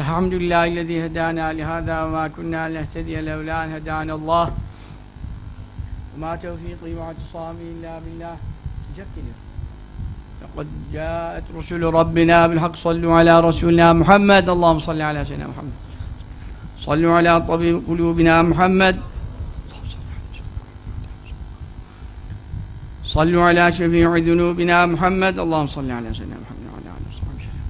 الحمد لله الذي هدانا لهذا وما كنا لنهتدي لولا أن هدانا الله. وما توفيقي واعتصامي إلا بالله. سجدت لقد جاءت رسل ربنا بالحق. صلوا على رسولنا محمد. اللهم صل على سيدنا محمد. صلوا على طبيب قلوبنا محمد. صلوا على شفيع ذنوبنا محمد. اللهم صل على سيدنا محمد وعلى اله وصحبه وسلم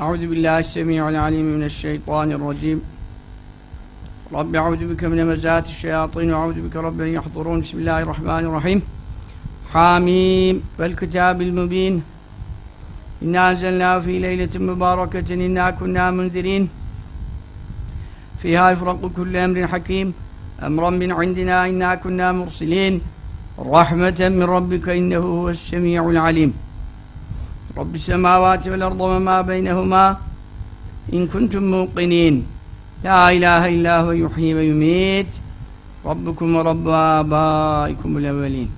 أعوذ بالله السميع العليم من الشيطان الرجيم. رب أعوذ بك من مزات الشياطين وأعوذ بك رب أن يحضرون. بسم الله الرحمن الرحيم. حاميم. والكتاب المبين. إنا أنزلناه في ليلة مباركة. إنا كنا منذرين. فيها يفرق كل أمر حكيم. أمرا من عندنا إنا كنا مرسلين. رحمة من ربك إنه هو السميع العليم. رب السماوات والأرض وما بينهما إن كنتم موقنين لا إله إلا هو يحيي ويميت ربكم ورب آبائكم الأولين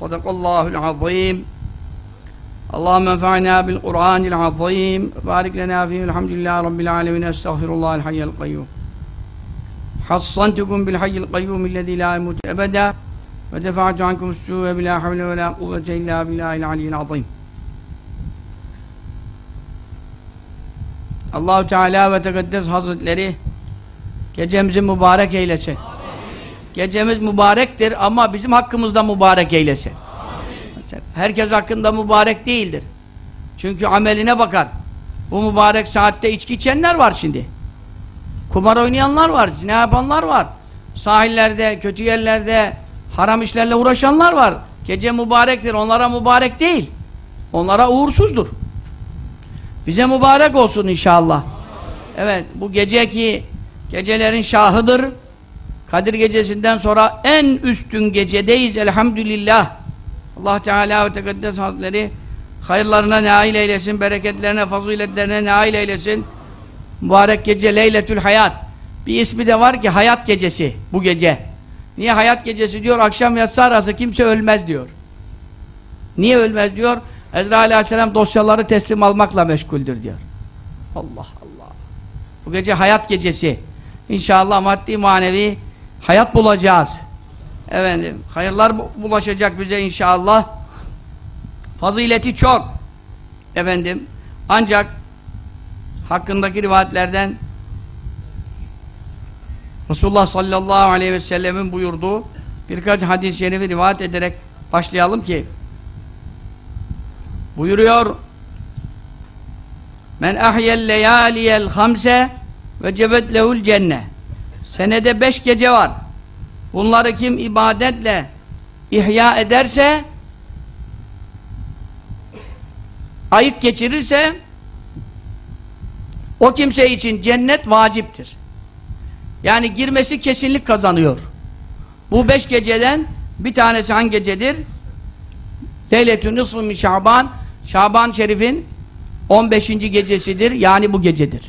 صدق الله العظيم اللهم انفعنا بالقرآن العظيم بارك لنا فيه الحمد لله رب العالمين استغفر الله الحي القيوم حصنتكم بالحي القيوم الذي لا يموت أبدا ودفعت عنكم السوء بلا حول ولا قوة إلا بالله العلي العظيم Allahu Teala ve Tekaddes Hazretleri gecemizi mübarek eylesin. Amin. Gecemiz mübarektir ama bizim hakkımızda mübarek eylesin. Amin. Herkes hakkında mübarek değildir. Çünkü ameline bakar. Bu mübarek saatte içki içenler var şimdi. Kumar oynayanlar var, ne yapanlar var. Sahillerde, kötü yerlerde haram işlerle uğraşanlar var. Gece mübarektir, onlara mübarek değil. Onlara uğursuzdur. Bize mübarek olsun inşallah. Evet bu geceki gecelerin şahıdır. Kadir gecesinden sonra en üstün gecedeyiz elhamdülillah. Allah Teala ve Tekaddes Hazretleri hayırlarına nail eylesin, bereketlerine, faziletlerine nail eylesin. Mübarek gece Leyletül Hayat. Bir ismi de var ki hayat gecesi bu gece. Niye hayat gecesi diyor? Akşam yatsı arası kimse ölmez diyor. Niye ölmez diyor? Ezra aleyhisselam dosyaları teslim almakla meşguldür diyor. Allah Allah. Bu gece hayat gecesi. İnşallah maddi manevi hayat bulacağız. Efendim, hayırlar bulaşacak bize inşallah. Fazileti çok. Efendim, ancak hakkındaki rivayetlerden Resulullah sallallahu aleyhi ve sellemin buyurduğu birkaç hadis-i şerifi rivayet ederek başlayalım ki buyuruyor. Men ahyel leyaliyel hamse ve cebet lehul cenne. Senede beş gece var. Bunları kim ibadetle ihya ederse ayık geçirirse o kimse için cennet vaciptir. Yani girmesi kesinlik kazanıyor. Bu beş geceden bir tanesi hangi gecedir? Leyletün nisfı min Şaban Şaban Şerif'in 15. gecesidir. Yani bu gecedir.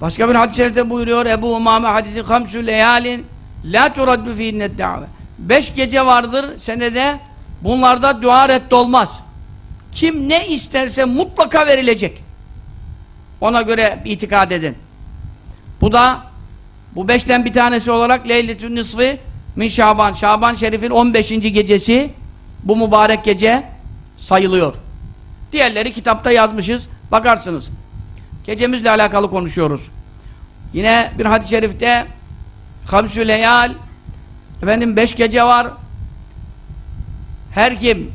Başka bir hadis-i şerifte buyuruyor Ebu Umame hadisi hamsü leyalin la turaddu fiinnet da've. Beş gece vardır senede bunlarda dua reddolmaz. Kim ne isterse mutlaka verilecek. Ona göre itikad edin. Bu da bu beşten bir tanesi olarak Leyletün Nisfı min Şaban. Şaban Şerif'in 15. gecesi bu mübarek gece sayılıyor. Diğerleri kitapta yazmışız. Bakarsınız. Gecemizle alakalı konuşuyoruz. Yine bir hadis-i şerifte Hamsü leyal efendim beş gece var. Her kim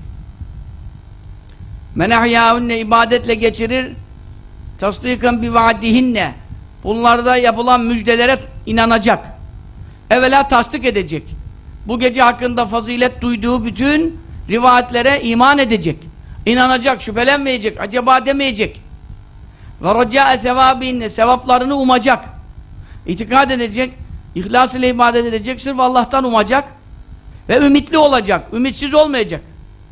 menahyâhünne ibadetle geçirir tasdikan bi vaadihinne bunlarda yapılan müjdelere inanacak. Evvela tasdik edecek. Bu gece hakkında fazilet duyduğu bütün rivayetlere iman edecek. İnanacak, şüphelenmeyecek, acaba demeyecek. Ve racâe sevâbinne sevaplarını umacak. İtikad edecek, ihlas ile ibadet edecek, sırf Allah'tan umacak ve ümitli olacak, ümitsiz olmayacak.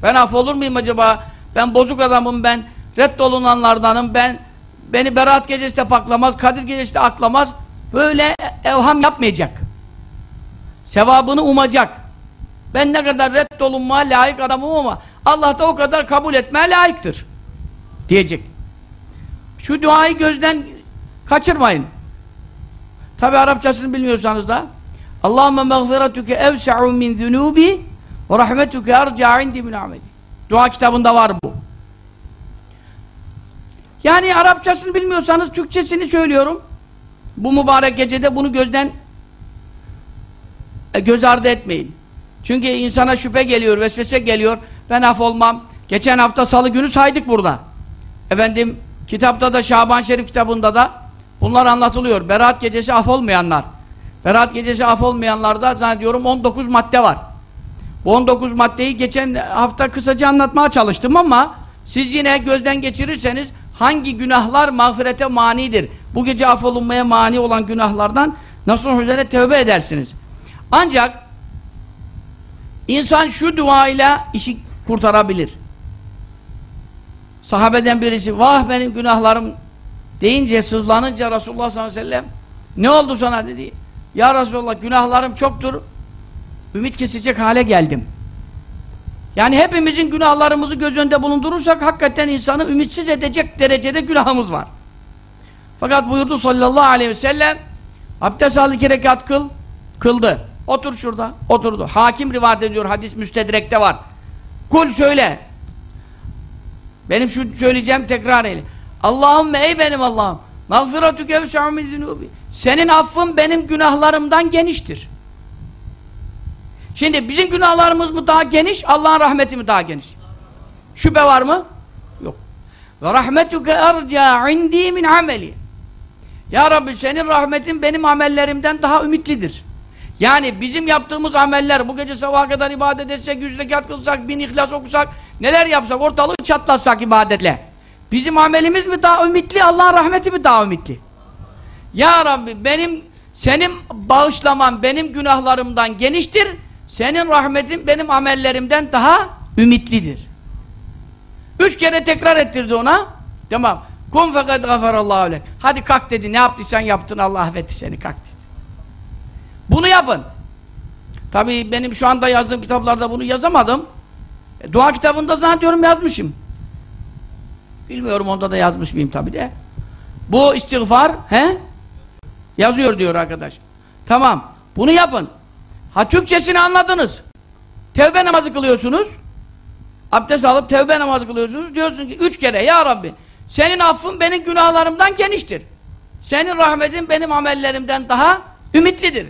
Ben af olur muyum acaba? Ben bozuk adamım, ben reddolunanlardanım, ben beni Berat gecesi de paklamaz, Kadir gecesi de aklamaz. Böyle evham yapmayacak. Sevabını umacak. Ben ne kadar reddolunmaya layık adamım ama Allah da o kadar kabul etmeye layıktır. Diyecek. Şu duayı gözden kaçırmayın. Tabi Arapçasını bilmiyorsanız da Allahümme mağfiretuke evse'u min zunubi ve rahmetuke erca indi min ameli. Dua kitabında var bu. Yani Arapçasını bilmiyorsanız Türkçesini söylüyorum. Bu mübarek gecede bunu gözden e, göz ardı etmeyin. Çünkü insana şüphe geliyor, vesvese geliyor. Ben af olmam. Geçen hafta salı günü saydık burada. Efendim kitapta da Şaban Şerif kitabında da bunlar anlatılıyor. Berat gecesi af olmayanlar. Berat gecesi af olmayanlarda zannediyorum 19 madde var. Bu 19 maddeyi geçen hafta kısaca anlatmaya çalıştım ama siz yine gözden geçirirseniz hangi günahlar mağfirete manidir? Bu gece affolunmaya mani olan günahlardan nasıl üzere tövbe edersiniz? Ancak insan şu duayla işi kurtarabilir. Sahabeden birisi vah benim günahlarım deyince sızlanınca Resulullah sallallahu aleyhi ve sellem ne oldu sana dedi. Ya Resulullah günahlarım çoktur. Ümit kesecek hale geldim. Yani hepimizin günahlarımızı göz önünde bulundurursak hakikaten insanı ümitsiz edecek derecede günahımız var. Fakat buyurdu sallallahu aleyhi ve sellem abdest al iki kıl, kıldı. Otur şurada, oturdu. Hakim rivayet ediyor, hadis müstedrekte var. Kul söyle. Benim şu söyleyeceğim tekrar eyle. Allahümme ey benim Allah'ım. Mağfiretüke ve zunubi. Senin affın benim günahlarımdan geniştir. Şimdi bizim günahlarımız mı daha geniş, Allah'ın rahmeti mi daha geniş? Şüphe var mı? Yok. Ve rahmetuke erca indi min ameli. Ya Rabbi senin rahmetin benim amellerimden daha ümitlidir. Yani bizim yaptığımız ameller, bu gece sabaha kadar ibadet etsek, yüz rekat kılsak, bin ihlas okusak, neler yapsak, ortalığı çatlatsak ibadetle. Bizim amelimiz mi daha ümitli, Allah'ın rahmeti mi daha ümitli? Ya Rabbi benim, senin bağışlaman benim günahlarımdan geniştir, senin rahmetin benim amellerimden daha ümitlidir. Üç kere tekrar ettirdi ona. Tamam. Kum fakat gafarallahu lek. Hadi kalk dedi. Ne yaptıysan yaptın Allah affetti seni kalk dedi. Bunu yapın. Tabii benim şu anda yazdığım kitaplarda bunu yazamadım. E, dua kitabında zannediyorum yazmışım. Bilmiyorum onda da yazmış mıyım tabii de. Bu istiğfar he? Yazıyor diyor arkadaş. Tamam. Bunu yapın. Ha Türkçesini anladınız. Tevbe namazı kılıyorsunuz. Abdest alıp tevbe namazı kılıyorsunuz. Diyorsun ki üç kere ya Rabbi senin affın benim günahlarımdan geniştir. Senin rahmetin benim amellerimden daha ümitlidir.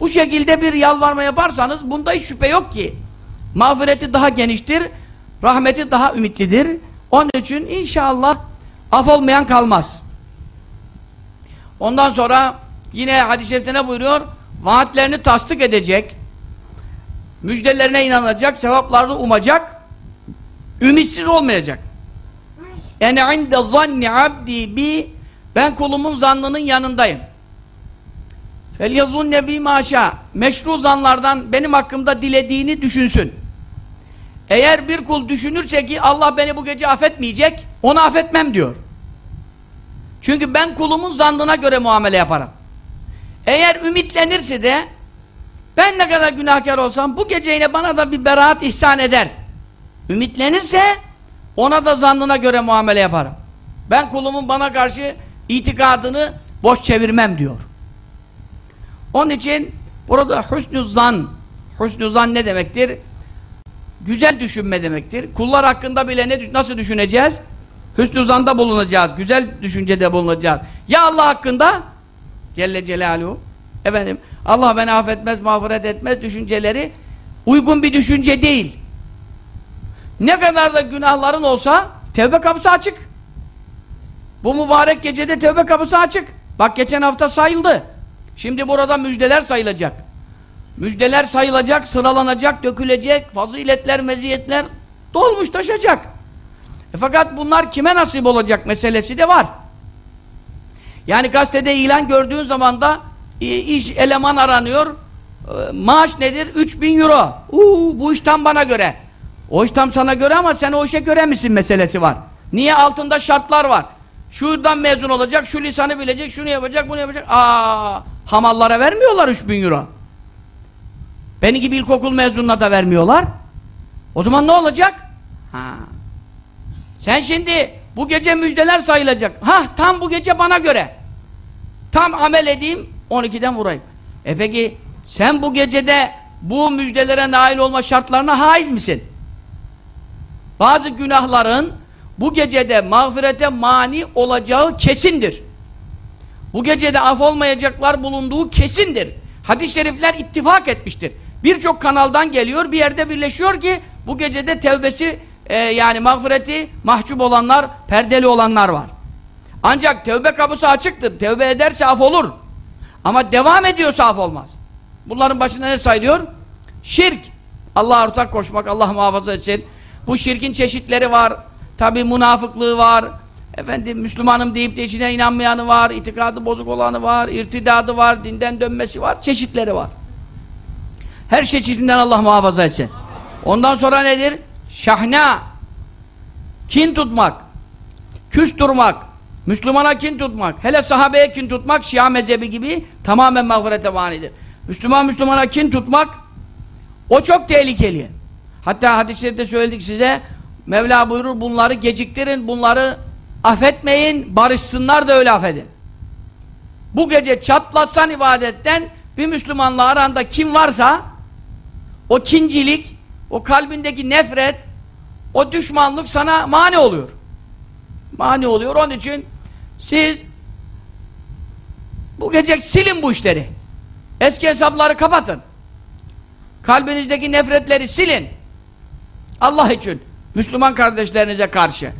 Bu şekilde bir yalvarma yaparsanız bunda hiç şüphe yok ki. Mağfireti daha geniştir, rahmeti daha ümitlidir. Onun için inşallah af olmayan kalmaz. Ondan sonra yine hadis-i şerifte ne buyuruyor? Vaatlerini tasdik edecek, müjdelerine inanacak, sevaplarını umacak, ümitsiz olmayacak. Ene inde zanni abdi bi ben kulumun zannının yanındayım. Felyazun nebi maşa meşru zanlardan benim hakkımda dilediğini düşünsün. Eğer bir kul düşünürse ki Allah beni bu gece affetmeyecek, onu affetmem diyor. Çünkü ben kulumun zannına göre muamele yaparım. Eğer ümitlenirse de ben ne kadar günahkar olsam bu gece yine bana da bir beraat ihsan eder. Ümitlenirse ona da zannına göre muamele yaparım. Ben kulumun bana karşı itikadını boş çevirmem diyor. Onun için burada husnü zan husnü zan ne demektir? Güzel düşünme demektir. Kullar hakkında bile ne nasıl düşüneceğiz? Hüsnü zanda bulunacağız. Güzel düşüncede bulunacağız. Ya Allah hakkında Celle Celaluhu efendim Allah beni affetmez, mağfiret etmez düşünceleri uygun bir düşünce değil. Ne kadar da günahların olsa tevbe kapısı açık. Bu mübarek gecede tevbe kapısı açık. Bak geçen hafta sayıldı. Şimdi burada müjdeler sayılacak. Müjdeler sayılacak, sıralanacak, dökülecek, faziletler, meziyetler dolmuş taşacak. E fakat bunlar kime nasip olacak meselesi de var. Yani gazetede ilan gördüğün zaman da iş eleman aranıyor. E, maaş nedir? 3000 euro. Uuu bu iş tam bana göre. O iş tam sana göre ama sen o işe göre misin meselesi var. Niye? Altında şartlar var. Şuradan mezun olacak, şu lisanı bilecek, şunu yapacak, bunu yapacak. Aa, hamallara vermiyorlar 3000 euro. Beni gibi ilkokul mezununa da vermiyorlar. O zaman ne olacak? Ha. Sen şimdi bu gece müjdeler sayılacak. Ha tam bu gece bana göre. Tam amel edeyim 12'den vurayım. E peki sen bu gecede bu müjdelere nail olma şartlarına haiz misin? Bazı günahların bu gecede mağfirete mani olacağı kesindir. Bu gecede af olmayacaklar bulunduğu kesindir. Hadis-i şerifler ittifak etmiştir. Birçok kanaldan geliyor, bir yerde birleşiyor ki bu gecede tevbesi e, yani mağfireti mahcup olanlar, perdeli olanlar var. Ancak tevbe kapısı açıktır. Tevbe ederse af olur. Ama devam ediyorsa af olmaz. Bunların başında ne sayılıyor? Şirk. Allah'a ortak koşmak, Allah muhafaza etsin. Bu şirkin çeşitleri var. Tabi münafıklığı var. Efendim Müslümanım deyip de içine inanmayanı var. itikadı bozuk olanı var. irtidadı var. Dinden dönmesi var. Çeşitleri var. Her çeşidinden Allah muhafaza etsin. Ondan sonra nedir? Şahna. Kin tutmak. Küs durmak. Müslümana kin tutmak. Hele sahabeye kin tutmak Şia mezhebi gibi tamamen mağfirete manidir. Müslüman Müslümana kin tutmak o çok tehlikeli. Hatta hadis-i şerifte söyledik size Mevla buyurur bunları geciktirin, bunları affetmeyin, barışsınlar da öyle affedin. Bu gece çatlatsan ibadetten bir Müslümanla aranda kim varsa o kincilik, o kalbindeki nefret, o düşmanlık sana mani oluyor. Mani oluyor. Onun için siz bu gece silin bu işleri. Eski hesapları kapatın. Kalbinizdeki nefretleri silin. Allah için. Müslüman kardeşlerinize karşı.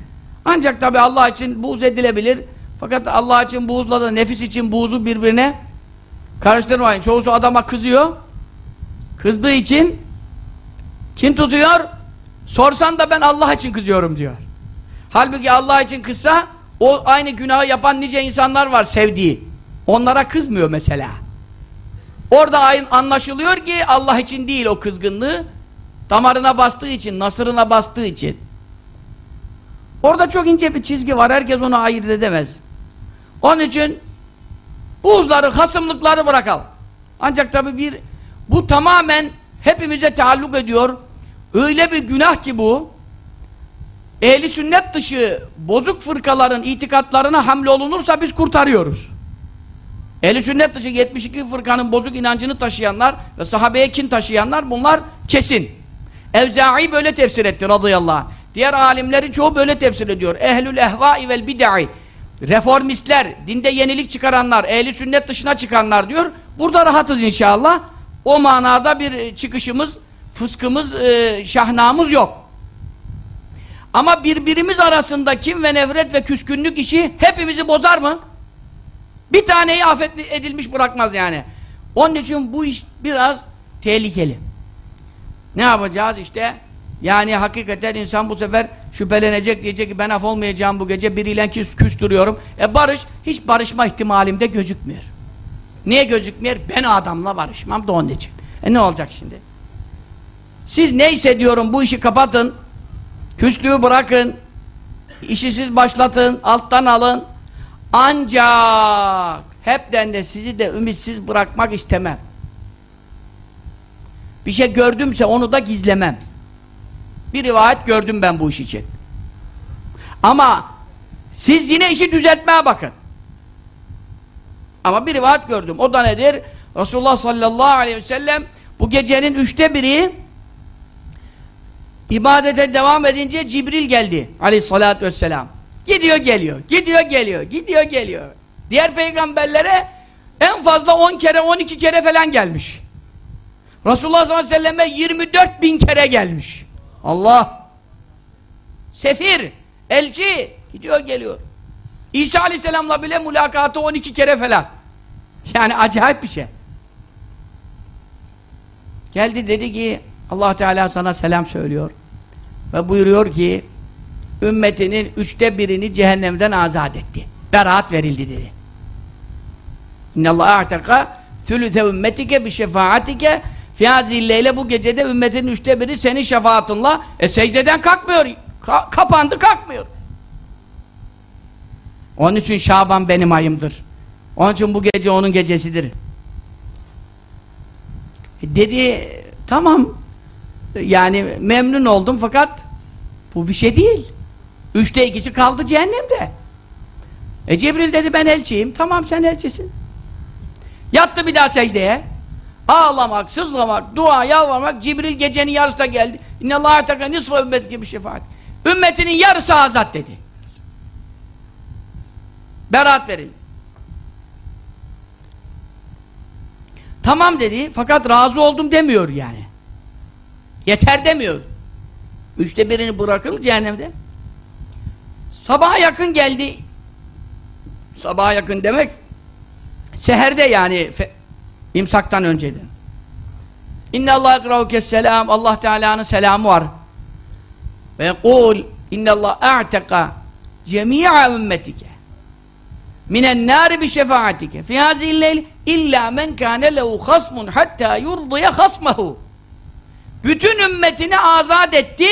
Ancak tabi Allah için buğz edilebilir. Fakat Allah için buğzla da nefis için buğzu birbirine karıştırmayın. Çoğusu adama kızıyor. Kızdığı için kim tutuyor? Sorsan da ben Allah için kızıyorum diyor. Halbuki Allah için kızsa o aynı günahı yapan nice insanlar var sevdiği. Onlara kızmıyor mesela. Orada anlaşılıyor ki Allah için değil o kızgınlığı damarına bastığı için, nasırına bastığı için. Orada çok ince bir çizgi var. Herkes onu ayırt edemez. Onun için buzları, hasımlıkları bırakalım. Ancak tabi bir bu tamamen hepimize taalluk ediyor. Öyle bir günah ki bu ehli sünnet dışı bozuk fırkaların itikatlarına hamle olunursa biz kurtarıyoruz. Ehli sünnet dışı 72 fırkanın bozuk inancını taşıyanlar ve sahabeye kin taşıyanlar bunlar kesin. Evza'i böyle tefsir etti radıyallahu anh. Diğer alimlerin çoğu böyle tefsir ediyor. Ehlül ehvai vel bid'i. Reformistler, dinde yenilik çıkaranlar, ehli sünnet dışına çıkanlar diyor. Burada rahatız inşallah. O manada bir çıkışımız, fıskımız, e, şahnamız yok. Ama birbirimiz arasında kim ve nefret ve küskünlük işi hepimizi bozar mı? Bir taneyi edilmiş bırakmaz yani. Onun için bu iş biraz tehlikeli. Ne yapacağız işte? Yani hakikaten insan bu sefer şüphelenecek diyecek ki ben af olmayacağım bu gece biriyle küs, küstürüyorum. E barış hiç barışma ihtimalimde gözükmüyor. Niye gözükmüyor? Ben adamla barışmam da onun için. E ne olacak şimdi? Siz neyse diyorum bu işi kapatın. Küslüğü bırakın. İşi siz başlatın. Alttan alın. Ancak hepten de sizi de ümitsiz bırakmak istemem. Bir şey gördümse onu da gizlemem. Bir rivayet gördüm ben bu iş için. Ama siz yine işi düzeltmeye bakın. Ama bir rivayet gördüm. O da nedir? Resulullah sallallahu aleyhi ve sellem bu gecenin üçte biri ibadete devam edince Cibril geldi aleyhissalatü vesselam. Gidiyor geliyor, gidiyor geliyor, gidiyor geliyor. Diğer peygamberlere en fazla 10 kere, 12 kere falan gelmiş. Resulullah sallallahu aleyhi ve selleme 24 bin kere gelmiş. Allah! Sefir, elçi gidiyor geliyor. İsa aleyhisselamla bile mülakatı 12 kere falan. Yani acayip bir şey. Geldi dedi ki allah Teala sana selam söylüyor. Ve buyuruyor ki ümmetinin üçte birini cehennemden azat etti. Beraat verildi dedi. İnnallâhe a'teka thülüthe ümmetike bi şefaatike fiyazilleyle bu gecede ümmetin üçte biri senin şefaatınla e secdeden kalkmıyor. Ka kapandı kalkmıyor. Onun için Şaban benim ayımdır. Onun için bu gece onun gecesidir. E dedi Tamam. Yani memnun oldum fakat bu bir şey değil. Üçte ikisi kaldı cehennemde. E Cibril dedi ben elçiyim. Tamam sen elçisin. Yattı bir daha secdeye. Ağlamak, sızlamak, dua, yalvarmak. Cibril gecenin yarısında geldi. İnne Allah'a tekrar nisfa ümmet gibi şefaat. Ümmetinin yarısı azat dedi. Berat verin. Tamam dedi fakat razı oldum demiyor yani. Yeter demiyor. Üçte birini bırakır mı cehennemde? Sabaha yakın geldi. Sabaha yakın demek seherde yani imsaktan önceden. İnne Allah ekrauke selam Allah Teala'nın selamı var. Ve kul inne Allah a'teka cemi'a ümmetike. Minen nâri bi şefaatike. Fi hazihil leyl illa men kâne lehu hasmun hatta yurduya hasmahu bütün ümmetini azat etti.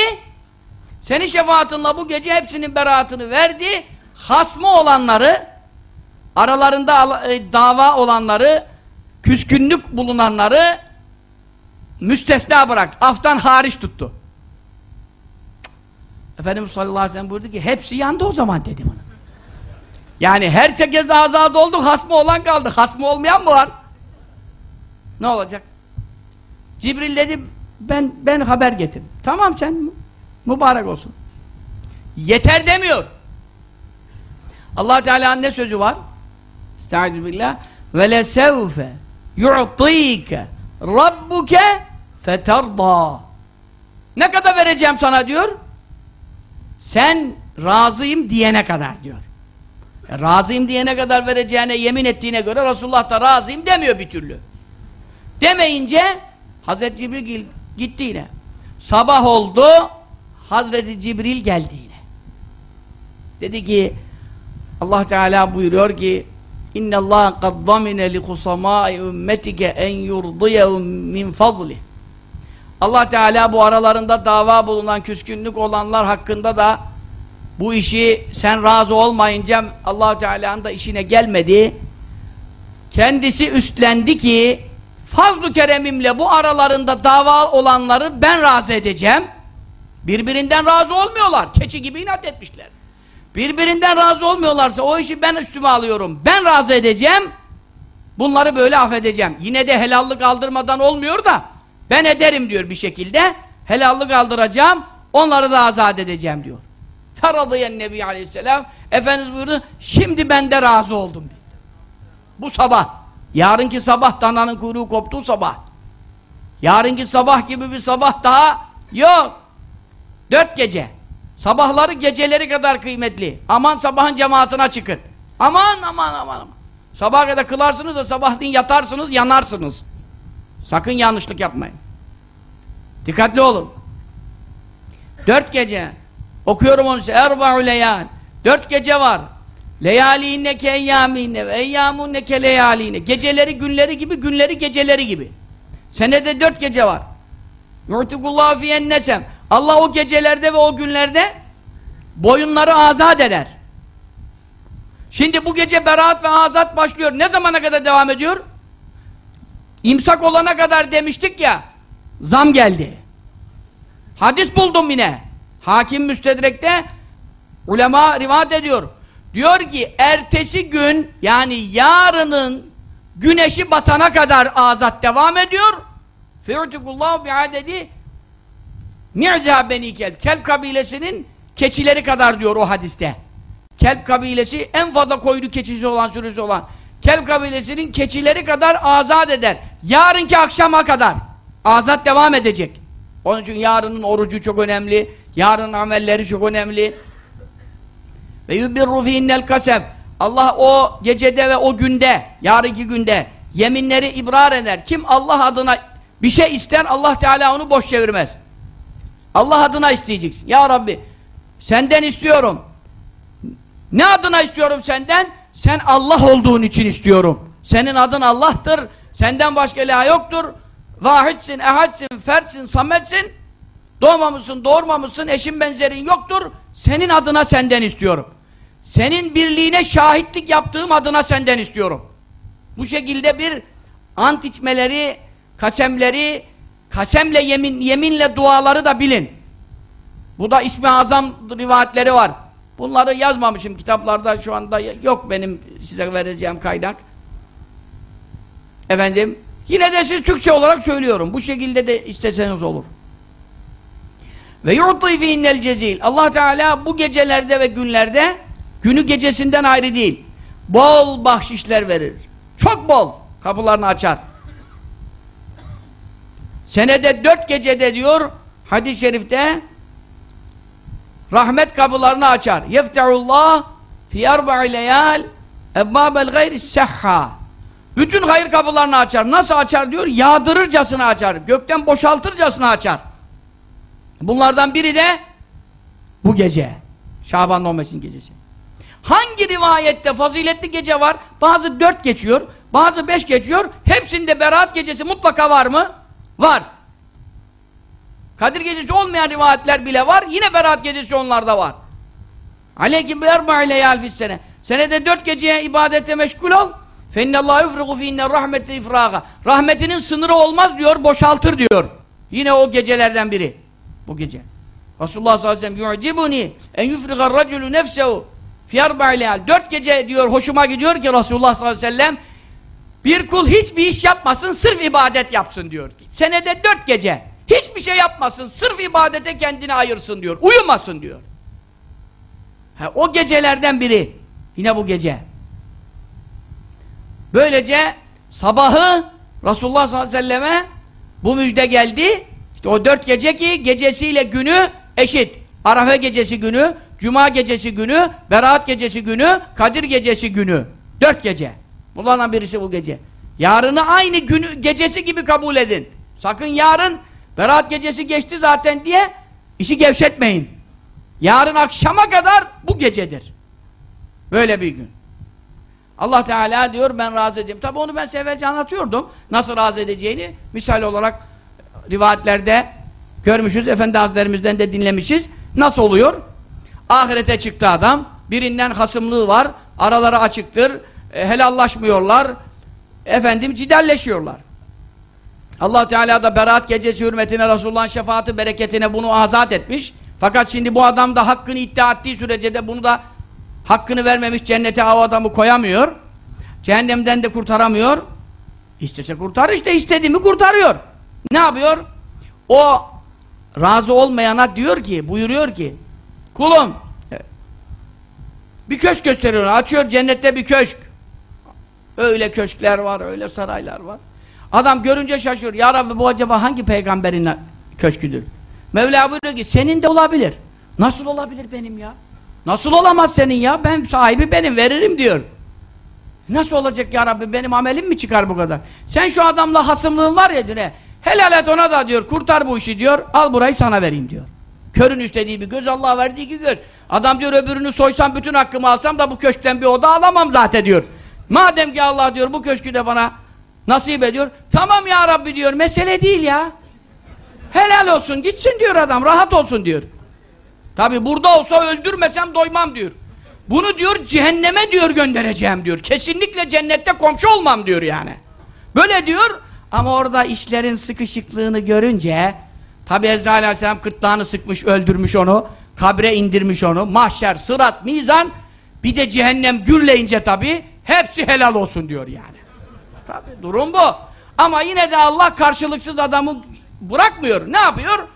Senin şefaatinle bu gece hepsinin beraatını verdi. Hasmı olanları aralarında e, dava olanları küskünlük bulunanları müstesna bırak aftan hariç tuttu Efendimiz sallallahu aleyhi ve sellem buyurdu ki hepsi yandı o zaman dedim ona yani her herkes azad oldu, hasmı olan kaldı. Hasmı olmayan mı var? Ne olacak? Cibril dedi, ben ben haber getir. Tamam sen mübarek olsun. Yeter demiyor. Allah Teala'nın ne sözü var? Estaizu billah. Ve lesevfe yu'tike rabbuke feterda. Ne kadar vereceğim sana diyor? Sen razıyım diyene kadar diyor. E, razıyım diyene kadar vereceğine yemin ettiğine göre Resulullah da razıyım demiyor bir türlü. Demeyince Hazreti Cibril gitti yine. Sabah oldu Hazreti Cibril geldi yine. Dedi ki Allah Teala buyuruyor ki İnne Allah kad zamine li husamai ümmetike en yurdiyehum min fadli. Allah Teala bu aralarında dava bulunan küskünlük olanlar hakkında da bu işi sen razı olmayınca allah Teala'nın da işine gelmedi. Kendisi üstlendi ki fazl-ı keremimle bu aralarında dava olanları ben razı edeceğim. Birbirinden razı olmuyorlar. Keçi gibi inat etmişler. Birbirinden razı olmuyorlarsa o işi ben üstüme alıyorum. Ben razı edeceğim. Bunları böyle affedeceğim. Yine de helallik aldırmadan olmuyor da ben ederim diyor bir şekilde. Helallik aldıracağım. Onları da azat edeceğim diyor. Feradiyen Nebi Aleyhisselam Efendimiz buyurdu şimdi ben de razı oldum dedi. Bu sabah yarınki sabah dananın kuyruğu koptuğu sabah yarınki sabah gibi bir sabah daha yok dört gece sabahları geceleri kadar kıymetli aman sabahın cemaatine çıkın aman aman aman aman sabah kadar kılarsınız da sabahleyin yatarsınız yanarsınız sakın yanlışlık yapmayın dikkatli olun dört gece Okuyorum onu size. Erba'u leyal. Dört gece var. Leyalinneke eyyâminne ve eyyâmunneke leyaline. Geceleri günleri gibi, günleri geceleri gibi. Senede dört gece var. Yu'tikullahu fiyen nesem. Allah o gecelerde ve o günlerde boyunları azat eder. Şimdi bu gece beraat ve azat başlıyor. Ne zamana kadar devam ediyor? İmsak olana kadar demiştik ya, zam geldi. Hadis buldum yine. Hakim Müstedrek'te ulema rivayet ediyor. Diyor ki ertesi gün yani yarının güneşi batana kadar azat devam ediyor. Fe'utikullahu bi'adedi mi'zâ beni kelb. Kelb kabilesinin keçileri kadar diyor o hadiste. Kelb kabilesi en fazla koydu keçisi olan, sürüsü olan. Kelb kabilesinin keçileri kadar azat eder. Yarınki akşama kadar azat devam edecek. Onun için yarının orucu çok önemli. Yarın amelleri çok önemli. Ve yubirru fiinnel kasem. Allah o gecede ve o günde, yarınki günde yeminleri ibrar eder. Kim Allah adına bir şey ister, Allah Teala onu boş çevirmez. Allah adına isteyeceksin. Ya Rabbi, senden istiyorum. Ne adına istiyorum senden? Sen Allah olduğun için istiyorum. Senin adın Allah'tır. Senden başka ilah yoktur. Vahidsin, ehadsin, fertsin, sametsin. Doğmamışsın, doğurmamışsın, eşin benzerin yoktur. Senin adına senden istiyorum. Senin birliğine şahitlik yaptığım adına senden istiyorum. Bu şekilde bir ant içmeleri, kasemleri, kasemle yemin yeminle duaları da bilin. Bu da ismi azam rivayetleri var. Bunları yazmamışım kitaplarda şu anda yok benim size vereceğim kaynak. Efendim yine de siz Türkçe olarak söylüyorum. Bu şekilde de isteseniz olur. Ve yu'ti fihinnel cezil. Allah Teala bu gecelerde ve günlerde günü gecesinden ayrı değil. Bol bahşişler verir. Çok bol kapılarını açar. Senede dört gecede diyor hadis-i şerifte rahmet kapılarını açar. Yefteullah fi arba'i leyal ebbâbel gayri sehha. Bütün hayır kapılarını açar. Nasıl açar diyor? Yağdırırcasına açar. Gökten boşaltırcasına açar. Bunlardan biri de bu gece. Şaban 15'in gecesi. Hangi rivayette faziletli gece var? Bazı dört geçiyor, bazı beş geçiyor. Hepsinde beraat gecesi mutlaka var mı? Var. Kadir gecesi olmayan rivayetler bile var. Yine beraat gecesi onlarda var. Aleyküm bi erba'i leyal fis sene. Senede dört geceye ibadete meşgul ol. Fennallahu yufrigu fiinne rahmete ifraga. Rahmetinin sınırı olmaz diyor, boşaltır diyor. Yine o gecelerden biri. Bu gece. Resulullah sallallahu aleyhi ve sellem yu'cibuni en yufrigar raculu nefsehu fi erba'i leyal. Dört gece diyor, hoşuma gidiyor ki Resulullah sallallahu aleyhi ve sellem bir kul hiçbir iş yapmasın, sırf ibadet yapsın diyor. Senede dört gece. Hiçbir şey yapmasın, sırf ibadete kendini ayırsın diyor. Uyumasın diyor. Ha, o gecelerden biri. Yine bu gece. Böylece sabahı Resulullah sallallahu aleyhi ve selleme bu müjde geldi. İşte o dört gece ki gecesiyle günü eşit. Arafa gecesi günü, Cuma gecesi günü, Berat gecesi günü, Kadir gecesi günü. Dört gece. Bunlardan birisi bu gece. Yarını aynı günü, gecesi gibi kabul edin. Sakın yarın Berat gecesi geçti zaten diye işi gevşetmeyin. Yarın akşama kadar bu gecedir. Böyle bir gün. Allah Teala diyor ben razı edeyim. Tabi onu ben severce anlatıyordum. Nasıl razı edeceğini misal olarak rivayetlerde görmüşüz. Efendi Hazretlerimizden de dinlemişiz. Nasıl oluyor? Ahirete çıktı adam. Birinden hasımlığı var. Araları açıktır. E, helallaşmıyorlar. Efendim cidalleşiyorlar. Allah Teala da Berat gecesi hürmetine Resulullah'ın şefaati bereketine bunu azat etmiş. Fakat şimdi bu adam da hakkını iddia ettiği sürece de bunu da hakkını vermemiş cennete o adamı koyamıyor. Cehennemden de kurtaramıyor. İstese kurtarır işte istediğimi kurtarıyor. Ne yapıyor? O razı olmayana diyor ki, buyuruyor ki kulum bir köşk gösteriyor, açıyor cennette bir köşk. Öyle köşkler var, öyle saraylar var. Adam görünce şaşırıyor. Ya Rabbi bu acaba hangi peygamberin köşküdür? Mevla buyuruyor ki senin de olabilir. Nasıl olabilir benim ya? Nasıl olamaz senin ya? Ben sahibi benim, veririm diyor. Nasıl olacak ya Rabbi? Benim amelim mi çıkar bu kadar? Sen şu adamla hasımlığın var ya diyor. Helal et ona da diyor. Kurtar bu işi diyor. Al burayı sana vereyim diyor. Körün istediği bir göz, Allah verdiği iki göz. Adam diyor öbürünü soysam bütün hakkımı alsam da bu köşkten bir oda alamam zaten diyor. Madem ki Allah diyor bu köşkü de bana nasip ediyor. Tamam ya Rabbi diyor. Mesele değil ya. Helal olsun gitsin diyor adam. Rahat olsun diyor. Tabi burada olsa öldürmesem doymam diyor. Bunu diyor cehenneme diyor göndereceğim diyor. Kesinlikle cennette komşu olmam diyor yani. Böyle diyor ama orada işlerin sıkışıklığını görünce tabi Ezrail Aleyhisselam kırtlağını sıkmış öldürmüş onu. Kabre indirmiş onu. Mahşer, sırat, mizan bir de cehennem gürleyince tabi hepsi helal olsun diyor yani. Tabi durum bu. Ama yine de Allah karşılıksız adamı bırakmıyor. Ne yapıyor?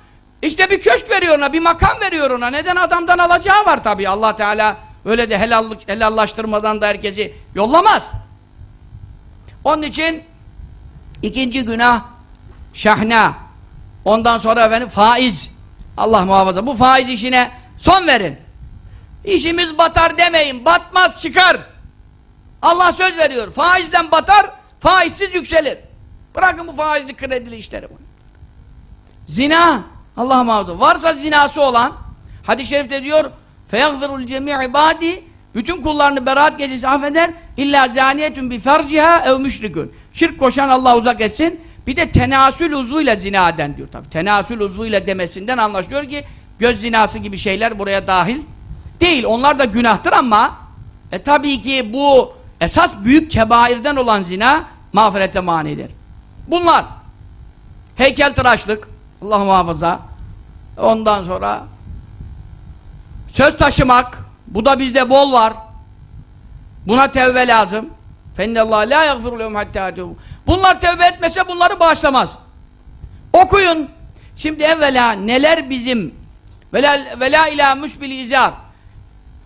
İşte bir köşk veriyor ona, bir makam veriyor ona. Neden adamdan alacağı var tabi. Allah Teala öyle de helallik, helallaştırmadan da herkesi yollamaz. Onun için ikinci günah şahna. Ondan sonra efendim faiz. Allah muhafaza. Bu faiz işine son verin. İşimiz batar demeyin. Batmaz çıkar. Allah söz veriyor. Faizden batar, faizsiz yükselir. Bırakın bu faizli kredili işleri. Zina. Allah muhafaza. Varsa zinası olan hadis-i şerifte diyor فَيَغْفِرُ الْجَمِيعِ ibadi bütün kullarını beraat gecesi affeder illa zaniyetun bi ferciha ev müşrikun. Şirk koşan Allah uzak etsin. Bir de tenasül uzvuyla zina eden diyor tabi. Tenasül uzvuyla demesinden anlaşılıyor ki göz zinası gibi şeyler buraya dahil değil. Onlar da günahtır ama e tabii ki bu esas büyük kebairden olan zina mağfirete manidir. Bunlar heykeltıraşlık, Allah muhafaza. Ondan sonra söz taşımak, bu da bizde bol var. Buna tevbe lazım. Fennallahu la yaghfiru lehum hatta Bunlar tevbe etmese bunları bağışlamaz. Okuyun. Şimdi evvela neler bizim vela, vela ila musbil izar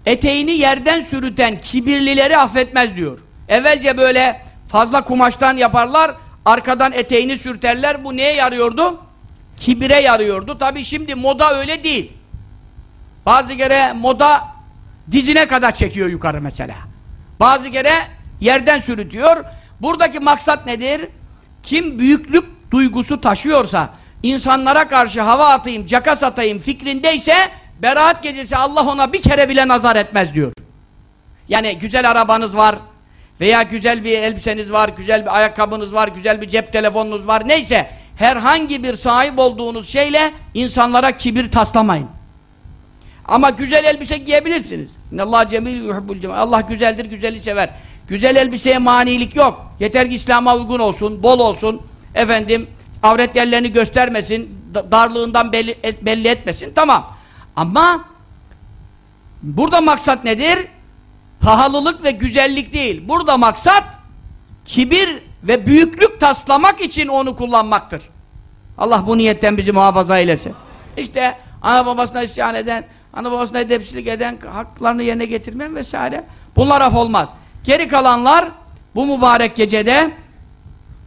eteğini yerden sürüten kibirlileri affetmez diyor. Evvelce böyle fazla kumaştan yaparlar, arkadan eteğini sürterler. Bu neye yarıyordu? Kibire yarıyordu. Tabi şimdi moda öyle değil. Bazı kere moda dizine kadar çekiyor yukarı mesela. Bazı kere yerden sürütüyor. Buradaki maksat nedir? Kim büyüklük duygusu taşıyorsa, insanlara karşı hava atayım, caka satayım fikrindeyse, beraat gecesi Allah ona bir kere bile nazar etmez diyor. Yani güzel arabanız var, veya güzel bir elbiseniz var, güzel bir ayakkabınız var, güzel bir cep telefonunuz var, neyse, herhangi bir sahip olduğunuz şeyle insanlara kibir taslamayın. Ama güzel elbise giyebilirsiniz. Allah cemil yuhibbul cemal. Allah güzeldir, güzeli sever. Güzel elbiseye manilik yok. Yeter ki İslam'a uygun olsun, bol olsun. Efendim, avret yerlerini göstermesin, darlığından belli, belli etmesin. Tamam. Ama burada maksat nedir? Pahalılık ve güzellik değil. Burada maksat kibir ve büyüklük taslamak için onu kullanmaktır. Allah bu niyetten bizi muhafaza eylesin. İşte ana babasına isyan eden, ana babasına edepsizlik eden, haklarını yerine getirmeyen vesaire. Bunlar af olmaz. Geri kalanlar bu mübarek gecede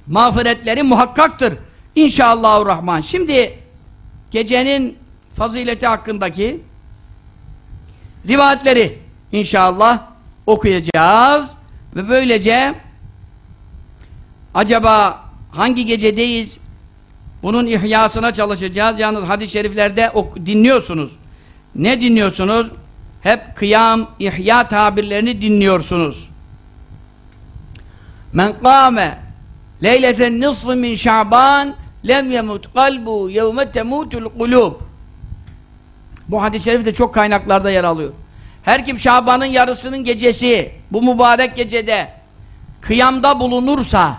mağfiretleri muhakkaktır. İnşallahurrahman. Şimdi gecenin fazileti hakkındaki rivayetleri inşallah okuyacağız ve böylece acaba hangi gecedeyiz bunun ihyasına çalışacağız. Yalnız hadis-i şeriflerde dinliyorsunuz. Ne dinliyorsunuz? Hep kıyam, ihya tabirlerini dinliyorsunuz. Men kâme leyleten nisfı min şaban lem yemut kalbu yevme temutul kulub bu hadis-i şerif de çok kaynaklarda yer alıyor. Her kim Şaban'ın yarısının gecesi bu mübarek gecede kıyamda bulunursa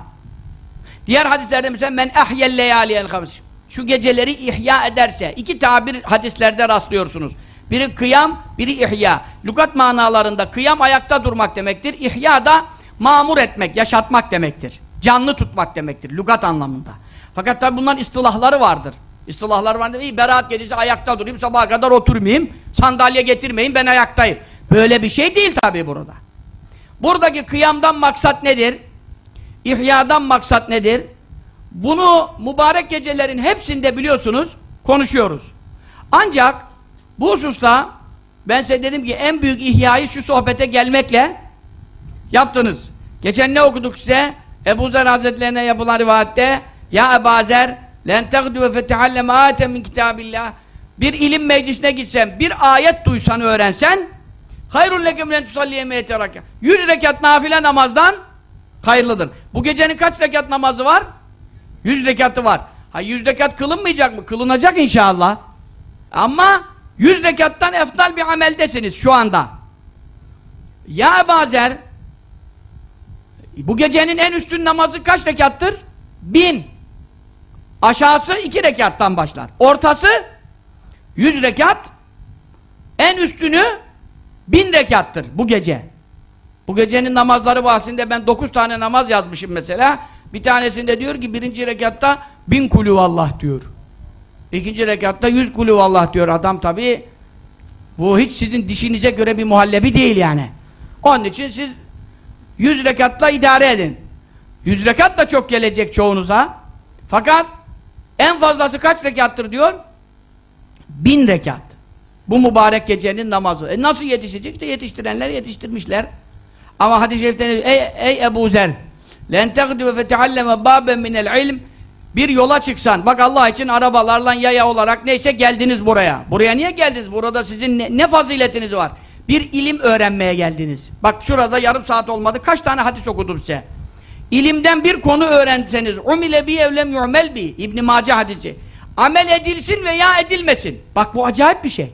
diğer hadislerde mesela men ahyel leyaliyel hamis şu geceleri ihya ederse iki tabir hadislerde rastlıyorsunuz. Biri kıyam, biri ihya. Lukat manalarında kıyam ayakta durmak demektir. İhya da mamur etmek, yaşatmak demektir. Canlı tutmak demektir lugat anlamında. Fakat tabi bunların istilahları vardır. İstilahlar var değil Beraat gecesi ayakta durayım, sabaha kadar oturmayayım, sandalye getirmeyin, ben ayaktayım. Böyle bir şey değil tabi burada. Buradaki kıyamdan maksat nedir? İhyadan maksat nedir? Bunu mübarek gecelerin hepsinde biliyorsunuz, konuşuyoruz. Ancak bu hususta ben size dedim ki en büyük ihyayı şu sohbete gelmekle yaptınız. Geçen ne okuduk size? Ebu Zer Hazretlerine yapılan rivayette Ya Ebu Zer len tegdu ve feteallem ayetem min kitabillah bir ilim meclisine gitsen, bir ayet duysan, öğrensen hayrun lekem len tusalliye meyete raka. Yüz rekat nafile namazdan hayırlıdır. Bu gecenin kaç rekat namazı var? Yüz rekatı var. Ha yüz rekat kılınmayacak mı? Kılınacak inşallah. Ama yüz rekattan eftal bir ameldesiniz şu anda. Ya bazer bu gecenin en üstün namazı kaç rekattır? Bin. Aşağısı iki rekattan başlar. Ortası yüz rekat. En üstünü bin rekattır bu gece. Bu gecenin namazları bahsinde ben dokuz tane namaz yazmışım mesela. Bir tanesinde diyor ki birinci rekatta bin kulüvallah diyor. İkinci rekatta yüz kulüvallah diyor. Adam tabi bu hiç sizin dişinize göre bir muhallebi değil yani. Onun için siz yüz rekatla idare edin. Yüz rekat da çok gelecek çoğunuza. Fakat en fazlası kaç rekattır diyor? Bin rekat. Bu mübarek gecenin namazı. E nasıl yetişecek? İşte yetiştirenler yetiştirmişler. Ama hadis-i şeriften ey, ey Ebu Zer tegdu ve fetealleme baben minel ilm bir yola çıksan, bak Allah için arabalarla yaya olarak neyse geldiniz buraya. Buraya niye geldiniz? Burada sizin ne, ne faziletiniz var? Bir ilim öğrenmeye geldiniz. Bak şurada yarım saat olmadı. Kaç tane hadis okudum size? İlimden bir konu öğrenseniz umile bi evlem yu'mel bi İbn Mace hadisi. Amel edilsin veya edilmesin. Bak bu acayip bir şey.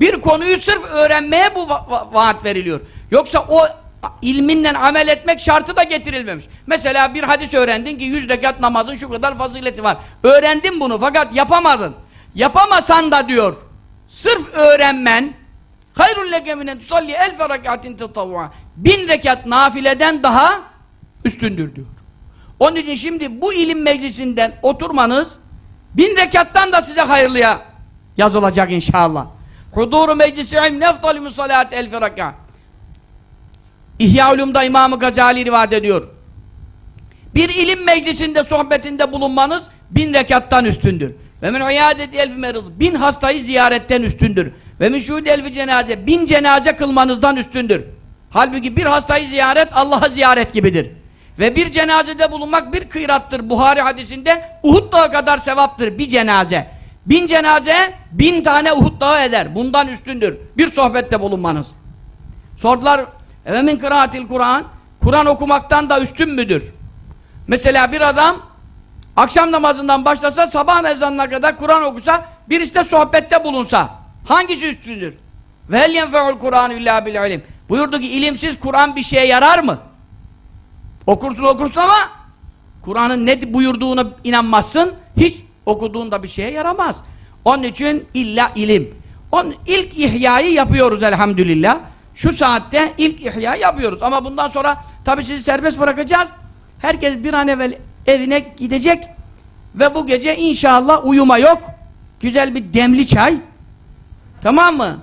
Bir konuyu sırf öğrenmeye bu va va vaat veriliyor. Yoksa o ilminle amel etmek şartı da getirilmemiş. Mesela bir hadis öğrendin ki yüz rekat namazın şu kadar fazileti var. Öğrendin bunu fakat yapamadın. Yapamasan da diyor. Sırf öğrenmen hayrun leke minen tusalli elfe rekatin tetavva bin rekat nafileden daha üstündür diyor. Onun için şimdi bu ilim meclisinden oturmanız bin rekattan da size hayırlıya yazılacak inşallah. Huduru meclisi ilm neftalü musalat elfe rekat İhya Ulum'da İmam-ı Gazali rivayet ediyor. Bir ilim meclisinde sohbetinde bulunmanız bin rekattan üstündür. Ve men iadeti elfi merız bin hastayı ziyaretten üstündür. Ve min şuhud elfi cenaze bin cenaze kılmanızdan üstündür. Halbuki bir hastayı ziyaret Allah'a ziyaret gibidir. Ve bir cenazede bulunmak bir kıyrattır. Buhari hadisinde Uhud dağı kadar sevaptır bir cenaze. Bin cenaze bin tane Uhud dağı eder. Bundan üstündür. Bir sohbette bulunmanız. Sordular ve min kıraatil Kur'an Kur'an okumaktan da üstün müdür? Mesela bir adam akşam namazından başlasa sabah ezanına kadar Kur'an okusa birisi de sohbette bulunsa hangisi üstündür? Ve hel yenfe'ul Kur'an illa bil ilim. Buyurdu ki ilimsiz Kur'an bir şeye yarar mı? Okursun okursun ama Kur'an'ın ne buyurduğuna inanmazsın. Hiç okuduğunda bir şeye yaramaz. Onun için illa ilim. Onun ilk ihyayı yapıyoruz elhamdülillah. Şu saatte ilk ihya yapıyoruz. Ama bundan sonra tabii sizi serbest bırakacağız. Herkes bir an evvel evine gidecek ve bu gece inşallah uyuma yok. Güzel bir demli çay. Tamam mı?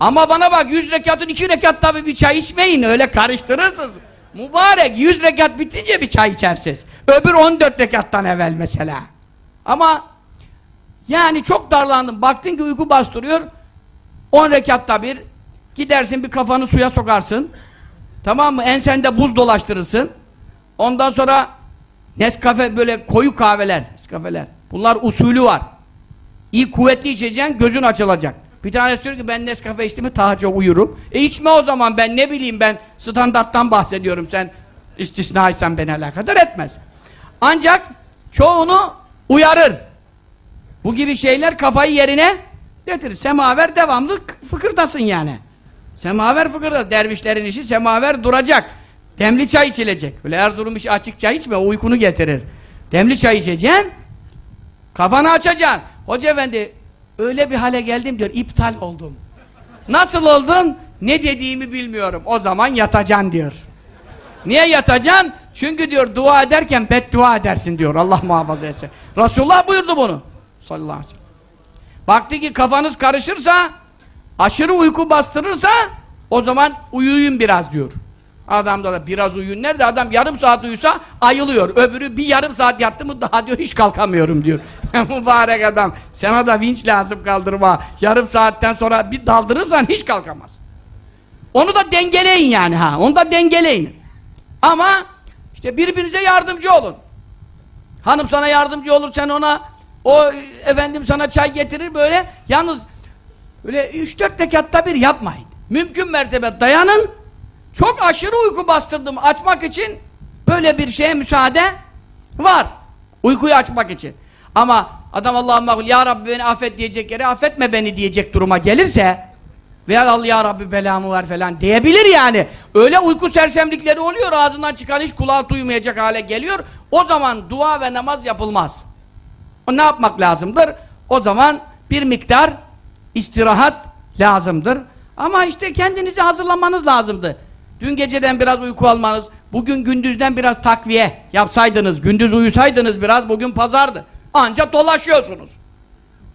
Ama bana bak yüz rekatın iki rekat tabi bir çay içmeyin öyle karıştırırsınız. Mübarek yüz rekat bitince bir çay içersiniz. Öbür on dört rekattan evvel mesela. Ama yani çok darlandım. Baktın ki uyku bastırıyor. On rekatta bir gidersin bir kafanı suya sokarsın. Tamam mı? Ensende buz dolaştırırsın. Ondan sonra Nescafe böyle koyu kahveler, Nescafeler. Bunlar usulü var. İyi kuvvetli içeceksin, gözün açılacak. Bir tanesi diyor ki ben Nescafe içtim mi tahaca uyurum. E içme o zaman ben ne bileyim ben standarttan bahsediyorum sen istisnaysan beni alakadar etmez. Ancak çoğunu uyarır. Bu gibi şeyler kafayı yerine getirir. Semaver devamlı fıkırdasın yani. Semaver fıkırdas. Dervişlerin işi semaver duracak. Demli çay içilecek. Öyle Erzurum işi açık çay içme uykunu getirir. Demli çay içeceksin. Kafanı açacaksın. Hoca efendi öyle bir hale geldim diyor. iptal oldum. Nasıl oldun? Ne dediğimi bilmiyorum. O zaman yatacaksın diyor. Niye yatacaksın? Çünkü diyor dua ederken beddua edersin diyor. Allah muhafaza etsin. Resulullah buyurdu bunu. Sallallahu aleyhi ve sellem. Baktı ki kafanız karışırsa aşırı uyku bastırırsa o zaman uyuyun biraz diyor. Adam da biraz uyuyun nerede? Adam yarım saat uyusa ayılıyor. Öbürü bir yarım saat yattı mı daha diyor hiç kalkamıyorum diyor. Mübarek adam. Sana da vinç lazım kaldırma. Yarım saatten sonra bir daldırırsan hiç kalkamaz. Onu da dengeleyin yani ha. Onu da dengeleyin. Ama işte birbirinize yardımcı olun. Hanım sana yardımcı olur sen ona o efendim sana çay getirir böyle. Yalnız öyle 3-4 rekatta bir yapmayın. Mümkün mertebe dayanın. Çok aşırı uyku bastırdım açmak için böyle bir şeye müsaade var. Uykuyu açmak için. Ama adam Allah'ım mahul ya Rabbi beni affet diyecek yere affetme beni diyecek duruma gelirse veya Allah ya Rabbi belamı ver falan diyebilir yani. Öyle uyku sersemlikleri oluyor ağzından çıkan hiç kulağı duymayacak hale geliyor. O zaman dua ve namaz yapılmaz. O ne yapmak lazımdır? O zaman bir miktar istirahat lazımdır. Ama işte kendinizi hazırlamanız lazımdı. Dün geceden biraz uyku almanız, bugün gündüzden biraz takviye yapsaydınız, gündüz uyusaydınız biraz, bugün pazardı. Ancak dolaşıyorsunuz.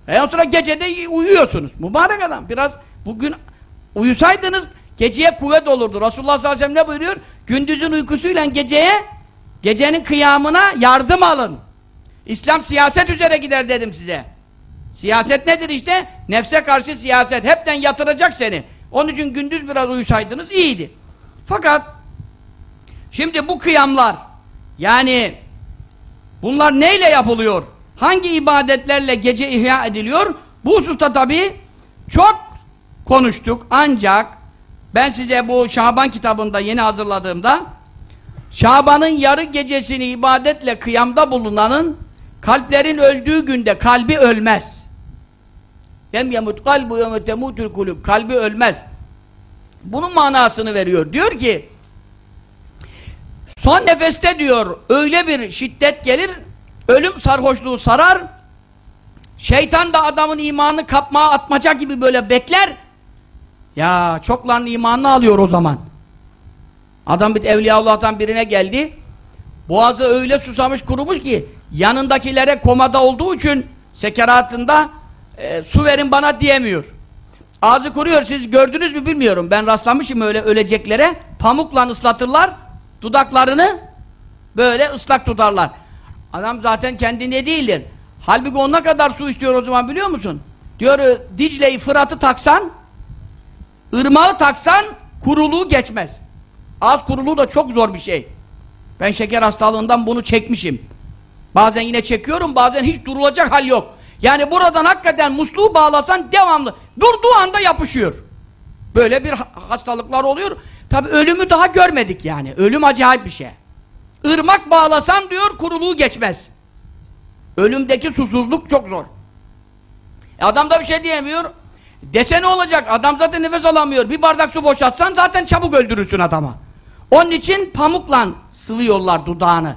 E sonra gecede uyuyorsunuz. Mübarek adam. Biraz bugün uyusaydınız geceye kuvvet olurdu. Resulullah sallallahu aleyhi ve sellem ne buyuruyor? Gündüzün uykusuyla geceye, gecenin kıyamına yardım alın. İslam siyaset üzere gider dedim size. Siyaset nedir işte? Nefse karşı siyaset. Hepten yatıracak seni. Onun için gündüz biraz uyusaydınız iyiydi. Fakat şimdi bu kıyamlar yani bunlar neyle yapılıyor? Hangi ibadetlerle gece ihya ediliyor? Bu hususta tabi çok konuştuk ancak ben size bu Şaban kitabında yeni hazırladığımda Şaban'ın yarı gecesini ibadetle kıyamda bulunanın kalplerin öldüğü günde kalbi ölmez. Lem yemut kalbu yeme temutul kulub. Kalbi ölmez. Bunun manasını veriyor. Diyor ki Son nefeste diyor öyle bir şiddet gelir, ölüm sarhoşluğu sarar, şeytan da adamın imanını kapmaya atmaca gibi böyle bekler, ya çokların imanını alıyor o zaman. Adam bir Evliyaullah'tan birine geldi, boğazı öyle susamış kurumuş ki, yanındakilere komada olduğu için sekeratında e, su verin bana diyemiyor. Ağzı kuruyor, siz gördünüz mü bilmiyorum, ben rastlamışım öyle öleceklere, pamukla ıslatırlar, Dudaklarını böyle ıslak tutarlar. Adam zaten kendine değildir. Halbuki o ne kadar su istiyor o zaman biliyor musun? Diyor Dicle'yi Fırat'ı taksan ırmağı taksan kuruluğu geçmez. Az kuruluğu da çok zor bir şey. Ben şeker hastalığından bunu çekmişim. Bazen yine çekiyorum bazen hiç durulacak hal yok. Yani buradan hakikaten musluğu bağlasan devamlı durduğu anda yapışıyor. Böyle bir hastalıklar oluyor. Tabi ölümü daha görmedik yani. Ölüm acayip bir şey. Irmak bağlasan diyor kuruluğu geçmez. Ölümdeki susuzluk çok zor. E adam da bir şey diyemiyor. Dese ne olacak? Adam zaten nefes alamıyor. Bir bardak su boşaltsan zaten çabuk öldürürsün adama. Onun için pamukla sıvıyorlar dudağını.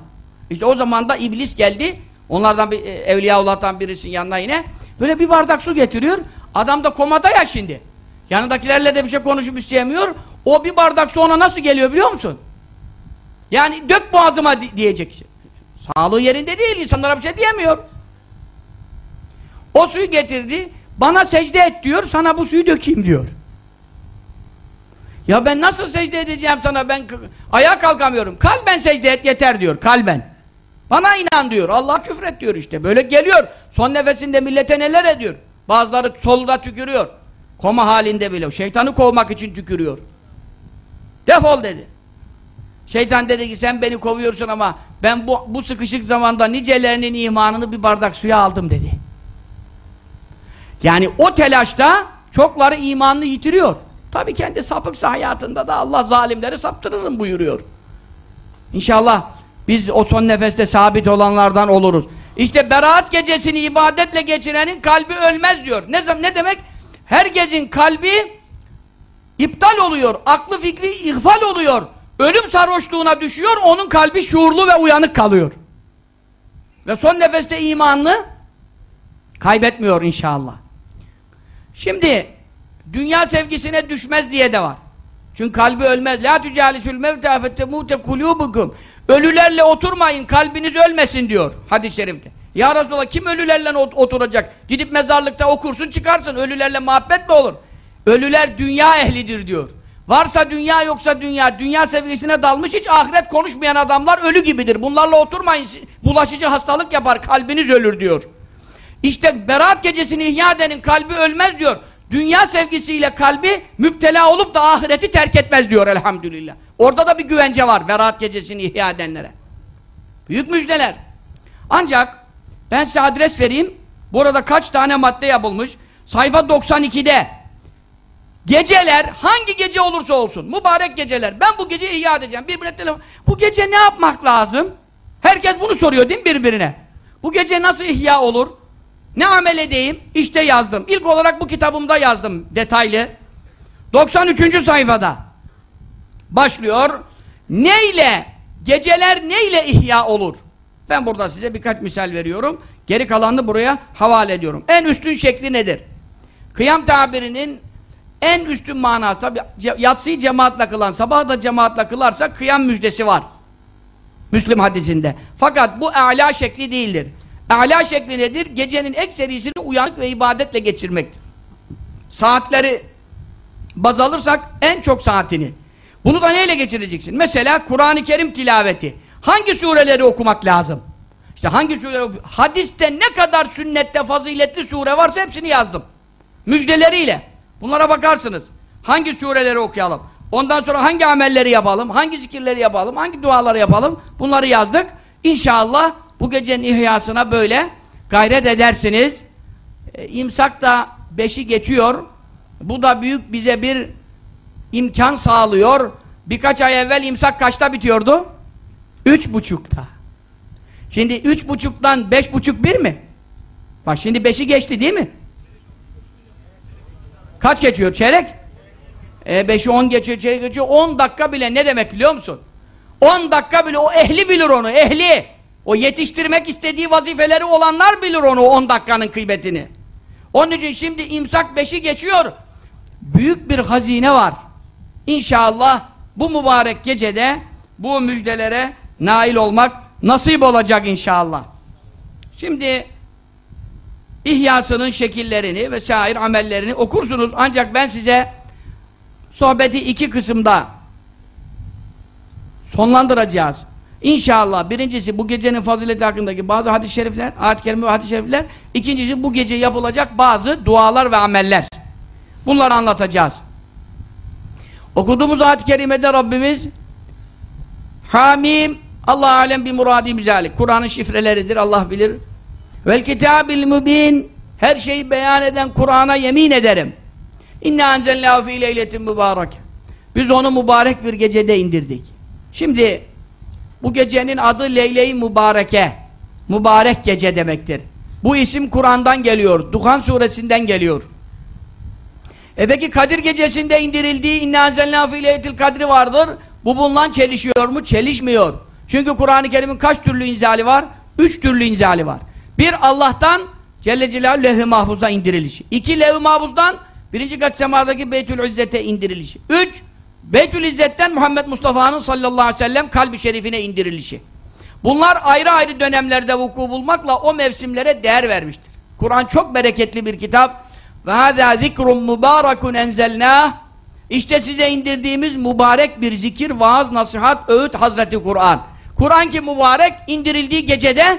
İşte o zaman da iblis geldi. Onlardan bir e, Evliyaullah'tan birisinin yanına yine. Böyle bir bardak su getiriyor. Adam da komada ya şimdi. Yanındakilerle de bir şey konuşup isteyemiyor. O bir bardak su ona nasıl geliyor biliyor musun? Yani dök boğazıma di diyecek. Sağlığı yerinde değil, insanlara bir şey diyemiyor. O suyu getirdi, bana secde et diyor, sana bu suyu dökeyim diyor. Ya ben nasıl secde edeceğim sana, ben ayağa kalkamıyorum. Kalben secde et yeter diyor, kalben. Bana inan diyor, Allah küfret diyor işte. Böyle geliyor, son nefesinde millete neler ediyor. Bazıları solda tükürüyor. Koma halinde bile, şeytanı kovmak için tükürüyor. Defol dedi. Şeytan dedi ki sen beni kovuyorsun ama ben bu, bu sıkışık zamanda nicelerinin imanını bir bardak suya aldım dedi. Yani o telaşta çokları imanını yitiriyor. Tabi kendi sapıksa hayatında da Allah zalimleri saptırırım buyuruyor. İnşallah biz o son nefeste sabit olanlardan oluruz. İşte beraat gecesini ibadetle geçirenin kalbi ölmez diyor. Ne, ne demek? Herkesin kalbi iptal oluyor, aklı fikri ihfal oluyor, ölüm sarhoşluğuna düşüyor, onun kalbi şuurlu ve uyanık kalıyor. Ve son nefeste imanını kaybetmiyor inşallah. Şimdi dünya sevgisine düşmez diye de var. Çünkü kalbi ölmez. La tücalisül mevte afettemute kulûbukum. Ölülerle oturmayın, kalbiniz ölmesin diyor hadis-i şerifte. Ya Resulallah kim ölülerle oturacak? Gidip mezarlıkta okursun çıkarsın. Ölülerle muhabbet mi olur? Ölüler dünya ehlidir diyor. Varsa dünya yoksa dünya. Dünya sevgisine dalmış hiç ahiret konuşmayan adamlar ölü gibidir. Bunlarla oturmayın. Bulaşıcı hastalık yapar. Kalbiniz ölür diyor. İşte Berat gecesini ihya edenin kalbi ölmez diyor. Dünya sevgisiyle kalbi müptela olup da ahireti terk etmez diyor elhamdülillah. Orada da bir güvence var Berat gecesini ihya edenlere. Büyük müjdeler. Ancak ben size adres vereyim. Burada kaç tane madde yapılmış. Sayfa 92'de Geceler hangi gece olursa olsun mübarek geceler. Ben bu gece ihya edeceğim. Birbirine telefon. Bu gece ne yapmak lazım? Herkes bunu soruyor değil mi birbirine? Bu gece nasıl ihya olur? Ne amel edeyim? İşte yazdım. İlk olarak bu kitabımda yazdım detaylı. 93. sayfada başlıyor. Neyle geceler neyle ihya olur? Ben burada size birkaç misal veriyorum. Geri kalanını buraya havale ediyorum. En üstün şekli nedir? Kıyam tabirinin en üstün manası tabi yatsıyı cemaatle kılan, sabah da cemaatle kılarsa kıyam müjdesi var. Müslim hadisinde. Fakat bu âlâ şekli değildir. Âlâ şekli nedir? Gecenin ekserisini uyanık ve ibadetle geçirmektir. Saatleri baz alırsak en çok saatini. Bunu da neyle geçireceksin? Mesela Kur'an-ı Kerim tilaveti. Hangi sureleri okumak lazım? İşte hangi sureleri Hadiste ne kadar sünnette faziletli sure varsa hepsini yazdım. Müjdeleriyle. Bunlara bakarsınız. Hangi sureleri okuyalım? Ondan sonra hangi amelleri yapalım? Hangi zikirleri yapalım? Hangi duaları yapalım? Bunları yazdık. İnşallah bu gecenin ihyasına böyle gayret edersiniz. E, imsak da beşi geçiyor. Bu da büyük bize bir imkan sağlıyor. Birkaç ay evvel imsak kaçta bitiyordu? Üç buçukta. Şimdi üç buçuktan beş buçuk bir mi? Bak şimdi beşi geçti değil mi? Kaç geçiyor? Çeyrek? E 5'i 10 geçiyor, çeyrek geçiyor. 10 dakika bile ne demek biliyor musun? 10 dakika bile o ehli bilir onu, ehli. O yetiştirmek istediği vazifeleri olanlar bilir onu 10 dakikanın kıymetini. Onun için şimdi imsak beşi geçiyor. Büyük bir hazine var. İnşallah bu mübarek gecede bu müjdelere nail olmak nasip olacak inşallah. Şimdi İhyasının şekillerini ve şair amellerini okursunuz. Ancak ben size sohbeti iki kısımda sonlandıracağız. İnşallah birincisi bu gecenin fazileti hakkındaki bazı hadis-i şerifler, ayet-i kerime ve hadis-i şerifler. İkincisi bu gece yapılacak bazı dualar ve ameller. Bunları anlatacağız. Okuduğumuz ayet-i kerimede Rabbimiz Hamim Allah alem bir muradi bizalik. Kur'an'ın şifreleridir Allah bilir. Vel kitabil mübin her şeyi beyan eden Kur'an'a yemin ederim. İnna enzelnâhu fî leyletin mübârek. Biz onu mübarek bir gecede indirdik. Şimdi bu gecenin adı Leyle-i Mübareke. Mübarek gece demektir. Bu isim Kur'an'dan geliyor. Duhan suresinden geliyor. E peki Kadir gecesinde indirildiği İnna enzelnâhu fî leyletil kadri vardır. Bu bundan çelişiyor mu? Çelişmiyor. Çünkü Kur'an-ı Kerim'in kaç türlü inzali var? Üç türlü inzali var. Bir Allah'tan Celle Celaluhu levh-i mahfuza indirilişi. İki levh-i mahfuzdan birinci kat semadaki Beytül İzzet'e indirilişi. Üç Beytül İzzet'ten Muhammed Mustafa'nın sallallahu aleyhi ve sellem kalbi şerifine indirilişi. Bunlar ayrı ayrı dönemlerde vuku bulmakla o mevsimlere değer vermiştir. Kur'an çok bereketli bir kitap. Ve hâzâ zikrun mübârakun enzelnâh İşte size indirdiğimiz mübarek bir zikir, vaaz, nasihat, öğüt Hazreti Kur'an. Kur'an ki mübarek, indirildiği gecede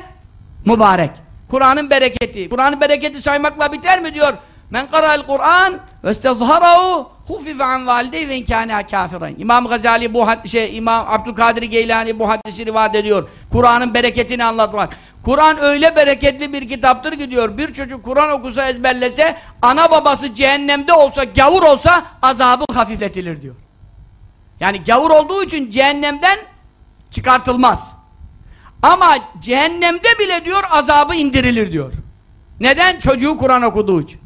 mübarek. Kur'an'ın bereketi. Kur'an'ın bereketi saymakla biter mi diyor. Men qara'l Kur'an ve istezharahu hufife an valideyhi ve inkâne kâfiren. İmam Gazali bu şey İmam Abdülkadir Geylani bu hadisi rivayet ediyor. Kur'an'ın bereketini anlatmak. Kur'an öyle bereketli bir kitaptır ki diyor. Bir çocuk Kur'an okusa ezberlese ana babası cehennemde olsa gavur olsa azabı hafifletilir diyor. Yani gavur olduğu için cehennemden çıkartılmaz. Ama cehennemde bile diyor azabı indirilir diyor. Neden? Çocuğu Kur'an okuduğu için.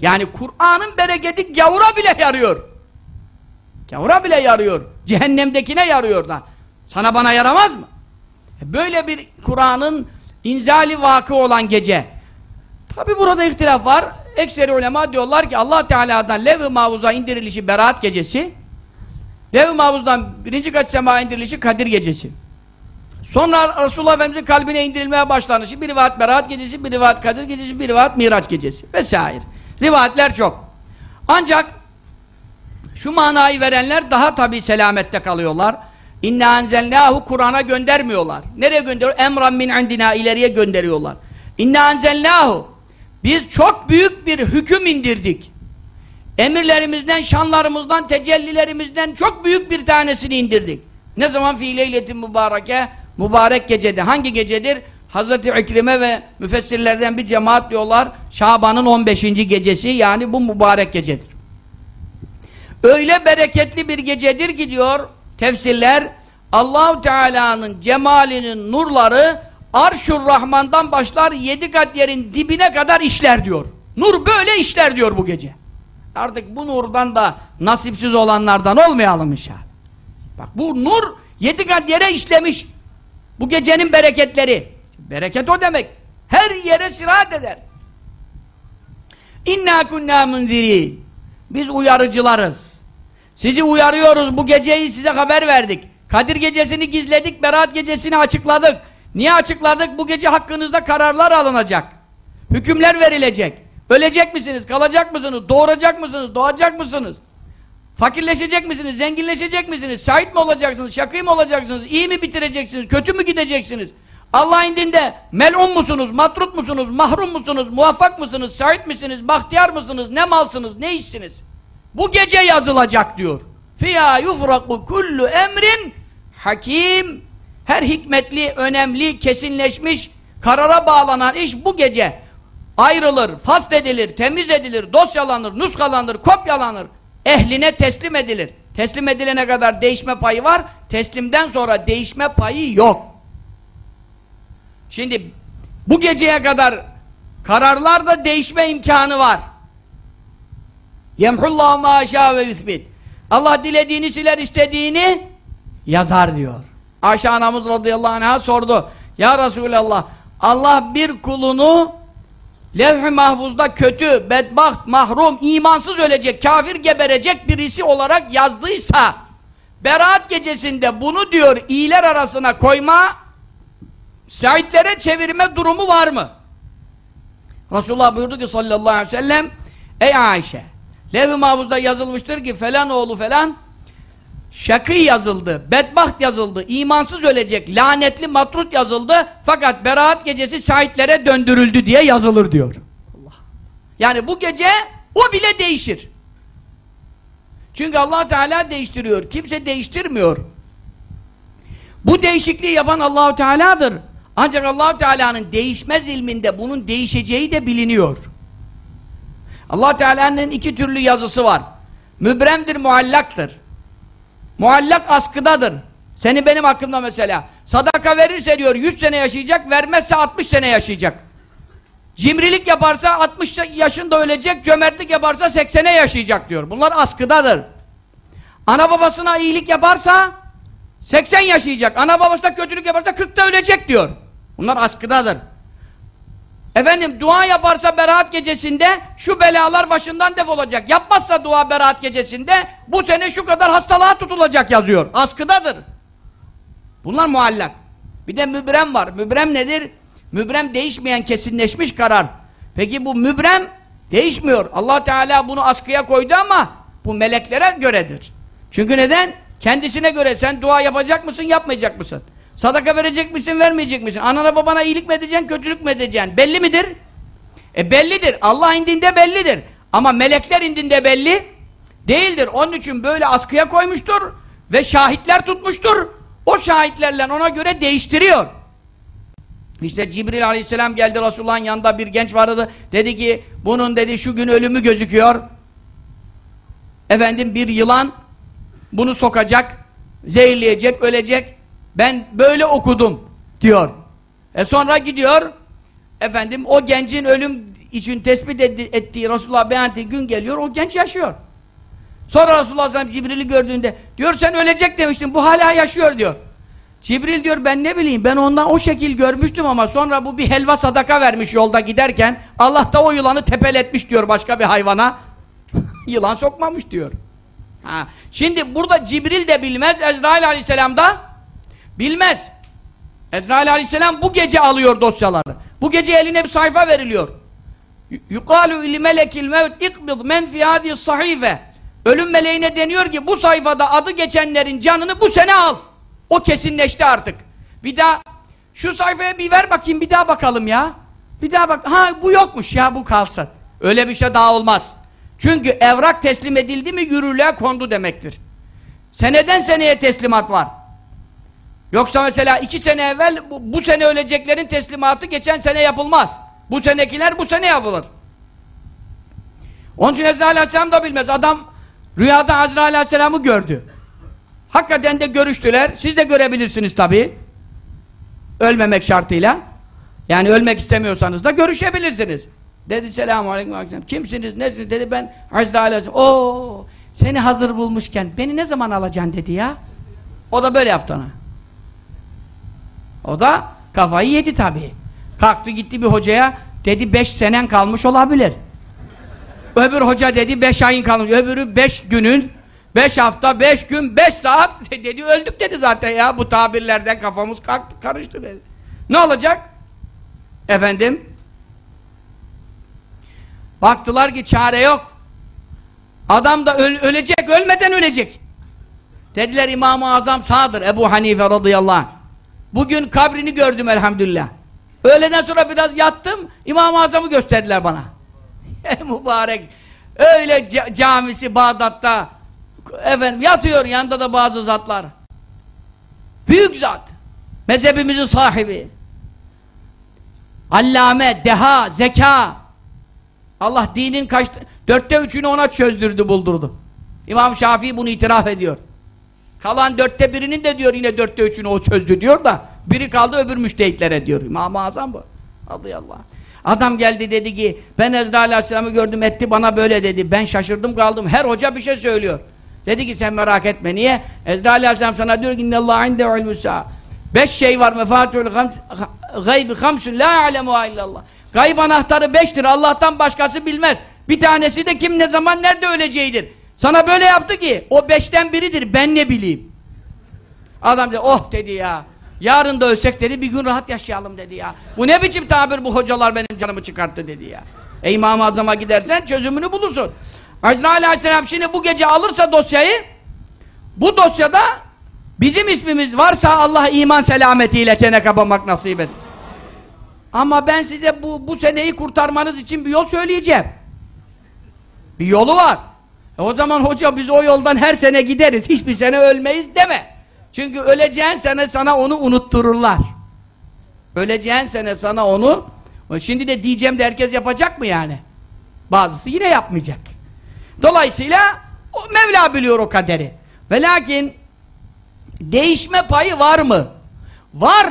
Yani Kur'an'ın bereketi gavura bile yarıyor. Gavura bile yarıyor. Cehennemdekine yarıyor da. Sana bana yaramaz mı? E böyle bir Kur'an'ın inzali vakı olan gece. Tabi burada ihtilaf var. Ekseri ulema diyorlar ki Allah Teala'dan lev-i mahvuza indirilişi Berat gecesi. Lev-i mahvuzdan birinci kat sema indirilişi Kadir gecesi. Sonra Resulullah Efendimiz'in kalbine indirilmeye başlanışı bir rivayet Berat gecesi, bir rivayet Kadir gecesi, bir rivayet Miraç gecesi vesaire. Rivayetler çok. Ancak şu manayı verenler daha tabi selamette kalıyorlar. İnna enzelnahu Kur'an'a göndermiyorlar. Nereye gönderiyor? Emran min indina ileriye gönderiyorlar. İnna enzelnahu biz çok büyük bir hüküm indirdik. Emirlerimizden, şanlarımızdan, tecellilerimizden çok büyük bir tanesini indirdik. Ne zaman fi leyletin mübareke? Mübarek gecede. Hangi gecedir? Hazreti İkrime ve müfessirlerden bir cemaat diyorlar. Şaban'ın 15. gecesi yani bu mübarek gecedir. Öyle bereketli bir gecedir ki diyor tefsirler Allahu Teala'nın cemalinin nurları Arşur Rahman'dan başlar yedi kat yerin dibine kadar işler diyor. Nur böyle işler diyor bu gece. Artık bu nurdan da nasipsiz olanlardan olmayalım inşallah. Bak bu nur yedi kat yere işlemiş. Bu gecenin bereketleri. Bereket o demek. Her yere sirahat eder. İnna kunna munzirin. Biz uyarıcılarız. Sizi uyarıyoruz. Bu geceyi size haber verdik. Kadir gecesini gizledik, Berat gecesini açıkladık. Niye açıkladık? Bu gece hakkınızda kararlar alınacak. Hükümler verilecek. Ölecek misiniz? Kalacak mısınız? Doğuracak mısınız? Doğacak mısınız? Fakirleşecek misiniz? Zenginleşecek misiniz? Şahit mi olacaksınız? Şakî mi olacaksınız? İyi mi bitireceksiniz? Kötü mü gideceksiniz? Allah indinde melun musunuz? Matrut musunuz? Mahrum musunuz? Muvaffak mısınız? Şahit misiniz? Bahtiyar mısınız? Ne malsınız? Ne işsiniz? Bu gece yazılacak diyor. Fiyâ yufraku kullu emrin hakim her hikmetli, önemli, kesinleşmiş karara bağlanan iş bu gece ayrılır, fasl edilir, temiz edilir, dosyalanır, nuskalanır, kopyalanır ehline teslim edilir. Teslim edilene kadar değişme payı var, teslimden sonra değişme payı yok. Şimdi bu geceye kadar kararlarda değişme imkanı var. Yemhullahu ma ve yusbit. Allah dilediğini siler, istediğini yazar diyor. Ayşe anamız radıyallahu anh'a sordu. Ya Resulallah Allah bir kulunu levh-i mahfuzda kötü, bedbaht, mahrum, imansız ölecek, kafir geberecek birisi olarak yazdıysa Berat gecesinde bunu diyor iyiler arasına koyma şahitlere çevirme durumu var mı? Resulullah buyurdu ki sallallahu aleyhi ve sellem Ey Ayşe Levh-i Mahfuz'da yazılmıştır ki falan oğlu falan şakî yazıldı, bedbaht yazıldı, imansız ölecek, lanetli matrut yazıldı fakat beraat gecesi şahitlere döndürüldü diye yazılır diyor. Allah. Yani bu gece o bile değişir. Çünkü allah Teala değiştiriyor. Kimse değiştirmiyor. Bu değişikliği yapan Allahu Teala'dır. Ancak allah Teala'nın değişmez ilminde bunun değişeceği de biliniyor. allah Teala'nın iki türlü yazısı var. Mübremdir, muallaktır. Muallak askıdadır. Seni benim hakkımda mesela. Sadaka verirse diyor 100 sene yaşayacak, vermezse 60 sene yaşayacak. Cimrilik yaparsa 60 yaşında ölecek, cömertlik yaparsa 80'e yaşayacak diyor. Bunlar askıdadır. Ana babasına iyilik yaparsa 80 yaşayacak. Ana babasına kötülük yaparsa 40'ta ölecek diyor. Bunlar askıdadır. Efendim dua yaparsa beraat gecesinde şu belalar başından defolacak. Yapmazsa dua beraat gecesinde bu sene şu kadar hastalığa tutulacak yazıyor. Askıdadır. Bunlar muallak. Bir de mübrem var. Mübrem nedir? Mübrem değişmeyen kesinleşmiş karar. Peki bu mübrem değişmiyor. allah Teala bunu askıya koydu ama bu meleklere göredir. Çünkü neden? Kendisine göre sen dua yapacak mısın, yapmayacak mısın? Sadaka verecek misin, vermeyecek misin? Anana babana iyilik mi edeceksin, kötülük mü edeceksin? Belli midir? E bellidir. Allah indinde bellidir. Ama melekler indinde belli değildir. Onun için böyle askıya koymuştur ve şahitler tutmuştur. O şahitlerle ona göre değiştiriyor. İşte Cibril aleyhisselam geldi Resulullah'ın yanında bir genç vardı. Dedi ki bunun dedi şu gün ölümü gözüküyor. Efendim bir yılan bunu sokacak, zehirleyecek, ölecek. Ben böyle okudum diyor. E sonra gidiyor efendim o gencin ölüm için tespit ettiği Resulullah beyan ettiği gün geliyor o genç yaşıyor. Sonra Resulullah sallallahu Cibril'i gördüğünde diyor sen ölecek demiştin bu hala yaşıyor diyor. Cibril diyor ben ne bileyim ben ondan o şekil görmüştüm ama sonra bu bir helva sadaka vermiş yolda giderken Allah da o yılanı tepeletmiş diyor başka bir hayvana. Yılan sokmamış diyor. Ha. Şimdi burada Cibril de bilmez, Ezrail aleyhisselam da bilmez. Ezrail aleyhisselam bu gece alıyor dosyaları. Bu gece eline bir sayfa veriliyor. Yukalu ili melekil mevt ikbid men fi hadi sahife. Ölüm meleğine deniyor ki bu sayfada adı geçenlerin canını bu sene al. O kesinleşti artık. Bir daha şu sayfaya bir ver bakayım bir daha bakalım ya. Bir daha bak. Ha bu yokmuş ya bu kalsın. Öyle bir şey daha olmaz. Çünkü evrak teslim edildi mi yürürlüğe kondu demektir. Seneden seneye teslimat var. Yoksa mesela iki sene evvel bu, bu sene öleceklerin teslimatı geçen sene yapılmaz. Bu senekiler bu sene yapılır. Onun için Ezra Aleyhisselam da bilmez. Adam rüyada Hazreti Aleyhisselam'ı gördü. Hakikaten de görüştüler. Siz de görebilirsiniz tabi. Ölmemek şartıyla. Yani ölmek istemiyorsanız da görüşebilirsiniz. Dedi selamun aleyküm aleyküm. Kimsiniz, nesiniz? Dedi ben Hazreti Aleyhisselam. Oo, seni hazır bulmuşken beni ne zaman alacaksın dedi ya. O da böyle yaptı ona. O da kafayı yedi tabi. Kalktı gitti bir hocaya. Dedi beş senen kalmış olabilir. Öbür hoca dedi beş ayın kalmış. Öbürü beş günün Beş hafta, beş gün, beş saat dedi öldük dedi zaten ya bu tabirlerden kafamız kalktı, karıştı dedi. Ne olacak? Efendim? Baktılar ki çare yok. Adam da öl ölecek, ölmeden ölecek. Dediler İmam-ı Azam sağdır Ebu Hanife radıyallahu anh. Bugün kabrini gördüm elhamdülillah. Öğleden sonra biraz yattım, İmam-ı Azam'ı gösterdiler bana. Mübarek. Öyle camisi Bağdat'ta efendim yatıyor yanında da bazı zatlar. Büyük zat. Mezhebimizin sahibi. Allame, deha, zeka. Allah dinin kaç dörtte üçünü ona çözdürdü, buldurdu. İmam Şafii bunu itiraf ediyor. Kalan dörtte birinin de diyor yine dörtte üçünü o çözdü diyor da biri kaldı öbür müştehitlere diyor. İmam-ı Azam bu. Allah. Adam geldi dedi ki ben Ezra Aleyhisselam'ı gördüm etti bana böyle dedi. Ben şaşırdım kaldım. Her hoca bir şey söylüyor. Dedi ki sen merak etme. Niye? Ezrail Aleyhisselam sana diyor ki innallâhu indehu ilmüsâ. Beş şey var mefatül gaybi hamsun la alemuha illallah. Gayb anahtarı beştir. Allah'tan başkası bilmez. Bir tanesi de kim ne zaman nerede öleceğidir. Sana böyle yaptı ki o beşten biridir. Ben ne bileyim. Adam dedi oh dedi ya. Yarın da ölsek dedi bir gün rahat yaşayalım dedi ya. Bu ne biçim tabir bu hocalar benim canımı çıkarttı dedi ya. E İmam-ı Azam'a gidersen çözümünü bulursun. Azrail Aleyhisselam şimdi bu gece alırsa dosyayı bu dosyada bizim ismimiz varsa Allah iman selametiyle çene kapamak nasip etsin. Ama ben size bu, bu seneyi kurtarmanız için bir yol söyleyeceğim. Bir yolu var. E o zaman hoca biz o yoldan her sene gideriz. Hiçbir sene ölmeyiz deme. Çünkü öleceğin sene sana onu unuttururlar. Öleceğin sene sana onu şimdi de diyeceğim de herkes yapacak mı yani? Bazısı yine yapmayacak. Dolayısıyla o Mevla biliyor o kaderi. Ve lakin değişme payı var mı? Var.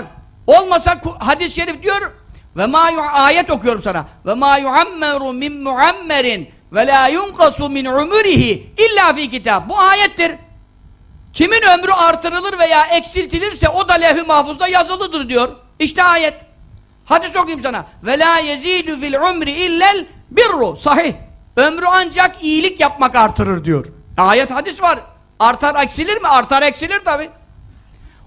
Olmasa hadis-i şerif diyor ve ma ayet okuyorum sana. Ve ma yuammeru min muammerin ve la yunqasu min umurihi illa fi kitab. Bu ayettir. Kimin ömrü artırılır veya eksiltilirse o da levh-i mahfuzda yazılıdır diyor. İşte ayet. Hadis okuyayım sana. Ve la yezidu fil umri illel birru. Sahih. Ömrü ancak iyilik yapmak artırır diyor. Ayet hadis var. Artar eksilir mi? Artar eksilir tabi.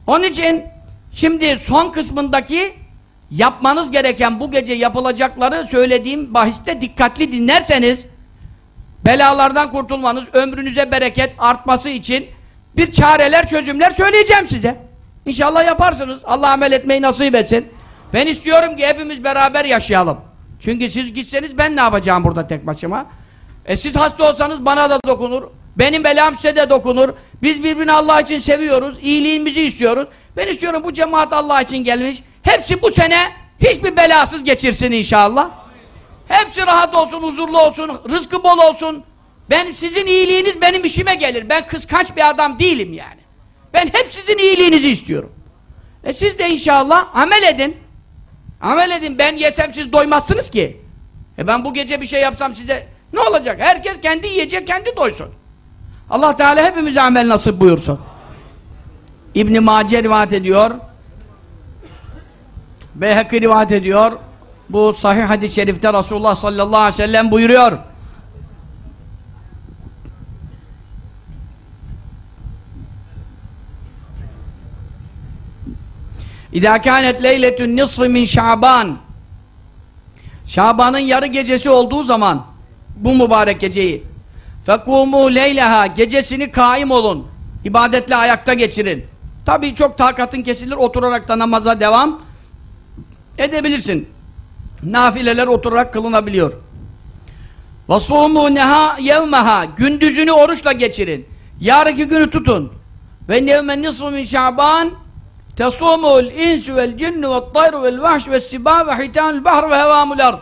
Onun için şimdi son kısmındaki yapmanız gereken bu gece yapılacakları söylediğim bahiste dikkatli dinlerseniz belalardan kurtulmanız, ömrünüze bereket artması için bir çareler, çözümler söyleyeceğim size. İnşallah yaparsınız. Allah amel etmeyi nasip etsin. Ben istiyorum ki hepimiz beraber yaşayalım. Çünkü siz gitseniz ben ne yapacağım burada tek başıma? E siz hasta olsanız bana da dokunur. Benim belam size de dokunur. Biz birbirini Allah için seviyoruz. iyiliğimizi istiyoruz. Ben istiyorum bu cemaat Allah için gelmiş. Hepsi bu sene hiçbir belasız geçirsin inşallah. Hepsi rahat olsun, huzurlu olsun, rızkı bol olsun. Ben sizin iyiliğiniz benim işime gelir. Ben kıskanç bir adam değilim yani. Ben hep sizin iyiliğinizi istiyorum. E siz de inşallah amel edin. Amel edin. Ben yesem siz doymazsınız ki. E ben bu gece bir şey yapsam size ne olacak? Herkes kendi yiyecek, kendi doysun. Allah Teala hepimize amel nasip buyursun. İbn-i Mace rivayet ediyor. Beyhekki rivayet ediyor. Bu sahih hadis-i şerifte Resulullah sallallahu aleyhi ve sellem buyuruyor. İzâ kânet leyletün nisfı min şaban. Şaban'ın yarı gecesi olduğu zaman bu mübarek geceyi fekûmû leyleha gecesini kaim olun ibadetle ayakta geçirin. Tabi çok takatın kesilir oturarak da namaza devam edebilirsin nafileler oturarak kılınabiliyor وَصُومُوا neha yevmeha gündüzünü oruçla geçirin yarınki günü tutun ve nevmen nisfu min şaban tesumul insu vel cinnu vel tayru vel vahş ve siba ve hitanul bahr ve hevamul ard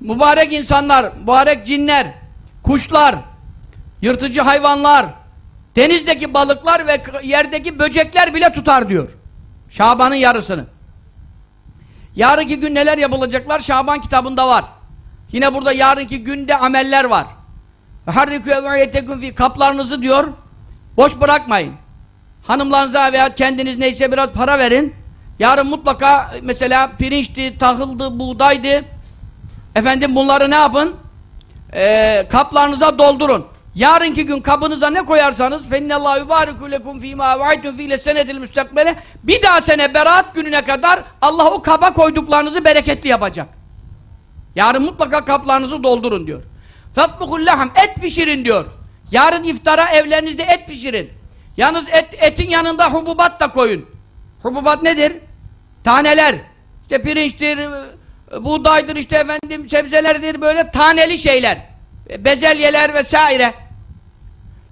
mübarek insanlar, mübarek cinler kuşlar, yırtıcı hayvanlar denizdeki balıklar ve yerdeki böcekler bile tutar diyor Şaban'ın yarısını yarınki gün neler yapılacaklar Şaban kitabında var yine burada yarınki günde ameller var kaplarınızı diyor boş bırakmayın hanımlarınıza veya kendiniz neyse biraz para verin. Yarın mutlaka mesela pirinçti, tahıldı, buğdaydı. Efendim bunları ne yapın? Ee, kaplarınıza doldurun. Yarınki gün kabınıza ne koyarsanız fennallahu yubariku lekum fîmâ ve'aytum fîle senetil müstakbele bir daha sene beraat gününe kadar Allah o kaba koyduklarınızı bereketli yapacak. Yarın mutlaka kaplarınızı doldurun diyor. Fatbuhul et pişirin diyor. Yarın iftara evlerinizde et pişirin. Yalnız et, etin yanında hububat da koyun. Hububat nedir? Taneler. İşte pirinçtir, buğdaydır, işte efendim sebzelerdir böyle taneli şeyler. Bezelyeler vesaire.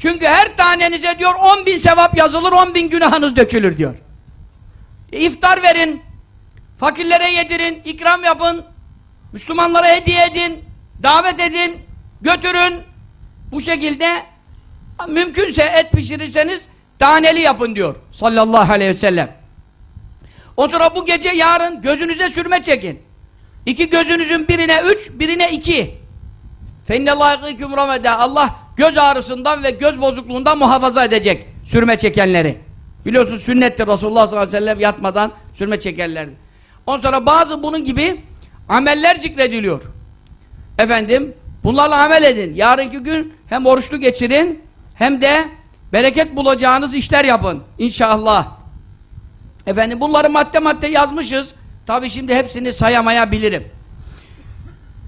Çünkü her tanenize diyor 10 bin sevap yazılır, 10 bin günahınız dökülür diyor. E, iftar verin, fakirlere yedirin, ikram yapın, Müslümanlara hediye edin, davet edin, götürün. Bu şekilde mümkünse et pişirirseniz Taneli yapın diyor sallallahu aleyhi ve sellem. O sonra bu gece yarın gözünüze sürme çekin. İki gözünüzün birine üç, birine iki. Fennallâhikûm ramedâ. Allah göz ağrısından ve göz bozukluğundan muhafaza edecek sürme çekenleri. Biliyorsun sünnettir Resulullah sallallahu aleyhi ve sellem yatmadan sürme çekerlerdi. Ondan sonra bazı bunun gibi ameller zikrediliyor. Efendim bunlarla amel edin. Yarınki gün hem oruçlu geçirin hem de bereket bulacağınız işler yapın. İnşallah. Efendim bunları madde madde yazmışız. Tabi şimdi hepsini sayamayabilirim.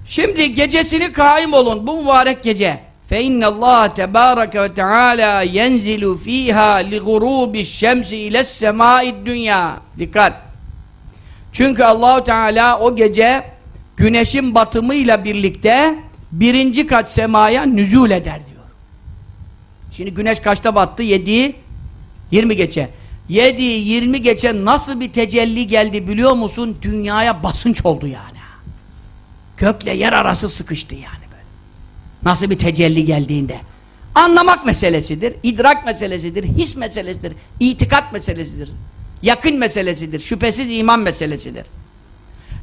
Şimdi gecesini kaim olun bu mübarek gece. Tebareke ve teala yenzilu fiha li gurubi şemsi ile semai dünya. Dikkat. Çünkü Allahu Teala o gece güneşin batımıyla birlikte birinci kat semaya nüzul eder diyor. Şimdi güneş kaçta battı? 7 20 geçe. 7 20 geçe nasıl bir tecelli geldi biliyor musun? Dünyaya basınç oldu yani. Gökle yer arası sıkıştı yani. Nasıl bir tecelli geldiğinde. Anlamak meselesidir, idrak meselesidir, his meselesidir, itikat meselesidir. Yakın meselesidir, şüphesiz iman meselesidir.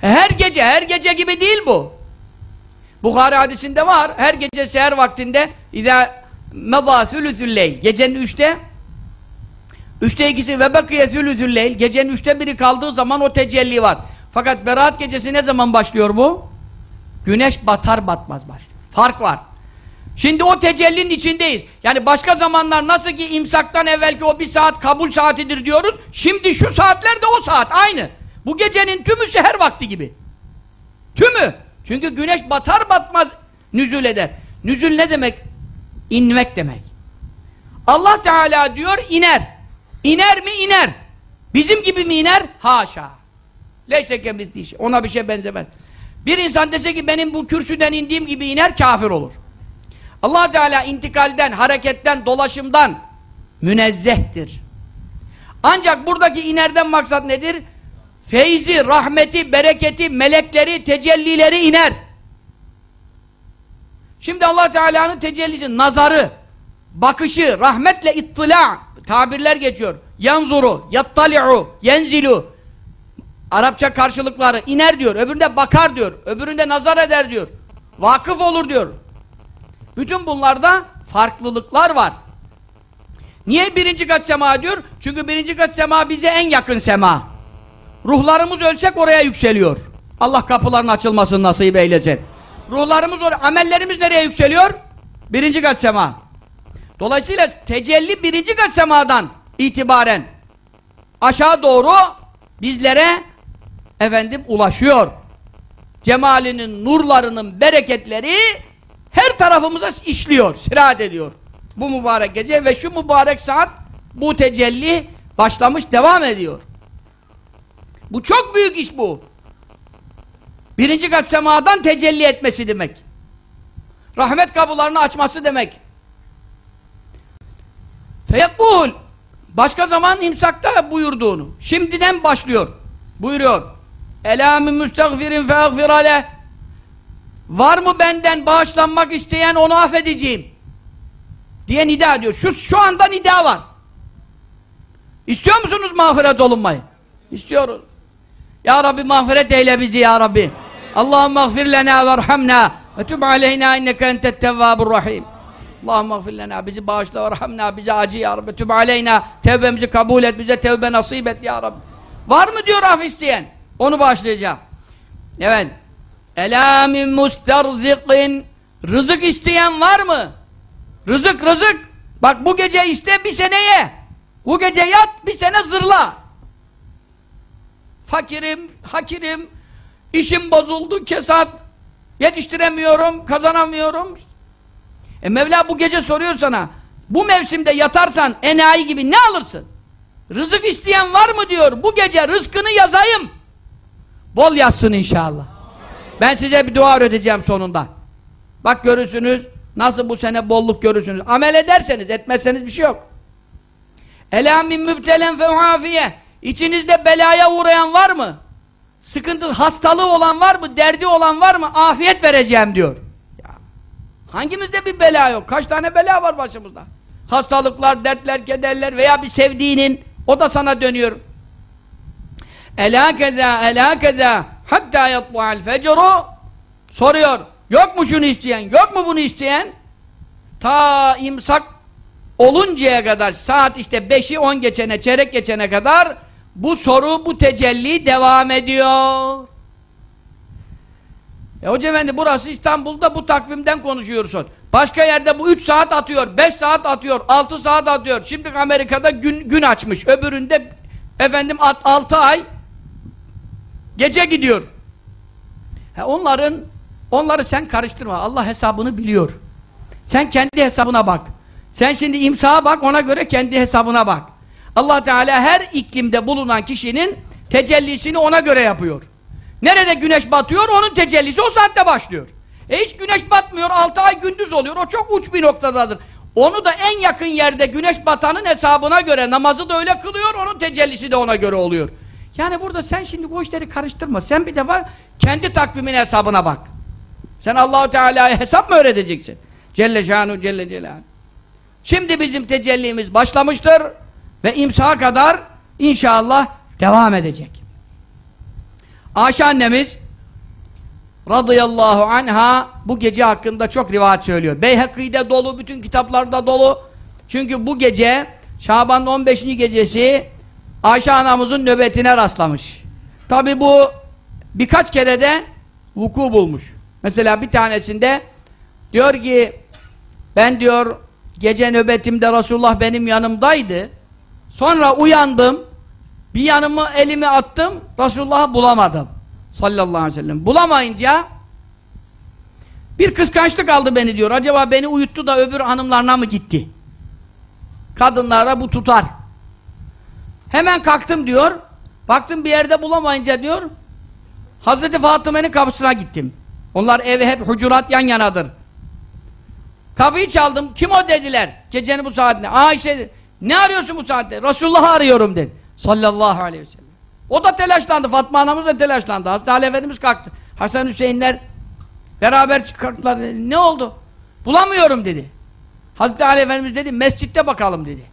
Her gece, her gece gibi değil bu. Bukhari hadisinde var, her gece seher vaktinde İzâ medâ sülüsülleyl, gecenin üçte üçte ikisi ve bekiye sülüsülleyl, gecenin üçte biri kaldığı zaman o tecelli var. Fakat Berat gecesi ne zaman başlıyor bu? Güneş batar batmaz başlıyor. Fark var. Şimdi o tecellinin içindeyiz. Yani başka zamanlar nasıl ki imsaktan evvelki o bir saat kabul saatidir diyoruz. Şimdi şu saatler de o saat aynı. Bu gecenin tümü seher vakti gibi. Tümü. Çünkü güneş batar batmaz nüzül eder. Nüzül ne demek? İnmek demek. Allah Teala diyor iner. İner mi? iner. Bizim gibi mi iner? Haşa. Leyse kemizli. Ona bir şey benzemez. Bir insan dese ki benim bu kürsüden indiğim gibi iner kafir olur. Allah Teala intikalden, hareketten, dolaşımdan münezzehtir. Ancak buradaki inerden maksat nedir? Feyzi, rahmeti, bereketi, melekleri, tecellileri iner. Şimdi allah Teala'nın tecellisi, nazarı, bakışı, rahmetle ittila, tabirler geçiyor. Yanzuru, yattali'u, yenzilu, Arapça karşılıkları iner diyor, öbüründe bakar diyor, öbüründe nazar eder diyor. Vakıf olur diyor. Bütün bunlarda farklılıklar var. Niye birinci kat sema diyor? Çünkü birinci kat sema bize en yakın sema. Ruhlarımız ölsek oraya yükseliyor. Allah kapıların açılmasını nasip eylesin. Ruhlarımız oraya, amellerimiz nereye yükseliyor? Birinci kat sema. Dolayısıyla tecelli birinci kat semadan itibaren aşağı doğru bizlere efendim ulaşıyor. Cemalinin, nurlarının bereketleri her tarafımıza işliyor, sirahat ediyor. Bu mübarek gece ve şu mübarek saat bu tecelli başlamış, devam ediyor. Bu çok büyük iş bu. Birinci kat semadan tecelli etmesi demek. Rahmet kapılarını açması demek. Feyekul Başka zaman imsakta buyurduğunu. Şimdiden başlıyor. Buyuruyor. Elâmin müstagfirin feagfirale Var mı benden bağışlanmak isteyen onu affedeceğim. Diye nida ediyor. Şu, şu anda nida var. İstiyor musunuz mağfiret olunmayı? İstiyoruz. Ya Rabbi mağfiret eyle bizi ya Rabbi. Allahümme mağfir lena verhamna ve tub aleyna inneke entet tevvabur rahim. Allahümme mağfir lena bizi bağışla verhamna bize acı ya Rabbi. Tub aleyna tevbemizi kabul et bize tevbe nasip et ya Rabbi. Var mı diyor af isteyen? Onu bağışlayacağım. Evet. Ela min mustarzikin Rızık isteyen var mı? Rızık rızık. Bak bu gece iste bir seneye. Bu gece yat bir sene zırla. Fakirim, hakirim, işim bozuldu, kesat, yetiştiremiyorum, kazanamıyorum. E Mevla bu gece soruyor sana, bu mevsimde yatarsan enayi gibi ne alırsın? Rızık isteyen var mı diyor, bu gece rızkını yazayım. Bol yazsın inşallah. Ben size bir dua ödeyeceğim sonunda. Bak görürsünüz, nasıl bu sene bolluk görürsünüz. Amel ederseniz, etmezseniz bir şey yok. Ela min mübtelen feuhafiye. İçinizde belaya uğrayan var mı? Sıkıntı, hastalığı olan var mı? Derdi olan var mı? Afiyet vereceğim diyor. Ya, hangimizde bir bela yok? Kaç tane bela var başımızda? Hastalıklar, dertler, kederler veya bir sevdiğinin o da sana dönüyor. Ela keda, ela keda hatta yatlu'al fecru soruyor. Yok mu şunu isteyen? Yok mu bunu isteyen? ta imsak oluncaya kadar saat işte 5'i 10 geçene çeyrek geçene kadar bu soru bu tecelli devam ediyor. E hoca efendi burası İstanbul'da bu takvimden konuşuyorsun. Başka yerde bu 3 saat atıyor, 5 saat atıyor, 6 saat atıyor. Şimdi Amerika'da gün, gün açmış. Öbüründe efendim 6 ay gece gidiyor. He onların onları sen karıştırma. Allah hesabını biliyor. Sen kendi hesabına bak. Sen şimdi imsaha bak, ona göre kendi hesabına bak. Allah Teala her iklimde bulunan kişinin tecellisini ona göre yapıyor. Nerede güneş batıyor, onun tecellisi o saatte başlıyor. E hiç güneş batmıyor, 6 ay gündüz oluyor, o çok uç bir noktadadır. Onu da en yakın yerde güneş batanın hesabına göre namazı da öyle kılıyor, onun tecellisi de ona göre oluyor. Yani burada sen şimdi bu işleri karıştırma. Sen bir defa kendi takvimin hesabına bak. Sen Allahu Teala'ya hesap mı öğreteceksin? Celle şanu celle celaluhu. Şimdi bizim tecellimiz başlamıştır ve imsaha kadar inşallah devam edecek. Ayşe annemiz radıyallahu anha bu gece hakkında çok rivayet söylüyor. Beyhaki'de dolu, bütün kitaplarda dolu. Çünkü bu gece Şaban'ın 15. gecesi Ayşe anamızın nöbetine rastlamış. Tabi bu birkaç kere de vuku bulmuş. Mesela bir tanesinde diyor ki ben diyor gece nöbetimde Resulullah benim yanımdaydı. Sonra uyandım. Bir yanımı elimi attım. Resulullah'ı bulamadım. Sallallahu aleyhi ve sellem. Bulamayınca bir kıskançlık aldı beni diyor. Acaba beni uyuttu da öbür hanımlarına mı gitti? Kadınlara bu tutar. Hemen kalktım diyor. Baktım bir yerde bulamayınca diyor. Hazreti Fatıma'nın kapısına gittim. Onlar evi hep hucurat yan yanadır. Kapıyı çaldım. Kim o dediler. Gecenin bu saatinde. Ayşe ne arıyorsun bu saatte? Resulullah'ı arıyorum dedi. Sallallahu aleyhi ve sellem. O da telaşlandı. Fatma anamız da telaşlandı. Hazreti Ali Efendimiz kalktı. Hasan Hüseyinler beraber. Dedi. Ne oldu? Bulamıyorum dedi. Hazreti Ali Efendimiz dedi mescitte bakalım dedi.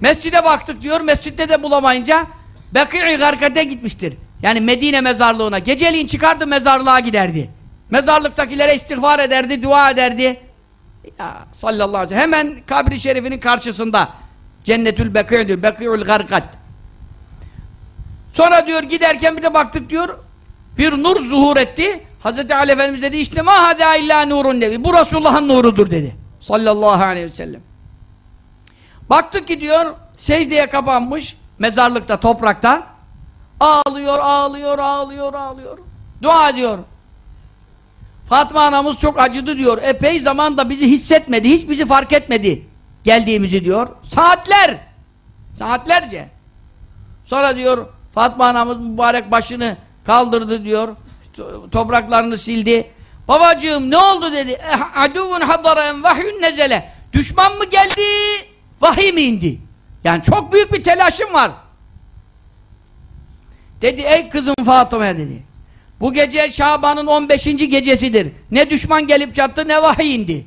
Mescide baktık diyor. Mescitte de bulamayınca Bekir-i Garkat'e gitmiştir. Yani Medine mezarlığına. Geceliğin çıkardı mezarlığa giderdi. Mezarlıktakilere istiğfar ederdi, dua ederdi. Ya sallallahu aleyhi ve sellem. Hemen kabri şerifinin karşısında. Cennetül Bekir diyor. Bekir'ül Garkat. Sonra diyor giderken bir de baktık diyor. Bir nur zuhur etti. Hazreti Ali Efendimiz dedi işte ma hada illa nurun nevi. Bu Resulullah'ın nurudur dedi. Sallallahu aleyhi ve sellem. Baktık ki diyor secdeye kapanmış mezarlıkta, toprakta. Ağlıyor, ağlıyor, ağlıyor, ağlıyor. Dua ediyor. Fatma anamız çok acıdı diyor. Epey zamanda bizi hissetmedi, hiç bizi fark etmedi geldiğimizi diyor. Saatler, saatlerce. Sonra diyor Fatma anamız mübarek başını kaldırdı diyor. Topraklarını sildi. Babacığım ne oldu dedi. Eh, aduvun hadaren vahyun nezele. Düşman mı geldi? Vahiy mi indi? Yani çok büyük bir telaşım var. Dedi ey kızım Fatıma dedi. Bu gece Şaban'ın 15. gecesidir. Ne düşman gelip çattı ne vahiy indi.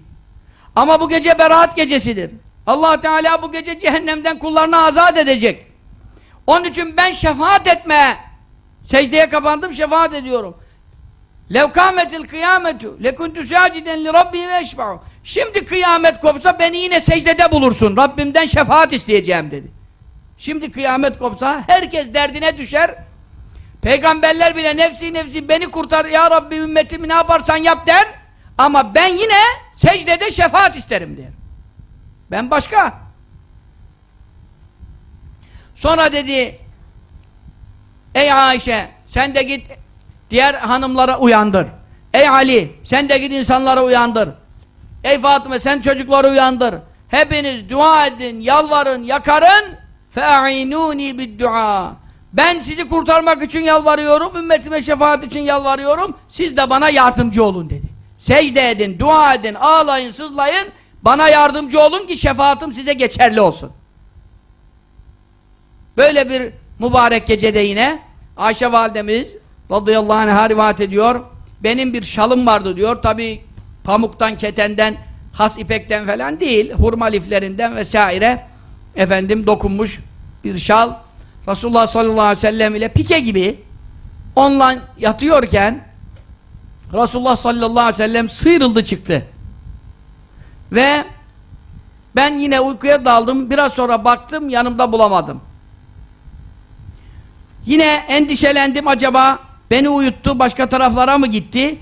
Ama bu gece beraat gecesidir. allah Teala bu gece cehennemden kullarını azat edecek. Onun için ben şefaat etmeye secdeye kapandım şefaat ediyorum. Levkâmetil kıyametu lekuntu sâciden li rabbi ve eşfa'u Şimdi kıyamet kopsa beni yine secdede bulursun. Rabbimden şefaat isteyeceğim dedi. Şimdi kıyamet kopsa herkes derdine düşer. Peygamberler bile nefsi nefsi beni kurtar ya Rabbi ümmetimi ne yaparsan yap der. Ama ben yine secdede şefaat isterim der. Ben başka. Sonra dedi Ey Ayşe sen de git diğer hanımlara uyandır. Ey Ali sen de git insanlara uyandır. Ey Fatıma sen çocukları uyandır. Hepiniz dua edin, yalvarın, yakarın. فَاَعِنُونِ بِالدُّعَى Ben sizi kurtarmak için yalvarıyorum, ümmetime şefaat için yalvarıyorum. Siz de bana yardımcı olun dedi. Secde edin, dua edin, ağlayın, sızlayın. Bana yardımcı olun ki şefaatim size geçerli olsun. Böyle bir mübarek gecede yine Ayşe validemiz radıyallahu anh'a rivayet ediyor. Benim bir şalım vardı diyor. Tabi pamuktan, ketenden, has ipekten falan değil. Hurma liflerinden vesaire efendim dokunmuş bir şal. Resulullah sallallahu aleyhi ve sellem ile pike gibi onunla yatıyorken Resulullah sallallahu aleyhi ve sellem sıyrıldı çıktı. Ve ben yine uykuya daldım. Biraz sonra baktım yanımda bulamadım. Yine endişelendim acaba beni uyuttu başka taraflara mı gitti?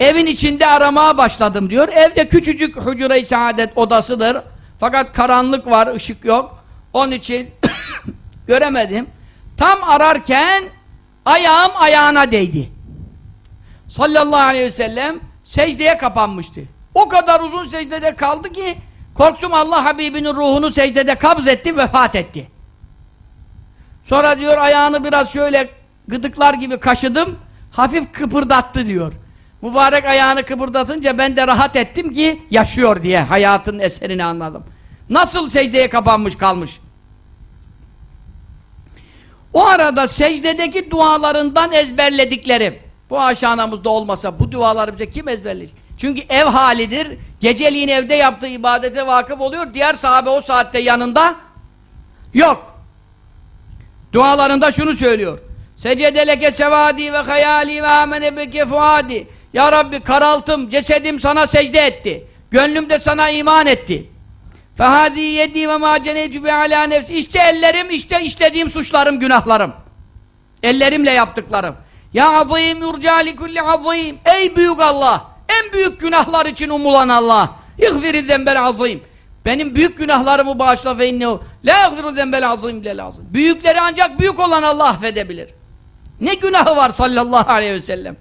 Evin içinde aramaya başladım diyor. Evde küçücük hücre-i saadet odasıdır. Fakat karanlık var, ışık yok. Onun için göremedim. Tam ararken ayağım ayağına değdi. Sallallahu aleyhi ve sellem secdeye kapanmıştı. O kadar uzun secdede kaldı ki korktum Allah Habibinin ruhunu secdede kabz etti, vefat etti. Sonra diyor ayağını biraz şöyle gıdıklar gibi kaşıdım, hafif kıpırdattı diyor. Mübarek ayağını kıpırdatınca ben de rahat ettim ki yaşıyor diye hayatın eserini anladım. Nasıl secdeye kapanmış kalmış. O arada secdedeki dualarından ezberlediklerim. Bu aşağınamızda olmasa bu duaları bize kim ezberleyecek? Çünkü ev halidir. Geceliğin evde yaptığı ibadete vakıf oluyor. Diğer sahabe o saatte yanında yok. Dualarında şunu söylüyor. Secedeleke sevadi ve hayali ve amene beke fuadi. Ya Rabbi karaltım, cesedim sana secde etti. Gönlüm de sana iman etti. Fehadi yedi ve ma ceneytü nefsi. İşte ellerim, işte işlediğim suçlarım, günahlarım. Ellerimle yaptıklarım. Ya azim yurca kulli azim. Ey büyük Allah! En büyük günahlar için umulan Allah. İğfiri zembel azim. Benim büyük günahlarımı bağışla fe innehu. La yagfiru zembel azim ile lazım. Büyükleri ancak büyük olan Allah affedebilir. Ne günahı var sallallahu aleyhi ve sellem.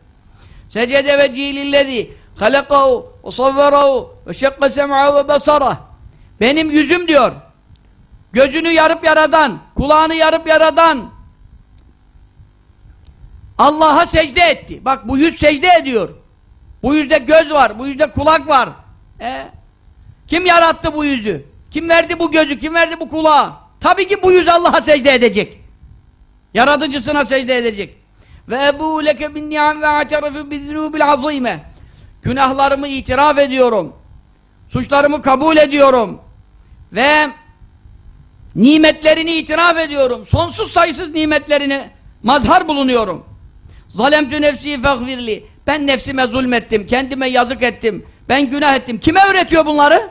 Secede ve cilillezi halakahu ve savverahu ve şekka sem'ahu ve basarah. Benim yüzüm diyor. Gözünü yarıp yaradan, kulağını yarıp yaradan Allah'a secde etti. Bak bu yüz secde ediyor. Bu yüzde göz var, bu yüzde kulak var. E? Kim yarattı bu yüzü? Kim verdi bu gözü? Kim verdi bu kulağı? Tabii ki bu yüz Allah'a secde edecek. Yaratıcısına secde edecek. Ve ebu leke bin ni'am ve a'terefu biznubil azime. Günahlarımı itiraf ediyorum. Suçlarımı kabul ediyorum. Ve nimetlerini itiraf ediyorum. Sonsuz sayısız nimetlerini mazhar bulunuyorum. Zalemtü nefsi fegfirli. Ben nefsime zulmettim, kendime yazık ettim. Ben günah ettim. Kime öğretiyor bunları?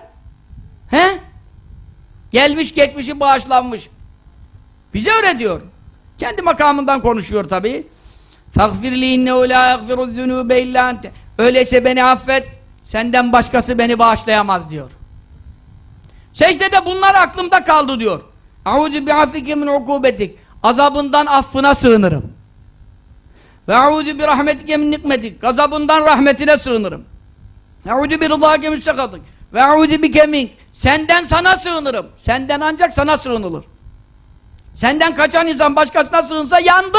He? Gelmiş geçmişi bağışlanmış. Bize öğretiyor. Kendi makamından konuşuyor tabii. Tagfirli innehu la yagfiru zunube illa ente. Öyleyse beni affet, senden başkası beni bağışlayamaz diyor. Secdede bunlar aklımda kaldı diyor. Bi afike min ukubetik. Azabından affına sığınırım. Ve bi rahmetike min nikmetik. Gazabından rahmetine sığınırım. Bi rıdake min sekatik. Ve auzu bi kemink. Senden sana sığınırım. Senden ancak sana sığınılır. Senden kaçan insan başkasına sığınsa yandı.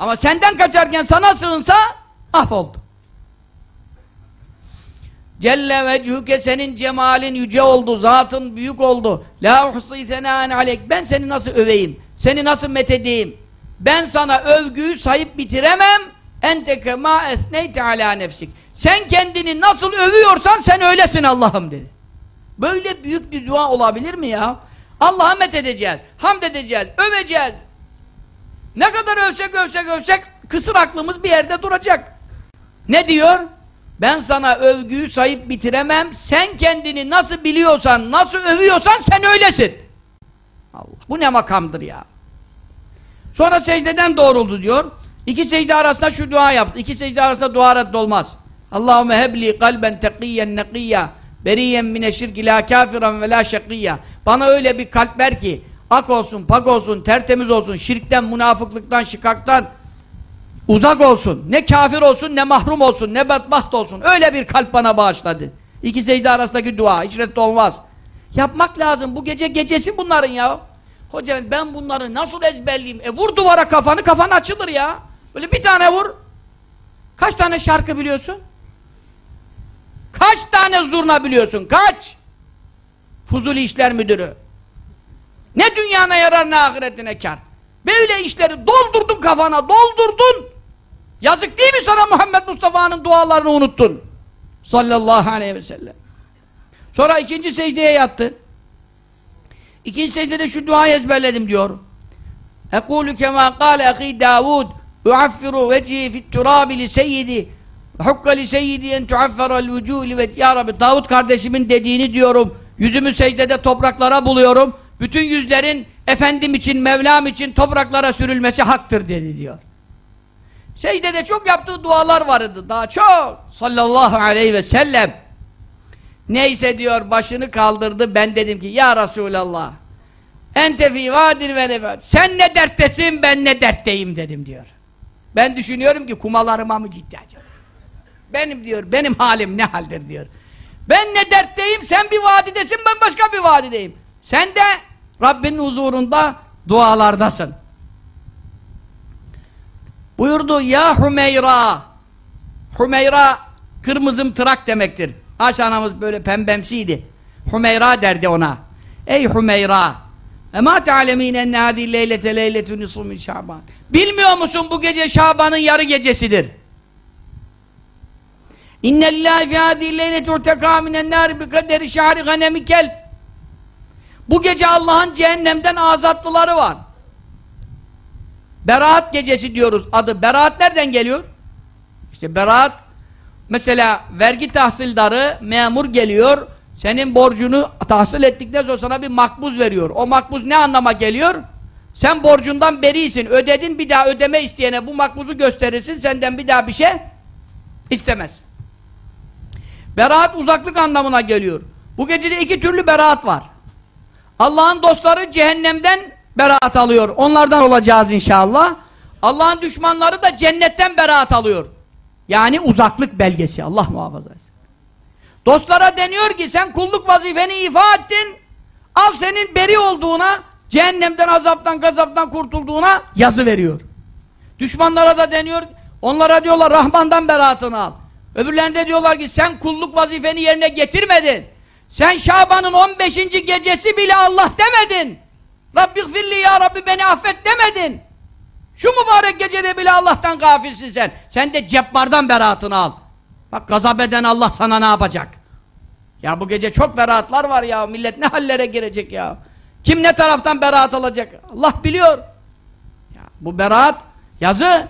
Ama senden kaçarken sana sığınsa ahvoldu. Celle vechuke senin cemalin yüce oldu, zatın büyük oldu. La uhsi senâen aleyk. Ben seni nasıl öveyim? Seni nasıl methedeyim? Ben sana övgüyü sayıp bitiremem. Ente kema esneyte ala nefsik. Sen kendini nasıl övüyorsan sen öylesin Allah'ım dedi. Böyle büyük bir dua olabilir mi ya? Allah'a met edeceğiz, hamd edeceğiz, öveceğiz. Ne kadar övsek övsek övsek kısır aklımız bir yerde duracak. Ne diyor? Ben sana övgüyü sayıp bitiremem. Sen kendini nasıl biliyorsan, nasıl övüyorsan sen öylesin. Allah. Bu ne makamdır ya. Sonra secdeden doğruldu diyor. İki secde arasında şu dua yaptı. İki secde arasında dua reddolmaz. Allahümme hebli kalben tekiyyen nekiyya beriyen mine şirki la kafiran ve la şakiyya. Bana öyle bir kalp ver ki ak olsun, pak olsun, tertemiz olsun, şirkten, münafıklıktan, şikaktan uzak olsun. Ne kafir olsun, ne mahrum olsun, ne bedbaht olsun. Öyle bir kalp bana bağışladı. İki secde arasındaki dua, hiç reddi olmaz. Yapmak lazım. Bu gece gecesi bunların ya. Hocam ben bunları nasıl ezberleyeyim? E vur duvara kafanı, kafan açılır ya. Böyle bir tane vur. Kaç tane şarkı biliyorsun? Kaç tane zurna biliyorsun? Kaç? Fuzuli işler müdürü. Ne dünyana yarar ne ahiretine kar. Böyle işleri doldurdun kafana, doldurdun. Yazık değil mi sana Muhammed Mustafa'nın dualarını unuttun? Sallallahu aleyhi ve sellem. Sonra ikinci secdeye yattı. İkinci secdede şu duayı ezberledim diyor. Ekulu kema kâle ehî Davud uaffiru vecihi fit turabi li seyyidi Hukka li seyyidi en tuafferal vücûli ve Ya Rabbi Davut kardeşimin dediğini diyorum. Yüzümü secdede topraklara buluyorum. Bütün yüzlerin efendim için, Mevlam için topraklara sürülmesi haktır dedi diyor. Secdede çok yaptığı dualar vardı. Daha çok. Sallallahu aleyhi ve sellem. Neyse diyor başını kaldırdı. Ben dedim ki ya Resulallah ente fî vadin ve nefat. Sen ne derttesin ben ne dertteyim dedim diyor. Ben düşünüyorum ki kumalarıma mı gitti acaba? Benim diyor, benim halim ne haldir diyor. Ben ne dertteyim, sen bir vadidesin, ben başka bir vadideyim. Sen de Rabbinin huzurunda dualardasın. Buyurdu, ya Hümeyra. Hümeyra, kırmızım tırak demektir. Ayşe böyle pembemsiydi. Hümeyra derdi ona. Ey Hümeyra! Ema te'alemin enne hadi leylete leyletü nisfu şaban. Bilmiyor musun bu gece Şaban'ın yarı gecesidir. İnne lillahi fi hadi leyleti urteka minen nâri bi kaderi şahri ganemi kelb. Bu gece Allah'ın cehennemden azatlıları var. Beraat gecesi diyoruz adı. Beraat nereden geliyor? İşte beraat mesela vergi tahsildarı memur geliyor senin borcunu tahsil ettikten sonra sana bir makbuz veriyor. O makbuz ne anlama geliyor? Sen borcundan berisin. Ödedin bir daha ödeme isteyene bu makbuzu gösterirsin. Senden bir daha bir şey istemez. Beraat uzaklık anlamına geliyor. Bu gecede iki türlü beraat var. Allah'ın dostları cehennemden beraat alıyor. Onlardan olacağız inşallah. Allah'ın düşmanları da cennetten beraat alıyor. Yani uzaklık belgesi. Allah muhafaza etsin. Dostlara deniyor ki sen kulluk vazifeni ifa ettin. Al senin beri olduğuna, cehennemden, azaptan, gazaptan kurtulduğuna yazı veriyor. Düşmanlara da deniyor, onlara diyorlar Rahman'dan beraatını al. Öbürlerinde diyorlar ki sen kulluk vazifeni yerine getirmedin. Sen Şaban'ın 15. gecesi bile Allah demedin. Rabbi gfirli ya Rabbi beni affet demedin. Şu mübarek gecede bile Allah'tan gafilsin sen. Sen de cebbardan beraatını al. Bak gazap eden Allah sana ne yapacak? Ya bu gece çok beraatlar var ya. Millet ne hallere girecek ya. Kim ne taraftan beraat alacak? Allah biliyor. Ya bu beraat yazı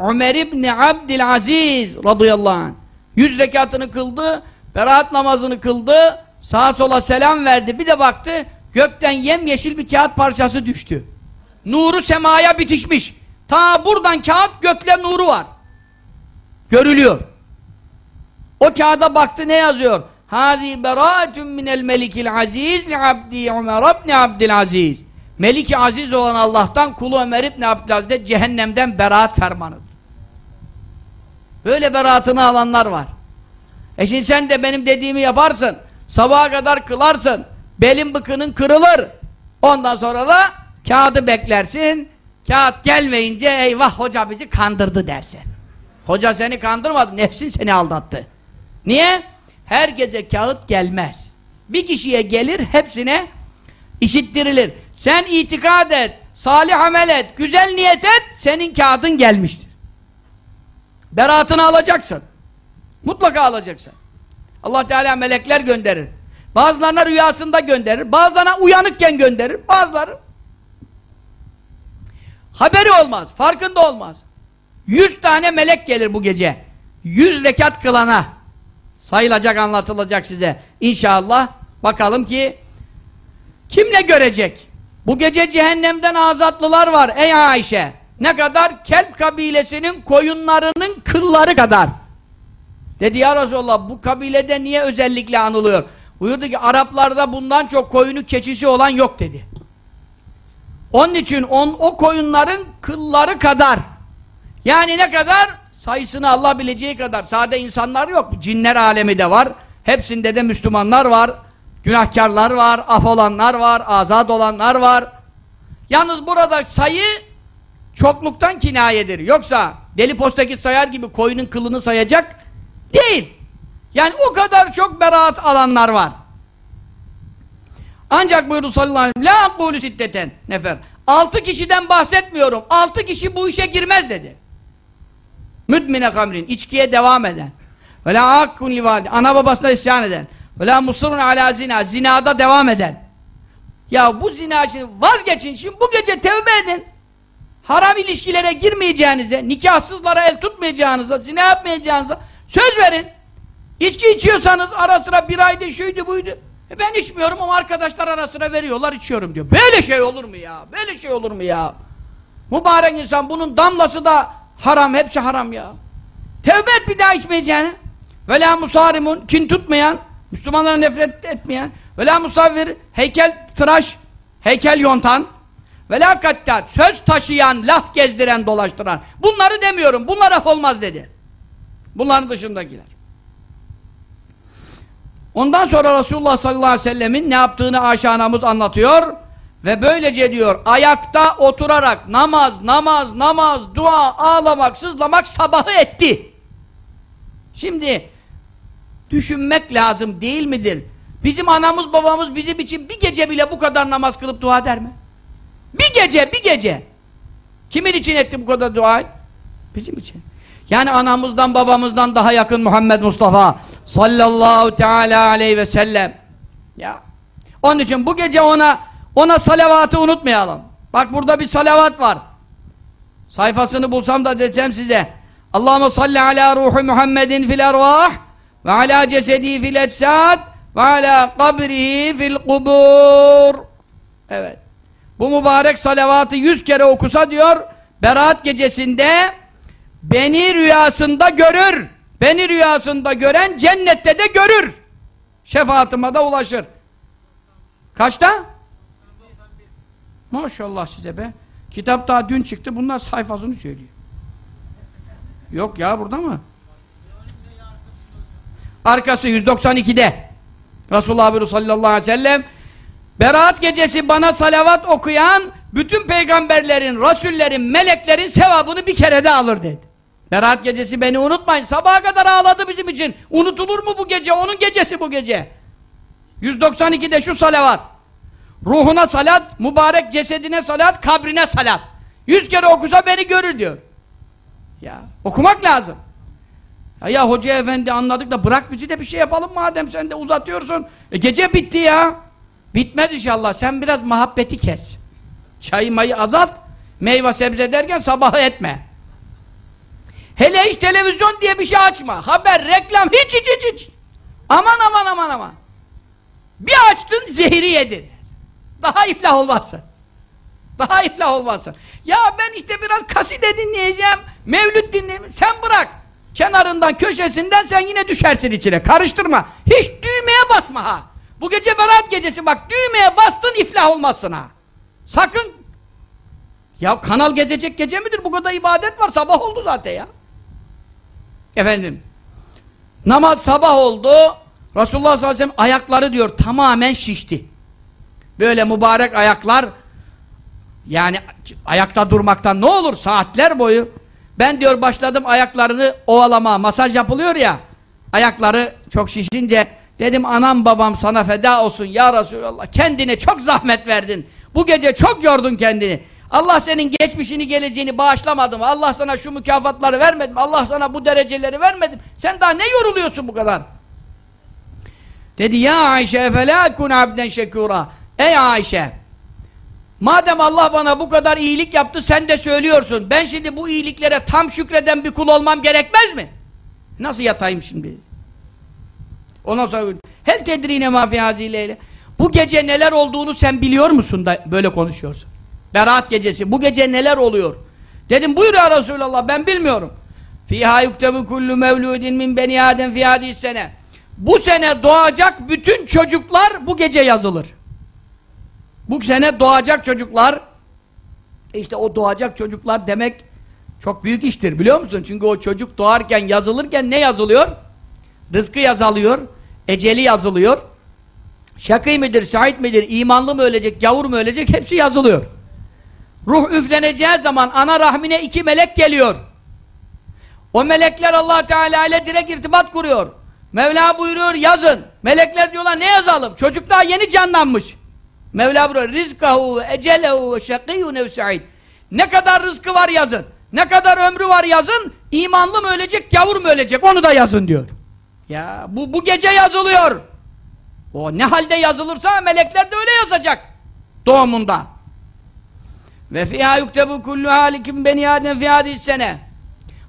Ömer İbni Abdülaziz radıyallahu anh yüz rekatını kıldı, beraat namazını kıldı, sağa sola selam verdi, bir de baktı, gökten yemyeşil bir kağıt parçası düştü. Nuru semaya bitişmiş. Ta buradan kağıt gökle nuru var. Görülüyor. O kağıda baktı ne yazıyor? Hâzî berâetun minel melikil aziz li abdi Ömer ibn Abdülaziz. Melik-i aziz olan Allah'tan kulu Ömer ibn Abdülaziz'de cehennemden beraat fermanı. Böyle beraatını alanlar var. E şimdi sen de benim dediğimi yaparsın. Sabaha kadar kılarsın. Belin bıkının kırılır. Ondan sonra da kağıdı beklersin. Kağıt gelmeyince eyvah hoca bizi kandırdı dersin. Hoca seni kandırmadı. Nefsin seni aldattı. Niye? Her gece kağıt gelmez. Bir kişiye gelir hepsine işittirilir. Sen itikad et, salih amel et, güzel niyet et, senin kağıdın gelmiştir. Beratını alacaksın. Mutlaka alacaksın. Allah Teala melekler gönderir. Bazılarına rüyasında gönderir, bazılarına uyanıkken gönderir, bazıları haberi olmaz, farkında olmaz. Yüz tane melek gelir bu gece. Yüz rekat kılana. Sayılacak, anlatılacak size. İnşallah bakalım ki kim ne görecek? Bu gece cehennemden azatlılar var ey Ayşe. Ne kadar? Kelp kabilesinin koyunlarının kılları kadar. Dedi ya Resulallah bu kabilede niye özellikle anılıyor? Buyurdu ki Araplarda bundan çok koyunu keçisi olan yok dedi. Onun için on, o koyunların kılları kadar. Yani ne kadar? Sayısını Allah bileceği kadar. Sade insanlar yok. Cinler alemi de var. Hepsinde de Müslümanlar var. Günahkarlar var. Af olanlar var. Azat olanlar var. Yalnız burada sayı çokluktan kinayedir. Yoksa deli postaki sayar gibi koyunun kılını sayacak değil. Yani o kadar çok beraat alanlar var. Ancak buyurdu sallallahu aleyhi ve sellem La akulu siddeten nefer. Altı kişiden bahsetmiyorum. Altı kişi bu işe girmez dedi. Müdmine kamrin. içkiye devam eden. Ve la akkun livadi. Ana babasına isyan eden. Ve la musırun ala zina. Zinada devam eden. Ya bu zina şimdi vazgeçin. Şimdi bu gece tevbe edin. haram ilişkilere girmeyeceğinize, nikahsızlara el tutmayacağınıza, zina yapmayacağınıza söz verin. İçki içiyorsanız ara sıra bir ayda şuydu buydu. E ben içmiyorum ama arkadaşlar ara sıra veriyorlar içiyorum diyor. Böyle şey olur mu ya? Böyle şey olur mu ya? Mübarek insan bunun damlası da haram, hepsi haram ya. Tevbe et bir daha içmeyeceğini. Ve la musarimun, kin tutmayan, Müslümanlara nefret etmeyen, ve la musavvir, heykel tıraş, heykel yontan, ve la söz taşıyan, laf gezdiren, dolaştıran. Bunları demiyorum, bunlar af olmaz dedi. Bunların dışındakiler. Ondan sonra Resulullah sallallahu aleyhi ve sellemin ne yaptığını aşanamız anlatıyor. Ve böylece diyor, ayakta oturarak namaz, namaz, namaz, dua, ağlamak, sızlamak sabahı etti. Şimdi düşünmek lazım değil midir? Bizim anamız babamız bizim için bir gece bile bu kadar namaz kılıp dua eder mi? Bir gece, bir gece. Kimin için etti bu kadar dua? Bizim için. Yani anamızdan babamızdan daha yakın Muhammed Mustafa sallallahu teala aleyhi ve sellem. Ya. Onun için bu gece ona ona salavatı unutmayalım. Bak burada bir salavat var. Sayfasını bulsam da desem size. Allahumme salli ala ruhu Muhammedin fil ervah ve ala cesedi fil etsad ve ala kabrihi fil kubur. Evet. Bu mübarek salavatı yüz kere okusa diyor, Berat gecesinde beni rüyasında görür. Beni rüyasında gören cennette de görür. Şefaatıma da ulaşır. Kaçta? Maşallah size be. Kitap daha dün çıktı. Bunlar sayfasını söylüyor. Yok ya burada mı? Arkası 192'de. Resulullah sallallahu aleyhi ve sellem Berat gecesi bana salavat okuyan bütün peygamberlerin, rasullerin, meleklerin sevabını bir kerede alır dedi. Berat gecesi beni unutmayın. Sabaha kadar ağladı bizim için. Unutulur mu bu gece? Onun gecesi bu gece. 192'de şu salavat. Ruhuna salat, mübarek cesedine salat, kabrine salat. Yüz kere okusa beni görür diyor. Ya okumak lazım. Ya, ya hoca efendi anladık da bırak bizi de bir şey yapalım madem sen de uzatıyorsun. E, gece bitti ya. Bitmez inşallah. Sen biraz muhabbeti kes. Çayı mayı azalt. Meyve sebze derken sabahı etme. Hele hiç televizyon diye bir şey açma. Haber, reklam hiç hiç hiç hiç. Aman aman aman aman. Bir açtın zehri yedin. Daha iflah olmazsın. Daha iflah olmazsın. Ya ben işte biraz kaside dinleyeceğim, mevlüt dinleyeyim. Sen bırak. Kenarından, köşesinden sen yine düşersin içine. Karıştırma. Hiç düğmeye basma ha. Bu gece berat gecesi bak düğmeye bastın iflah olmazsın ha. Sakın. Ya kanal gezecek gece midir? Bu kadar ibadet var. Sabah oldu zaten ya. Efendim. Namaz sabah oldu. Resulullah sallallahu aleyhi ve sellem ayakları diyor tamamen şişti. Böyle mübarek ayaklar yani ayakta durmaktan ne olur saatler boyu. Ben diyor başladım ayaklarını ovalama, masaj yapılıyor ya. Ayakları çok şişince dedim anam babam sana feda olsun ya Resulallah. Kendine çok zahmet verdin. Bu gece çok yordun kendini. Allah senin geçmişini geleceğini bağışlamadı mı? Allah sana şu mükafatları vermedi mi? Allah sana bu dereceleri vermedi mi? Sen daha ne yoruluyorsun bu kadar? Dedi ya Ayşe efela kun abden şekura. Ey Ayşe madem Allah bana bu kadar iyilik yaptı sen de söylüyorsun. Ben şimdi bu iyiliklere tam şükreden bir kul olmam gerekmez mi? Nasıl yatayım şimdi? Ondan sonra hel tedrine ma fi hazileyle. Bu gece neler olduğunu sen biliyor musun da böyle konuşuyorsun? Berat gecesi. Bu gece neler oluyor? Dedim buyur ya Resulallah ben bilmiyorum. Fiha yuktebu kullu mevludin min beni adem fi hadis sene. Bu sene doğacak bütün çocuklar bu gece yazılır. Bu sene doğacak çocuklar e işte o doğacak çocuklar demek çok büyük iştir biliyor musun? Çünkü o çocuk doğarken yazılırken ne yazılıyor? Rızkı yazılıyor, eceli yazılıyor. Şakî midir, şahit midir, imanlı mı ölecek, gavur mu ölecek hepsi yazılıyor. Ruh üfleneceği zaman ana rahmine iki melek geliyor. O melekler allah Teala ile direkt irtibat kuruyor. Mevla buyuruyor yazın. Melekler diyorlar ne yazalım? Çocuk daha yeni canlanmış. Mevla buyuruyor rizkahu ve ecelehu ve şakîhu nevsa'id. Ne kadar rızkı var yazın. Ne kadar ömrü var yazın. İmanlı mı ölecek, gavur mu ölecek onu da yazın diyor. Ya bu, bu gece yazılıyor. O ne halde yazılırsa melekler de öyle yazacak. Doğumunda. Ve fîhâ yuktebu kullu hâlikim beni fî hâdis sene.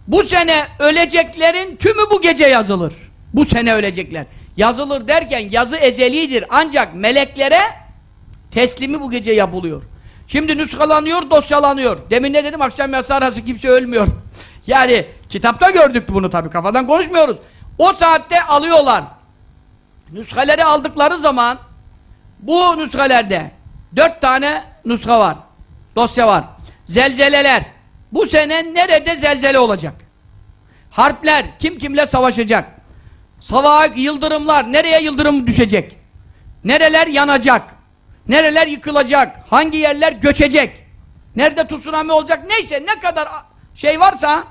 Bu sene öleceklerin tümü bu gece yazılır. Bu sene ölecekler. Yazılır derken yazı ezelidir. Ancak meleklere teslimi bu gece yapılıyor. Şimdi nüskalanıyor, dosyalanıyor. Demin ne dedim? Akşam yatsı arası kimse ölmüyor. yani kitapta gördük bunu tabii. Kafadan konuşmuyoruz. O saatte alıyorlar. Nüshaleri aldıkları zaman bu nüshalerde dört tane nuska var. Dosya var. Zelzeleler. Bu sene nerede zelzele olacak? Harpler. Kim kimle savaşacak? Savak, yıldırımlar. Nereye yıldırım düşecek? Nereler yanacak? Nereler yıkılacak? Hangi yerler göçecek? Nerede tsunami olacak? Neyse ne kadar şey varsa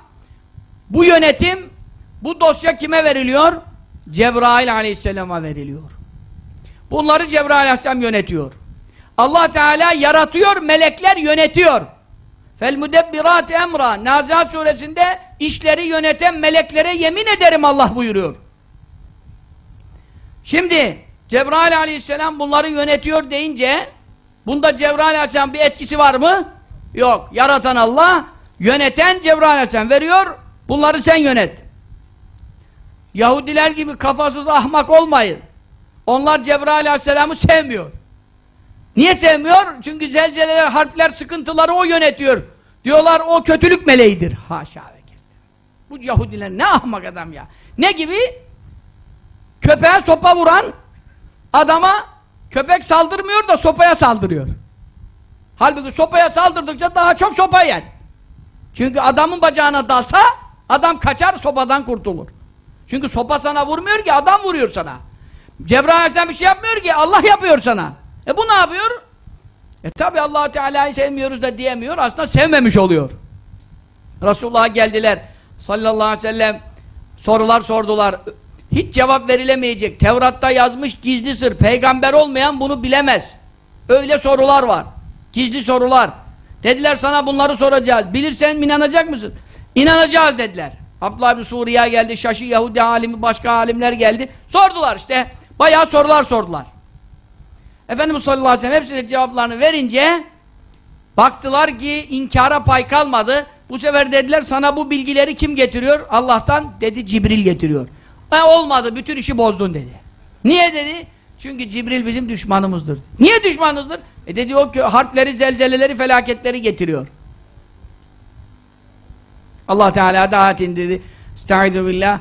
bu yönetim bu dosya kime veriliyor? Cebrail aleyhisselama veriliyor. Bunları Cebrail aleyhisselam yönetiyor. Allah Teala yaratıyor, melekler yönetiyor. Fel mudebbirat emra. Nazihat suresinde işleri yöneten meleklere yemin ederim Allah buyuruyor. Şimdi Cebrail aleyhisselam bunları yönetiyor deyince bunda Cebrail aleyhisselam bir etkisi var mı? Yok. Yaratan Allah, yöneten Cebrail aleyhisselam veriyor. Bunları sen yönet. Yahudiler gibi kafasız ahmak olmayın. Onlar Cebrail aleyhisselamı sevmiyor. Niye sevmiyor? Çünkü zelzeleler, harpler, sıkıntıları o yönetiyor. Diyorlar o kötülük meleğidir. Haşa ve Bu Yahudiler ne ahmak adam ya. Ne gibi? Köpeğe sopa vuran adama köpek saldırmıyor da sopaya saldırıyor. Halbuki sopaya saldırdıkça daha çok sopa yer. Çünkü adamın bacağına dalsa adam kaçar sopadan kurtulur. Çünkü sopa sana vurmuyor ki adam vuruyor sana. Cebrail Aleyhisselam bir şey yapmıyor ki Allah yapıyor sana. E bu ne yapıyor? E tabi allah Teala'yı sevmiyoruz da diyemiyor. Aslında sevmemiş oluyor. Resulullah'a geldiler. Sallallahu aleyhi ve sellem sorular sordular. Hiç cevap verilemeyecek. Tevrat'ta yazmış gizli sır. Peygamber olmayan bunu bilemez. Öyle sorular var. Gizli sorular. Dediler sana bunları soracağız. Bilirsen inanacak mısın? İnanacağız dediler. Abdullah bin Suriye geldi. Şaşı Yahudi alimi, başka alimler geldi. Sordular işte. Bayağı sorular sordular. Efendimiz sallallahu aleyhi ve sellem hepsine cevaplarını verince baktılar ki inkara pay kalmadı. Bu sefer dediler sana bu bilgileri kim getiriyor? Allah'tan dedi Cibril getiriyor. E olmadı bütün işi bozdun dedi. Niye dedi? Çünkü Cibril bizim düşmanımızdır. Niye düşmanımızdır? E dedi o harpleri, zelzeleleri, felaketleri getiriyor. Allah Teala da ayet indirdi. Estaizu billah.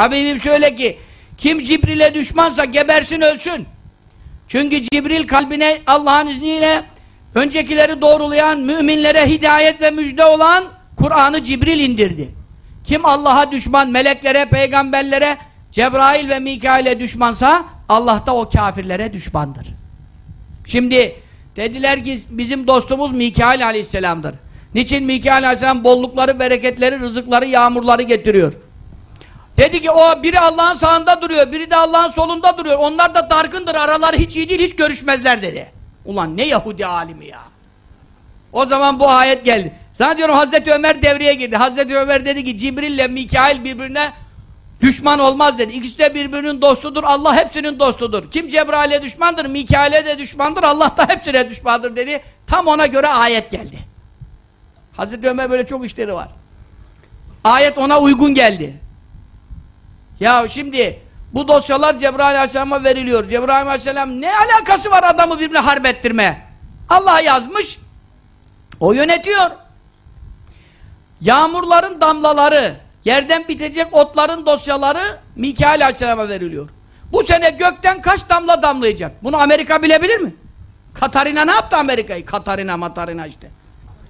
Habibim şöyle ki kim Cibril'e düşmansa gebersin ölsün. Çünkü Cibril kalbine Allah'ın izniyle öncekileri doğrulayan, müminlere hidayet ve müjde olan Kur'an'ı Cibril indirdi. Kim Allah'a düşman, meleklere, peygamberlere, Cebrail ve Mikail'e düşmansa Allah da o kafirlere düşmandır. Şimdi dediler ki bizim dostumuz Mikail aleyhisselamdır. Niçin Mikail aleyhisselam bollukları, bereketleri, rızıkları, yağmurları getiriyor? Dedi ki o biri Allah'ın sağında duruyor, biri de Allah'ın solunda duruyor. Onlar da dargındır, araları hiç iyi değil, hiç görüşmezler dedi. Ulan ne Yahudi alimi ya. O zaman bu ayet geldi. Sana diyorum Hazreti Ömer devreye girdi. Hazreti Ömer dedi ki Cibril ile Mikail birbirine düşman olmaz dedi. İkisi de birbirinin dostudur. Allah hepsinin dostudur. Kim Cebrail'e düşmandır, Mikail'e de düşmandır. Allah da hepsine düşmandır dedi. Tam ona göre ayet geldi. Hazreti Ömer böyle çok işleri var. Ayet ona uygun geldi. Ya şimdi bu dosyalar Cebrail Aleyhisselam'a veriliyor. Cebrail Aleyhisselam ne alakası var adamı birbirine harp ettirmeye? Allah yazmış. O yönetiyor. Yağmurların damlaları, yerden bitecek otların dosyaları Mikail Aleyhisselam'a veriliyor. Bu sene gökten kaç damla damlayacak? Bunu Amerika bilebilir mi? Katarina ne yaptı Amerika'yı? Katarina Matarina işte.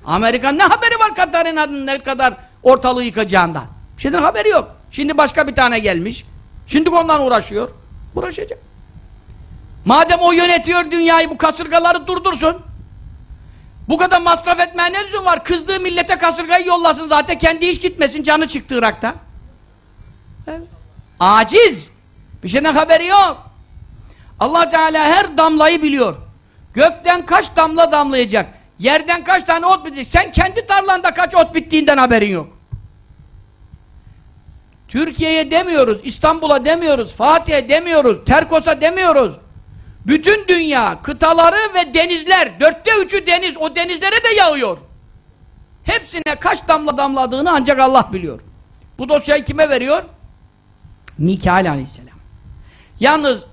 Amerika ne haberi var Katarina'nın ne kadar ortalığı yıkacağından? Şeyden haberi yok. Şimdi başka bir tane gelmiş. Şimdi ondan uğraşıyor. Uğraşacak. Madem o yönetiyor dünyayı bu kasırgaları durdursun. Bu kadar masraf etmeye ne lüzum var? Kızdığı millete kasırgayı yollasın zaten. Kendi iş gitmesin. Canı çıktı Irak'ta. Aciz. Bir şeyden haberi yok. allah Teala her damlayı biliyor. Gökten kaç damla damlayacak? Yerden kaç tane ot bitecek? Sen kendi tarlanda kaç ot bittiğinden haberin yok. Türkiye'ye demiyoruz, İstanbul'a demiyoruz, Fatih'e demiyoruz, Terkos'a demiyoruz. Bütün dünya, kıtaları ve denizler, dörtte üçü deniz, o denizlere de yağıyor. Hepsine kaç damla damladığını ancak Allah biliyor. Bu dosyayı kime veriyor? Mikail aleyhisselam. Yalnız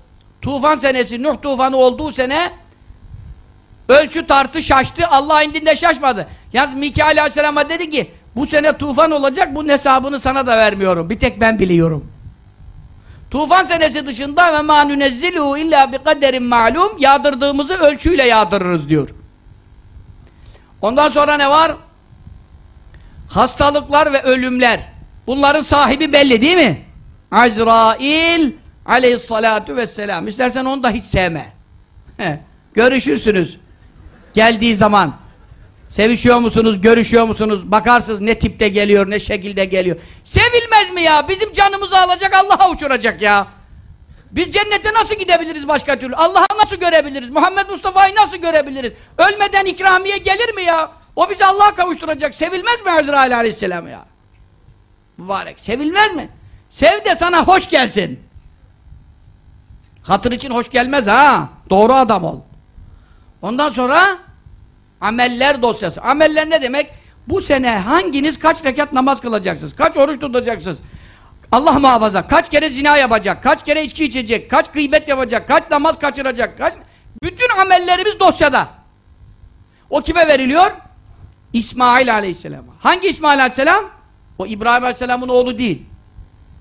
tufan senesi, Nuh tufanı olduğu sene ölçü tartı şaştı, Allah indinde şaşmadı. Yalnız Mikail aleyhisselama dedi ki, bu sene tufan olacak, bunun hesabını sana da vermiyorum. Bir tek ben biliyorum. Tufan senesi dışında ve ma nunezzilu illa bi kaderin malum yağdırdığımızı ölçüyle yağdırırız diyor. Ondan sonra ne var? Hastalıklar ve ölümler. Bunların sahibi belli değil mi? Azrail aleyhissalatu vesselam. İstersen onu da hiç sevme. Görüşürsünüz. Geldiği zaman. Sevişiyor musunuz, görüşüyor musunuz? Bakarsınız ne tipte geliyor, ne şekilde geliyor. Sevilmez mi ya? Bizim canımızı alacak, Allah'a uçuracak ya. Biz cennete nasıl gidebiliriz başka türlü? Allah'ı nasıl görebiliriz? Muhammed Mustafa'yı nasıl görebiliriz? Ölmeden ikramiye gelir mi ya? O bizi Allah'a kavuşturacak. Sevilmez mi Azrail aleyhisselam ya? Mübarek. Sevilmez mi? Sev de sana hoş gelsin. Hatır için hoş gelmez ha. Doğru adam ol. Ondan sonra Ameller dosyası. Ameller ne demek? Bu sene hanginiz kaç rekat namaz kılacaksınız? Kaç oruç tutacaksınız? Allah muhafaza. Kaç kere zina yapacak? Kaç kere içki içecek? Kaç gıybet yapacak? Kaç namaz kaçıracak? Kaç... Bütün amellerimiz dosyada. O kime veriliyor? İsmail aleyhisselam'a. Hangi İsmail aleyhisselam? O İbrahim aleyhisselamın oğlu değil.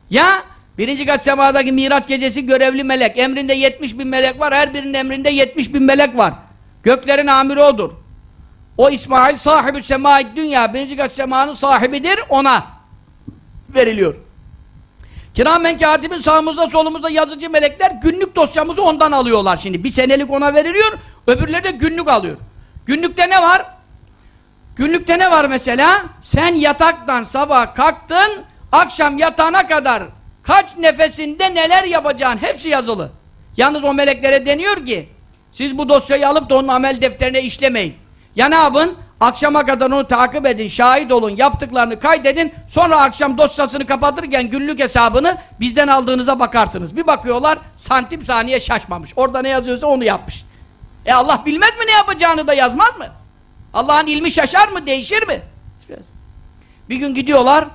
Ya birinci kat semadaki Miraç gecesi görevli melek. Emrinde 70 bin melek var. Her birinin emrinde 70 bin melek var. Göklerin amiri odur. O İsmail sahibi semai dünya birinci kat semanın sahibidir ona veriliyor. Kiramen katibin sağımızda solumuzda yazıcı melekler günlük dosyamızı ondan alıyorlar şimdi. Bir senelik ona veriliyor, öbürleri de günlük alıyor. Günlükte ne var? Günlükte ne var mesela? Sen yataktan sabah kalktın, akşam yatağına kadar kaç nefesinde neler yapacağın hepsi yazılı. Yalnız o meleklere deniyor ki, siz bu dosyayı alıp da onun amel defterine işlemeyin. Ya ne yapın? Akşama kadar onu takip edin, şahit olun, yaptıklarını kaydedin, sonra akşam dosyasını kapatırken günlük hesabını bizden aldığınıza bakarsınız. Bir bakıyorlar, santim saniye şaşmamış. Orada ne yazıyorsa onu yapmış. E Allah bilmez mi ne yapacağını da yazmaz mı? Allah'ın ilmi şaşar mı, değişir mi? Bir gün gidiyorlar,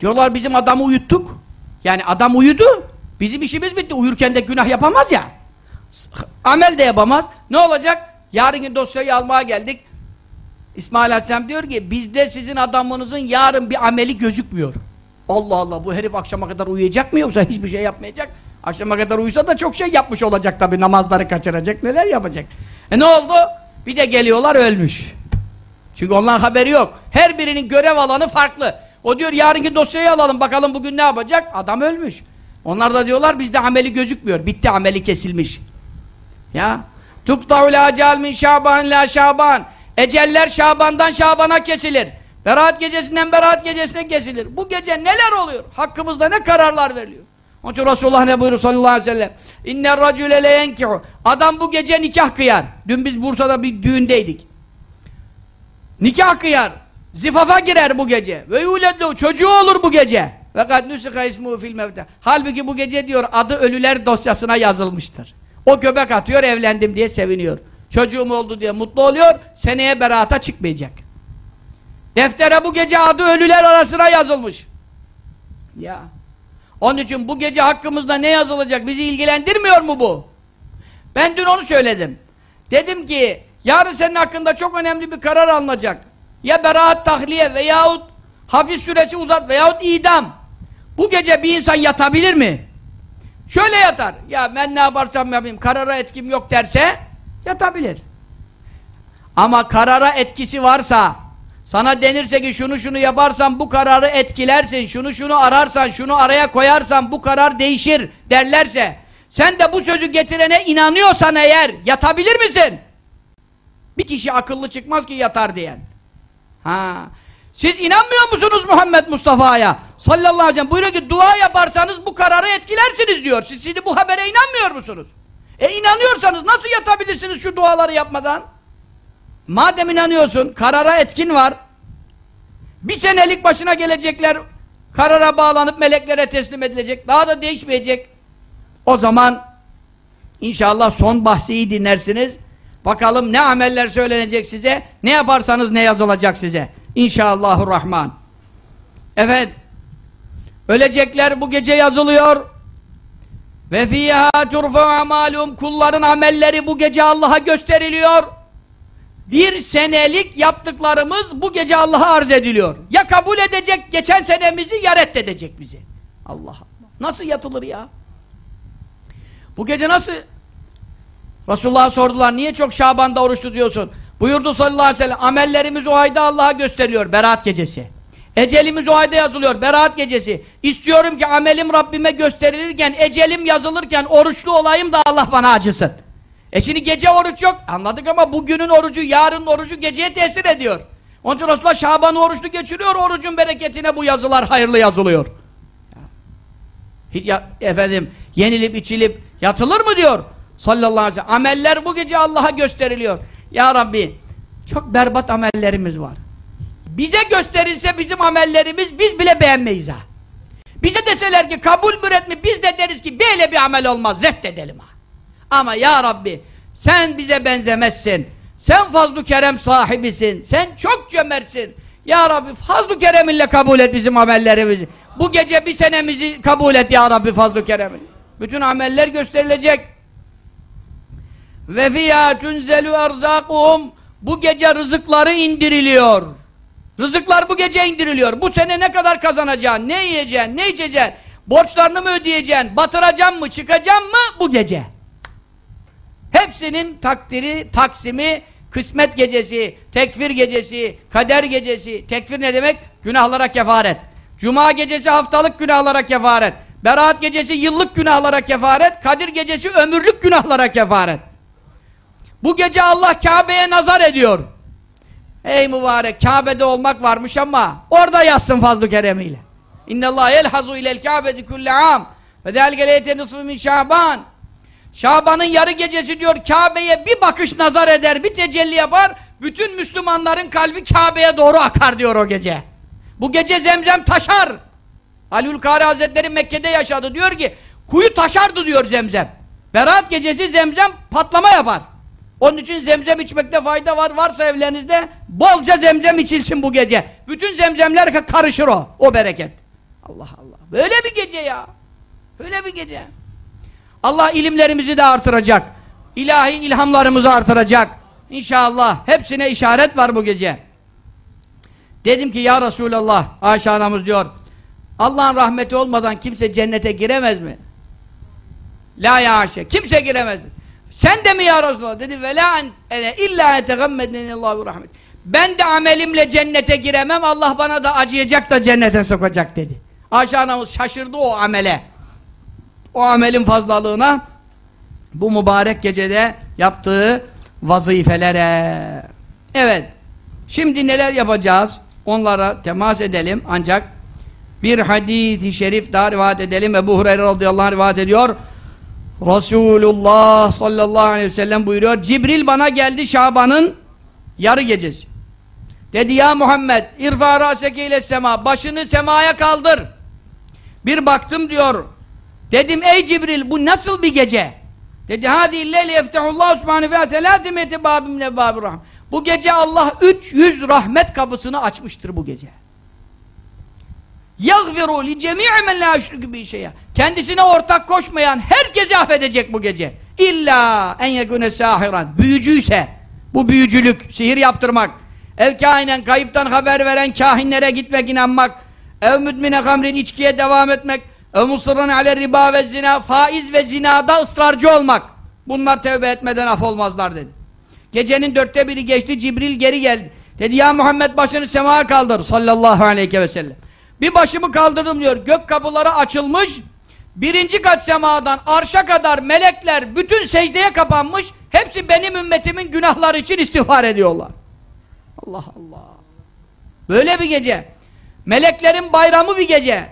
diyorlar bizim adamı uyuttuk. Yani adam uyudu, bizim işimiz bitti. Uyurken de günah yapamaz ya. Amel de yapamaz. Ne olacak? Yarın dosyayı almaya geldik. İsmail Aleyhisselam diyor ki bizde sizin adamınızın yarın bir ameli gözükmüyor. Allah Allah bu herif akşama kadar uyuyacak mı yoksa hiçbir şey yapmayacak? Akşama kadar uyusa da çok şey yapmış olacak tabi namazları kaçıracak neler yapacak. E ne oldu? Bir de geliyorlar ölmüş. Çünkü onların haberi yok. Her birinin görev alanı farklı. O diyor yarınki dosyayı alalım bakalım bugün ne yapacak? Adam ölmüş. Onlar da diyorlar bizde ameli gözükmüyor. Bitti ameli kesilmiş. Ya Tukta'u la acal min şaban la şaban. Eceller Şaban'dan Şaban'a kesilir. Berat gecesinden Berat gecesine kesilir. Bu gece neler oluyor? Hakkımızda ne kararlar veriliyor? Onun için Resulullah ne buyuruyor sallallahu aleyhi ve sellem? İnner racüle leyenkihu. Adam bu gece nikah kıyar. Dün biz Bursa'da bir düğündeydik. Nikah kıyar. Zifafa girer bu gece. Ve yuledlu. Çocuğu olur bu gece. Ve kad nusika ismuhu fil mevte. Halbuki bu gece diyor adı ölüler dosyasına yazılmıştır. O göbek atıyor evlendim diye seviniyor. Çocuğum oldu diye mutlu oluyor. Seneye berata çıkmayacak. Deftere bu gece adı ölüler arasına yazılmış. Ya. Onun için bu gece hakkımızda ne yazılacak bizi ilgilendirmiyor mu bu? Ben dün onu söyledim. Dedim ki yarın senin hakkında çok önemli bir karar alınacak. ya beraat tahliye veyahut hapis süresi uzat veyahut idam. Bu gece bir insan yatabilir mi? Şöyle yatar. Ya ben ne yaparsam yapayım karara etkim yok derse yatabilir. Ama karara etkisi varsa sana denirse ki şunu şunu yaparsan bu kararı etkilersin, şunu şunu ararsan, şunu araya koyarsan bu karar değişir derlerse sen de bu sözü getirene inanıyorsan eğer yatabilir misin? Bir kişi akıllı çıkmaz ki yatar diyen. Ha. Siz inanmıyor musunuz Muhammed Mustafa'ya? Sallallahu aleyhi ve sellem buyuruyor ki dua yaparsanız bu kararı etkilersiniz diyor. Siz şimdi bu habere inanmıyor musunuz? E inanıyorsanız nasıl yatabilirsiniz şu duaları yapmadan? Madem inanıyorsun, karara etkin var. Bir senelik başına gelecekler, karara bağlanıp meleklere teslim edilecek. Daha da değişmeyecek. O zaman inşallah son bahsiyi dinlersiniz. Bakalım ne ameller söylenecek size, ne yaparsanız ne yazılacak size. İnşallahurrahman. Evet. Ölecekler bu gece yazılıyor. Ve fîhâ turfa amalum kulların amelleri bu gece Allah'a gösteriliyor. Bir senelik yaptıklarımız bu gece Allah'a arz ediliyor. Ya kabul edecek geçen senemizi ya reddedecek bizi. Allah Allah. Nasıl yatılır ya? Bu gece nasıl? Resulullah'a sordular niye çok Şaban'da oruç tutuyorsun? Buyurdu sallallahu aleyhi ve sellem amellerimiz o ayda Allah'a gösteriliyor. Berat gecesi. Ecelimiz o ayda yazılıyor. Berat gecesi. İstiyorum ki amelim Rabbime gösterilirken, ecelim yazılırken oruçlu olayım da Allah bana acısın. E şimdi gece oruç yok. Anladık ama bugünün orucu, yarın orucu geceye tesir ediyor. Onun için Resulullah Şaban'ı oruçlu geçiriyor. Orucun bereketine bu yazılar hayırlı yazılıyor. Hiç ya, efendim yenilip içilip yatılır mı diyor. Sallallahu aleyhi ve sellem. Ameller bu gece Allah'a gösteriliyor. Ya Rabbi çok berbat amellerimiz var. Bize gösterilse bizim amellerimiz biz bile beğenmeyiz ha. Bize deseler ki kabul müret mi biz de deriz ki böyle bir amel olmaz reddedelim ha. Ama ya Rabbi sen bize benzemezsin. Sen fazlu kerem sahibisin. Sen çok cömertsin. Ya Rabbi fazlu kereminle kabul et bizim amellerimizi. Bu gece bir senemizi kabul et ya Rabbi fazlu keremin. Bütün ameller gösterilecek. Ve fiyâ tunzelu erzâkuhum bu gece rızıkları indiriliyor. Rızıklar bu gece indiriliyor. Bu sene ne kadar kazanacaksın, ne yiyeceksin, ne içeceksin, borçlarını mı ödeyeceksin, batıracaksın mı, çıkacaksın mı bu gece. Hepsinin takdiri, taksimi, kısmet gecesi, tekfir gecesi, kader gecesi. Tekfir ne demek? Günahlara kefaret. Cuma gecesi haftalık günahlara kefaret. Berat gecesi yıllık günahlara kefaret. Kadir gecesi ömürlük günahlara kefaret. Bu gece Allah Kabe'ye nazar ediyor. Ey mübarek Kabe'de olmak varmış ama orada yazsın fazl-ı keremiyle. İnnallâh yelhazu ilel Kabe'di kulle am ve dâlge leyte nısfı min Şaban Şaban'ın yarı gecesi diyor Kabe'ye bir bakış nazar eder, bir tecelli yapar, bütün Müslümanların kalbi Kabe'ye doğru akar diyor o gece. Bu gece zemzem taşar. Halil Kari Hazretleri Mekke'de yaşadı. Diyor ki kuyu taşardı diyor zemzem. Berat gecesi zemzem patlama yapar. Onun için zemzem içmekte fayda var. Varsa evlerinizde bolca zemzem içilsin bu gece. Bütün zemzemler karışır o. O bereket. Allah Allah. Böyle bir gece ya. Böyle bir gece. Allah ilimlerimizi de artıracak. İlahi ilhamlarımızı artıracak. İnşallah. Hepsine işaret var bu gece. Dedim ki ya Resulallah Ayşe anamız diyor Allah'ın rahmeti olmadan kimse cennete giremez mi? La ya Ayşe. Kimse giremez. Sen de mi ya Resulallah? Dedi ve la ene illa etegammedenillahu rahmet. Ben de amelimle cennete giremem. Allah bana da acıyacak da cennete sokacak dedi. Ayşe anamız şaşırdı o amele. O amelin fazlalığına bu mübarek gecede yaptığı vazifelere. Evet. Şimdi neler yapacağız? Onlara temas edelim. Ancak bir hadis-i şerif daha rivayet edelim. Ebu Hureyre radıyallahu anh rivayet ediyor. Resulullah sallallahu aleyhi ve sellem buyuruyor. Cibril bana geldi Şaban'ın yarı gecesi. Dedi ya Muhammed irfa raseke ile sema başını semaya kaldır. Bir baktım diyor. Dedim ey Cibril bu nasıl bir gece? Dedi hadi leyle yeftehullah usmanu ve selasimeti babimle babir rahmet. Bu gece Allah 300 rahmet kapısını açmıştır bu gece. Yagfiru li cemi'i men la yüşrikü bi şey'e. Kendisine ortak koşmayan herkesi affedecek bu gece. İlla en yekune sahiran. Büyücüyse, bu büyücülük, sihir yaptırmak ev kainen kayıptan haber veren kahinlere gitmek inanmak, ev müdmine hamrin içkiye devam etmek, ev musırran ale riba ve zina, faiz ve zinada ısrarcı olmak. Bunlar tevbe etmeden af olmazlar dedi. Gecenin dörtte biri geçti, Cibril geri geldi. Dedi ya Muhammed başını semaya kaldır sallallahu aleyhi ve sellem. Bir başımı kaldırdım diyor. Gök kapıları açılmış. Birinci kat semadan arşa kadar melekler bütün secdeye kapanmış. Hepsi benim ümmetimin günahları için istiğfar ediyorlar. Allah Allah. Böyle bir gece. Meleklerin bayramı bir gece.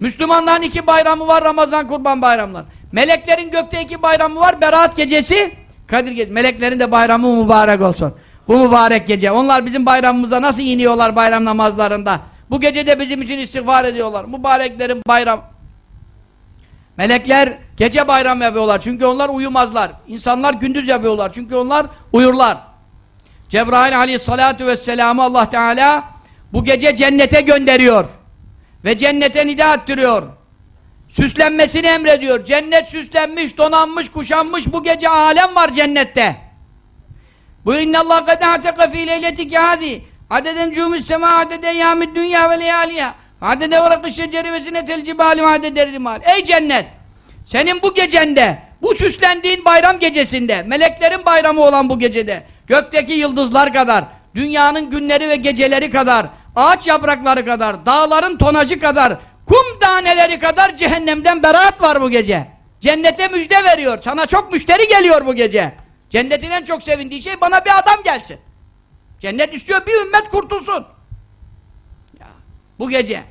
Müslümanların iki bayramı var Ramazan kurban bayramlar. Meleklerin gökte iki bayramı var. Berat gecesi, Kadir gecesi. Meleklerin de bayramı mübarek olsun. Bu mübarek gece. Onlar bizim bayramımıza nasıl iniyorlar bayram namazlarında. Bu gece de bizim için istiğfar ediyorlar. Mübareklerin bayram. Melekler gece bayram yapıyorlar. Çünkü onlar uyumazlar. İnsanlar gündüz yapıyorlar. Çünkü onlar uyurlar. Cebrail aleyhissalatu vesselam'ı Allah Teala bu gece cennete gönderiyor. Ve cennete nida ettiriyor. Süslenmesini emrediyor. Cennet süslenmiş, donanmış, kuşanmış. Bu gece alem var cennette. Buyur innallah kad a'teka fi leyletike hadi. Adeden cumus sema adeden yamid dünya ve leyaliha. Adede varakı şeceri ve sinetel cibali adeder rimal. Ey cennet! Senin bu gecende, bu süslendiğin bayram gecesinde, meleklerin bayramı olan bu gecede, gökteki yıldızlar kadar, dünyanın günleri ve geceleri kadar, ağaç yaprakları kadar, dağların tonajı kadar, kum taneleri kadar cehennemden beraat var bu gece. Cennete müjde veriyor. Sana çok müşteri geliyor bu gece. Cennetin en çok sevindiği şey bana bir adam gelsin. Cennet istiyor bir ümmet kurtulsun. Bu gece.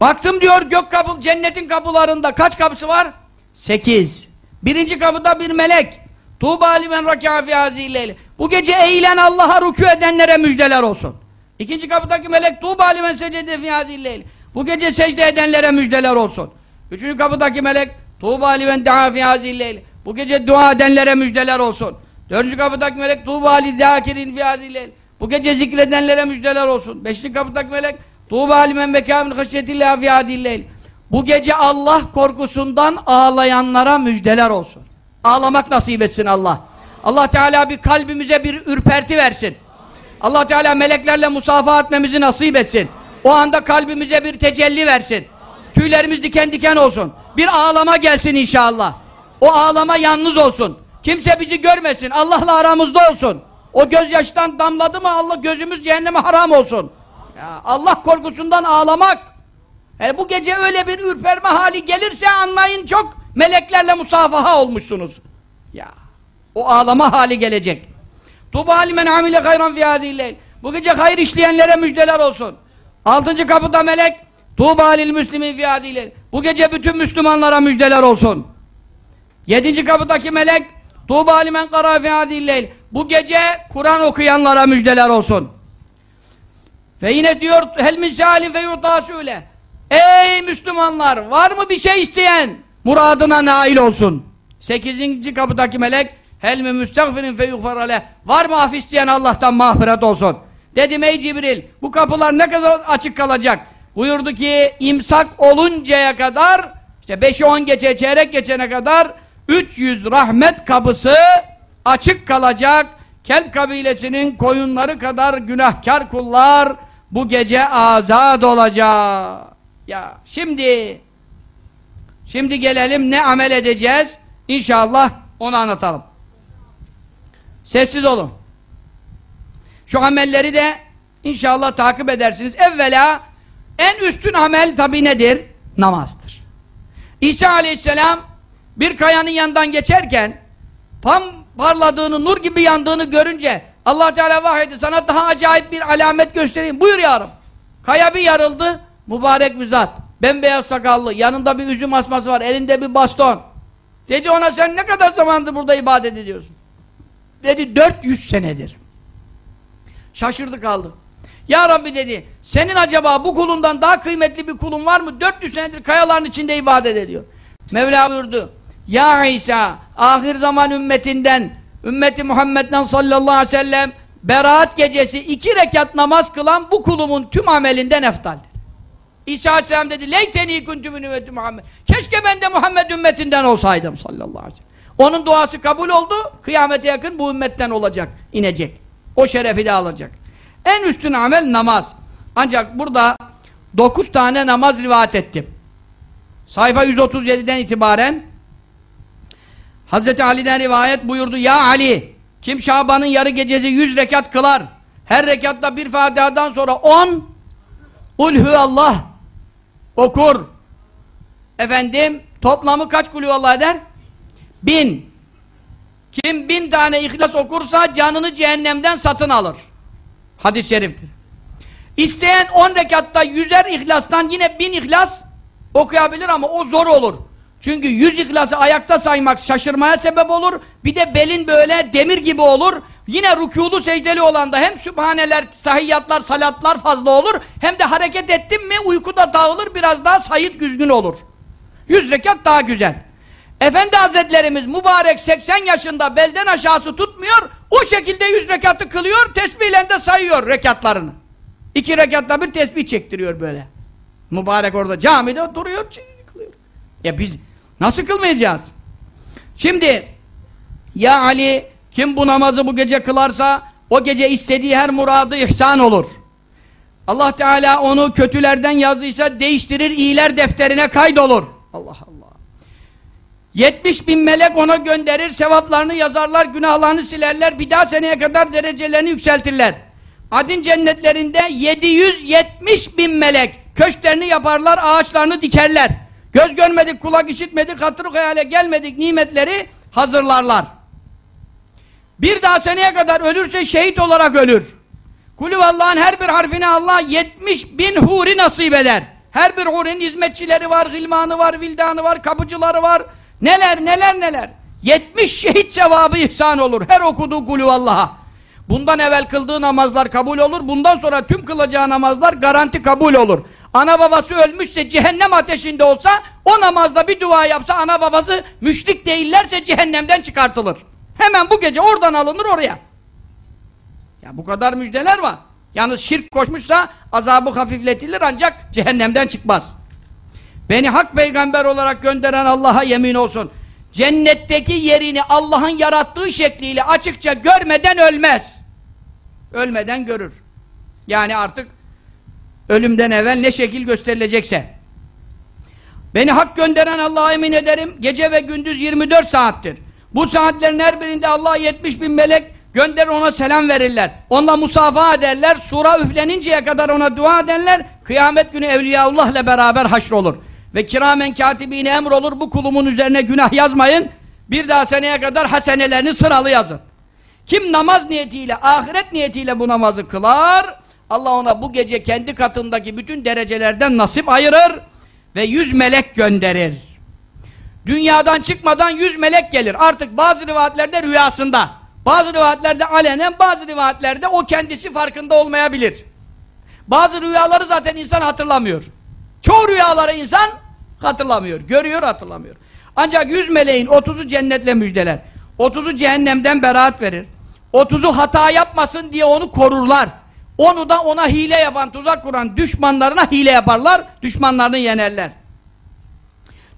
Baktım diyor gök kapı, cennetin kapılarında kaç kapısı var? Sekiz. Birinci kapıda bir melek. Tuğba limen rakâ fî hâzî Bu gece eğilen Allah'a rükû edenlere müjdeler olsun. İkinci kapıdaki melek Tuğba limen secede fî Bu gece secde edenlere müjdeler olsun. Üçüncü kapıdaki melek Tuğba limen dâ fî Bu gece dua edenlere müjdeler olsun. Dördüncü kapıdaki melek Tuğba li zâkirin fî hâzî Bu gece zikredenlere müjdeler olsun. Beşinci kapıdaki melek Tuğba limen bekâmin haşyetillâh fî hâzî Bu gece Allah korkusundan ağlayanlara müjdeler olsun. Ağlamak nasip etsin Allah. Allah Teala bir kalbimize bir ürperti versin. Allah Teala meleklerle musafaha etmemizi nasip etsin. O anda kalbimize bir tecelli versin. Tüylerimiz diken diken olsun. Bir ağlama gelsin inşallah. O ağlama yalnız olsun. Kimse bizi görmesin. Allah'la aramızda olsun. O gözyaştan damladı mı Allah gözümüz cehenneme haram olsun. Ya Allah korkusundan ağlamak. Yani bu gece öyle bir ürperme hali gelirse anlayın çok meleklerle musafaha olmuşsunuz. Ya o ağlama hali gelecek. Tuba limen amile hayran fi hadilleyl. Bu gece hayır işleyenlere müjdeler olsun. Altıncı kapıda melek Tuba lil müslimin fi hadilleyl. Bu gece bütün Müslümanlara müjdeler olsun. Yedinci kapıdaki melek Tuba limen kara fi hadilleyl. Bu gece Kur'an okuyanlara müjdeler olsun. Ve yine diyor hel min sâlin fe yutasûle. Ey Müslümanlar var mı bir şey isteyen? Muradına nail olsun. Sekizinci kapıdaki melek hel mi müstagfirin fe yughfarale. Var mı af isteyen Allah'tan mağfiret olsun. Dedim ey Cibril bu kapılar ne kadar açık kalacak? Buyurdu ki imsak oluncaya kadar işte 5'i 10 geçe çeyrek geçene kadar 300 rahmet kapısı açık kalacak. Kelp kabilesinin koyunları kadar günahkar kullar bu gece azad olacak. Ya şimdi şimdi gelelim ne amel edeceğiz? İnşallah onu anlatalım. Sessiz olun. Şu amelleri de inşallah takip edersiniz. Evvela en üstün amel tabi nedir? Namazdır. İsa aleyhisselam bir kayanın yanından geçerken pam parladığını, nur gibi yandığını görünce allah Teala vahyedi sana daha acayip bir alamet göstereyim. Buyur yarım. Kaya bir yarıldı. Mübarek bir zat. Bembeyaz sakallı. Yanında bir üzüm asması var. Elinde bir baston. Dedi ona sen ne kadar zamandır burada ibadet ediyorsun? Dedi 400 senedir. Şaşırdı kaldı. Ya Rabbi dedi, senin acaba bu kulundan daha kıymetli bir kulun var mı? 400 senedir kayaların içinde ibadet ediyor. Mevla buyurdu. Ya İsa, ahir zaman ümmetinden, ümmeti Muhammed'den sallallahu aleyhi ve sellem, beraat gecesi iki rekat namaz kılan bu kulumun tüm amelinden eftaldir. İsa aleyhisselam dedi, leyteni kuntum ümmeti Muhammed. Keşke ben de Muhammed ümmetinden olsaydım sallallahu aleyhi ve sellem. Onun duası kabul oldu, kıyamete yakın bu ümmetten olacak, inecek. O şerefi de alacak. En üstün amel namaz. Ancak burada 9 tane namaz rivayet ettim. Sayfa 137'den itibaren Hazreti Ali'den rivayet buyurdu. Ya Ali kim Şaban'ın yarı gecesi 100 rekat kılar. Her rekatta bir Fatiha'dan sonra 10 Ulhü Allah okur. Efendim toplamı kaç kulü Allah eder? Bin. Kim bin tane ihlas okursa canını cehennemden satın alır. Hadis-i şeriftir. İsteyen 10 rekatta yüzer ihlastan yine bin ihlas okuyabilir ama o zor olur. Çünkü yüz ihlası ayakta saymak şaşırmaya sebep olur. Bir de belin böyle demir gibi olur. Yine rükûlu secdeli olan da hem sübhaneler, sahiyyatlar, salatlar fazla olur. Hem de hareket ettim mi uykuda dağılır biraz daha sayit güzgün olur. Yüz rekat daha güzel. Efendi Hazretlerimiz mübarek 80 yaşında belden aşağısı tutmuyor. O şekilde yüz rekatı kılıyor. Tesbihle de sayıyor rekatlarını. İki rekatta bir tesbih çektiriyor böyle. Mübarek orada camide duruyor, kılıyor. Ya biz nasıl kılmayacağız? Şimdi ya Ali kim bu namazı bu gece kılarsa o gece istediği her muradı ihsan olur. Allah Teala onu kötülerden yazdıysa değiştirir iyiler defterine kaydolur. Allah Allah. 70 bin melek ona gönderir, sevaplarını yazarlar, günahlarını silerler, bir daha seneye kadar derecelerini yükseltirler. Adin cennetlerinde 770 bin melek köşklerini yaparlar, ağaçlarını dikerler. Göz görmedik, kulak işitmedik, hatırı hayale gelmedik nimetleri hazırlarlar. Bir daha seneye kadar ölürse şehit olarak ölür. Kulüvallah'ın her bir harfine Allah 70 bin huri nasip eder. Her bir hurinin hizmetçileri var, gılmanı var, vildanı var, kapıcıları var. Neler neler neler. 70 şehit sevabı ihsan olur her okuduğu kulüvallah'a. Bundan evvel kıldığı namazlar kabul olur. Bundan sonra tüm kılacağı namazlar garanti kabul olur. Ana babası ölmüşse cehennem ateşinde olsa o namazda bir dua yapsa ana babası müşrik değillerse cehennemden çıkartılır. Hemen bu gece oradan alınır oraya. Ya bu kadar müjdeler var. Yalnız şirk koşmuşsa azabı hafifletilir ancak cehennemden çıkmaz. Beni hak peygamber olarak gönderen Allah'a yemin olsun. Cennetteki yerini Allah'ın yarattığı şekliyle açıkça görmeden ölmez. Ölmeden görür. Yani artık ölümden evvel ne şekil gösterilecekse. Beni hak gönderen Allah'a emin ederim. Gece ve gündüz 24 saattir. Bu saatlerin her birinde Allah 70 bin melek gönderir ona selam verirler. Onunla musafaha ederler. Sura üfleninceye kadar ona dua ederler. Kıyamet günü Evliyaullah ile beraber haşrolur. Ve kiramen katibine emr olur. Bu kulumun üzerine günah yazmayın. Bir daha seneye kadar hasenelerini sıralı yazın. Kim namaz niyetiyle, ahiret niyetiyle bu namazı kılar, Allah ona bu gece kendi katındaki bütün derecelerden nasip ayırır ve yüz melek gönderir. Dünyadan çıkmadan yüz melek gelir. Artık bazı rivayetlerde rüyasında, bazı rivayetlerde alenen, bazı rivayetlerde o kendisi farkında olmayabilir. Bazı rüyaları zaten insan hatırlamıyor. Çoğu rüyaları insan hatırlamıyor. Görüyor, hatırlamıyor. Ancak yüz meleğin otuzu cennetle müjdeler. Otuzu cehennemden beraat verir. Otuzu hata yapmasın diye onu korurlar. Onu da ona hile yapan, tuzak kuran düşmanlarına hile yaparlar. Düşmanlarını yenerler.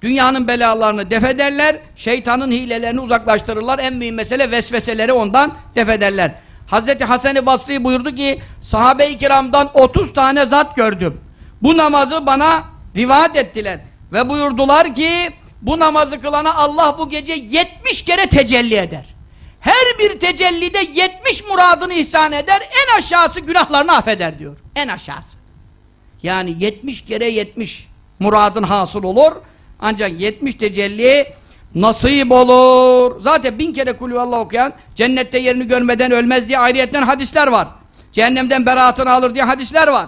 Dünyanın belalarını defederler. Şeytanın hilelerini uzaklaştırırlar. En büyük mesele vesveseleri ondan defederler. Hazreti Hasan-ı Basri buyurdu ki sahabe-i kiramdan 30 tane zat gördüm. Bu namazı bana rivayet ettiler. Ve buyurdular ki bu namazı kılana Allah bu gece 70 kere tecelli eder. Her bir tecellide 70 muradını ihsan eder, en aşağısı günahlarını affeder diyor. En aşağısı. Yani 70 kere 70 muradın hasıl olur. Ancak 70 tecelli nasip olur. Zaten bin kere kulüvallah okuyan cennette yerini görmeden ölmez diye ayrıyetten hadisler var. Cehennemden beraatını alır diye hadisler var.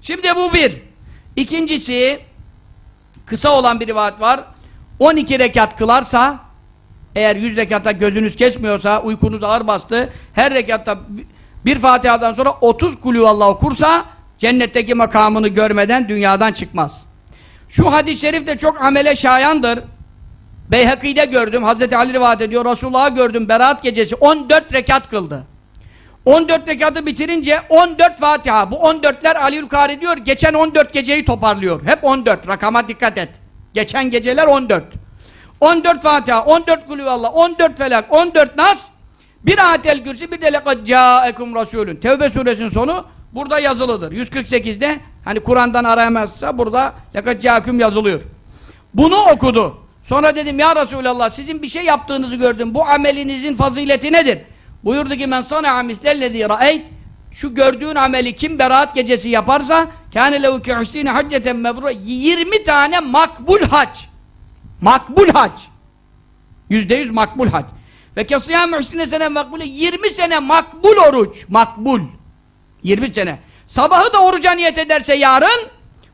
Şimdi bu bir. İkincisi kısa olan bir rivayet var. 12 rekat kılarsa eğer 100 rekatta gözünüz kesmiyorsa uykunuz ağır bastı her rekatta bir Fatiha'dan sonra 30 kulüvallah okursa cennetteki makamını görmeden dünyadan çıkmaz. Şu hadis-i şerif de çok amele şayandır. Beyhaki'de gördüm. Hazreti Ali rivayet ediyor. Resulullah'ı gördüm. Berat gecesi 14 rekat kıldı. 14 rekatı bitirince 14 Fatiha. Bu 14'ler Aliül Kari diyor. Geçen 14 geceyi toparlıyor. Hep 14. Rakama dikkat et. Geçen geceler 14. 14 Fatiha, 14 Kulüvallah, 14 Felak, 14 Nas. Bir ayetel kürsi bir de lekad câekum rasûlün. Tevbe suresinin sonu burada yazılıdır. 148'de hani Kur'an'dan arayamazsa burada lekad câekum yazılıyor. Bunu okudu. Sonra dedim ya Resulallah sizin bir şey yaptığınızı gördüm. Bu amelinizin fazileti nedir? Buyurdu ki men sana'a mislellezî ra'eyt şu gördüğün ameli kim beraat gecesi yaparsa kâne lehu ki'hsîne hacceten mebrû 20 tane makbul hac. Makbul hac. Yüzde yüz makbul hac. Ve kesiyâ muhsine sene makbule 20 sene makbul oruç. Makbul. 20 sene. Sabahı da oruca niyet ederse yarın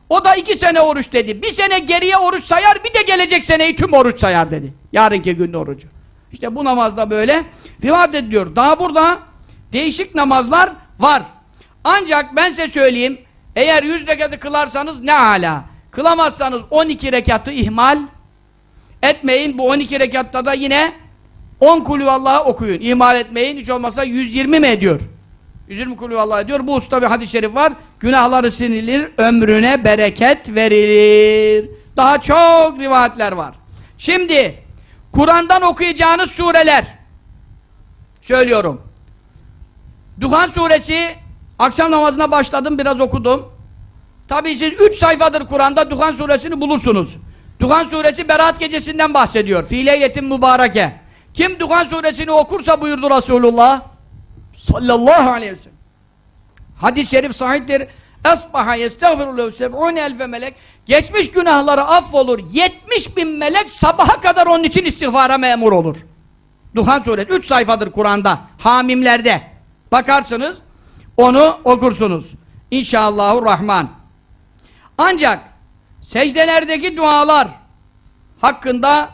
o da iki sene oruç dedi. Bir sene geriye oruç sayar bir de gelecek seneyi tüm oruç sayar dedi. Yarınki günün orucu. İşte bu namazda böyle rivayet ediliyor. Daha burada değişik namazlar var. Ancak ben size söyleyeyim eğer 100 rekatı kılarsanız ne ala. Kılamazsanız 12 rekatı ihmal etmeyin. Bu 12 rekatta da yine 10 kulü Allah'a okuyun. İhmal etmeyin. Hiç olmazsa 120 mi ediyor? 120 kulü Allah ediyor. Bu usta bir hadis-i şerif var. Günahları sinilir, ömrüne bereket verilir. Daha çok rivayetler var. Şimdi Kur'an'dan okuyacağınız sureler söylüyorum. Duhan suresi akşam namazına başladım biraz okudum. Tabi siz 3 sayfadır Kur'an'da Duhan suresini bulursunuz. Duhan suresi Berat gecesinden bahsediyor. Fileyletin mübareke. Kim Duhan suresini okursa buyurdu Resulullah sallallahu aleyhi ve sellem. Hadis-i şerif sahiptir. Esbaha yestağfirullahu seb'une elfe melek. Geçmiş günahları affolur. 70 bin melek sabaha kadar onun için istiğfara memur olur. Duhan suresi 3 sayfadır Kur'an'da. Hamimlerde. Bakarsınız onu okursunuz. İnşallahurrahman. Ancak secdelerdeki dualar hakkında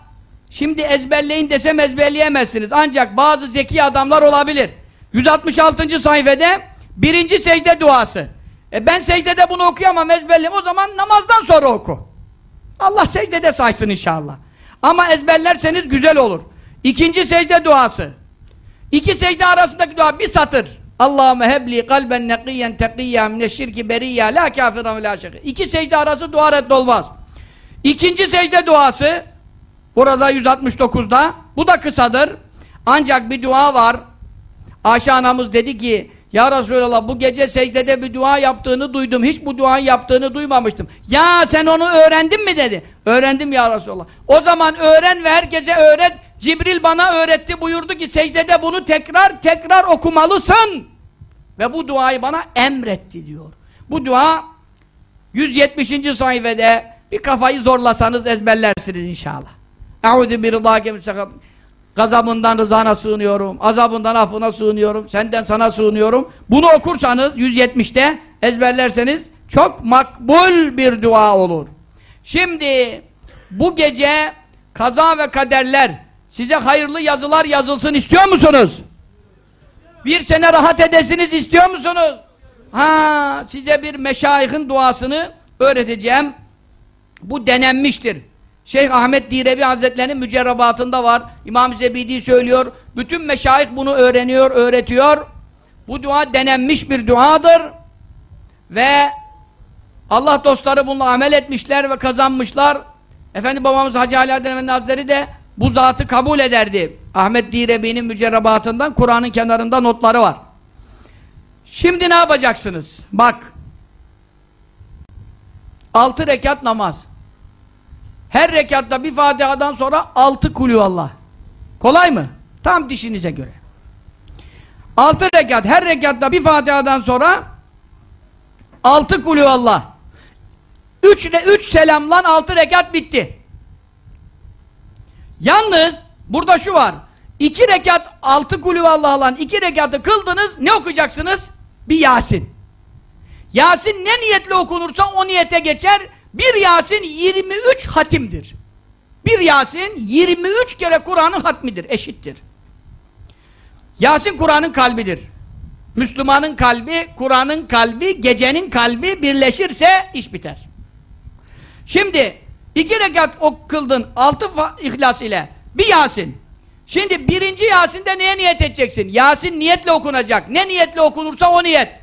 şimdi ezberleyin desem ezberleyemezsiniz. Ancak bazı zeki adamlar olabilir. 166. sayfede birinci secde duası. E ben secdede bunu okuyamam ezberleyeyim. O zaman namazdan sonra oku. Allah secdede saysın inşallah. Ama ezberlerseniz güzel olur. İkinci secde duası. İki secde arasındaki dua bir satır. Allahümme hebli kalben nekiyyen tekiyya mineşşirki beriyya la kafiran ve la şekir. İki secde arası dua reddolmaz. İkinci secde duası burada 169'da bu da kısadır. Ancak bir dua var. Ayşe anamız dedi ki ya Resulallah bu gece secdede bir dua yaptığını duydum. Hiç bu duayı yaptığını duymamıştım. Ya sen onu öğrendin mi dedi. Öğrendim ya Resulallah. O zaman öğren ve herkese öğret. Cibril bana öğretti buyurdu ki secdede bunu tekrar tekrar okumalısın. Ve bu duayı bana emretti diyor. Bu dua 170. sayfede bir kafayı zorlasanız ezberlersiniz inşallah. Eûzü bir rıdâke Gazabından rızana sığınıyorum, azabından affına sığınıyorum, senden sana sığınıyorum. Bunu okursanız 170'te ezberlerseniz çok makbul bir dua olur. Şimdi bu gece kaza ve kaderler size hayırlı yazılar yazılsın istiyor musunuz? Bir sene rahat edesiniz istiyor musunuz? Ha, size bir meşayihin duasını öğreteceğim. Bu denenmiştir. Şeyh Ahmet Direbi Hazretleri'nin mücerrebatında var. İmam Zebidi söylüyor. Bütün meşayih bunu öğreniyor, öğretiyor. Bu dua denenmiş bir duadır. Ve Allah dostları bununla amel etmişler ve kazanmışlar. Efendi babamız Hacı Ali Adem Efendi Hazretleri de bu zatı kabul ederdi. Ahmet Direbi'nin mücerrebatından Kur'an'ın kenarında notları var. Şimdi ne yapacaksınız? Bak. Altı rekat namaz. Her rekatta bir Fatiha'dan sonra altı kulüvallah. Kolay mı? Tam dişinize göre. Altı rekat. Her rekatta bir Fatiha'dan sonra altı kulüvallah. Üç, üç selamlan altı rekat bitti. Yalnız burada şu var. İki rekat altı kulüvallah alan iki rekatı kıldınız ne okuyacaksınız? Bir Yasin. Yasin ne niyetle okunursa o niyete geçer bir Yasin 23 hatimdir. Bir Yasin 23 kere Kur'an'ın hatmidir, eşittir. Yasin Kur'an'ın kalbidir. Müslümanın kalbi, Kur'an'ın kalbi, gecenin kalbi birleşirse iş biter. Şimdi iki rekat okıldın altı ihlas ile bir Yasin. Şimdi birinci Yasin'de neye niyet edeceksin? Yasin niyetle okunacak. Ne niyetle okunursa o niyet.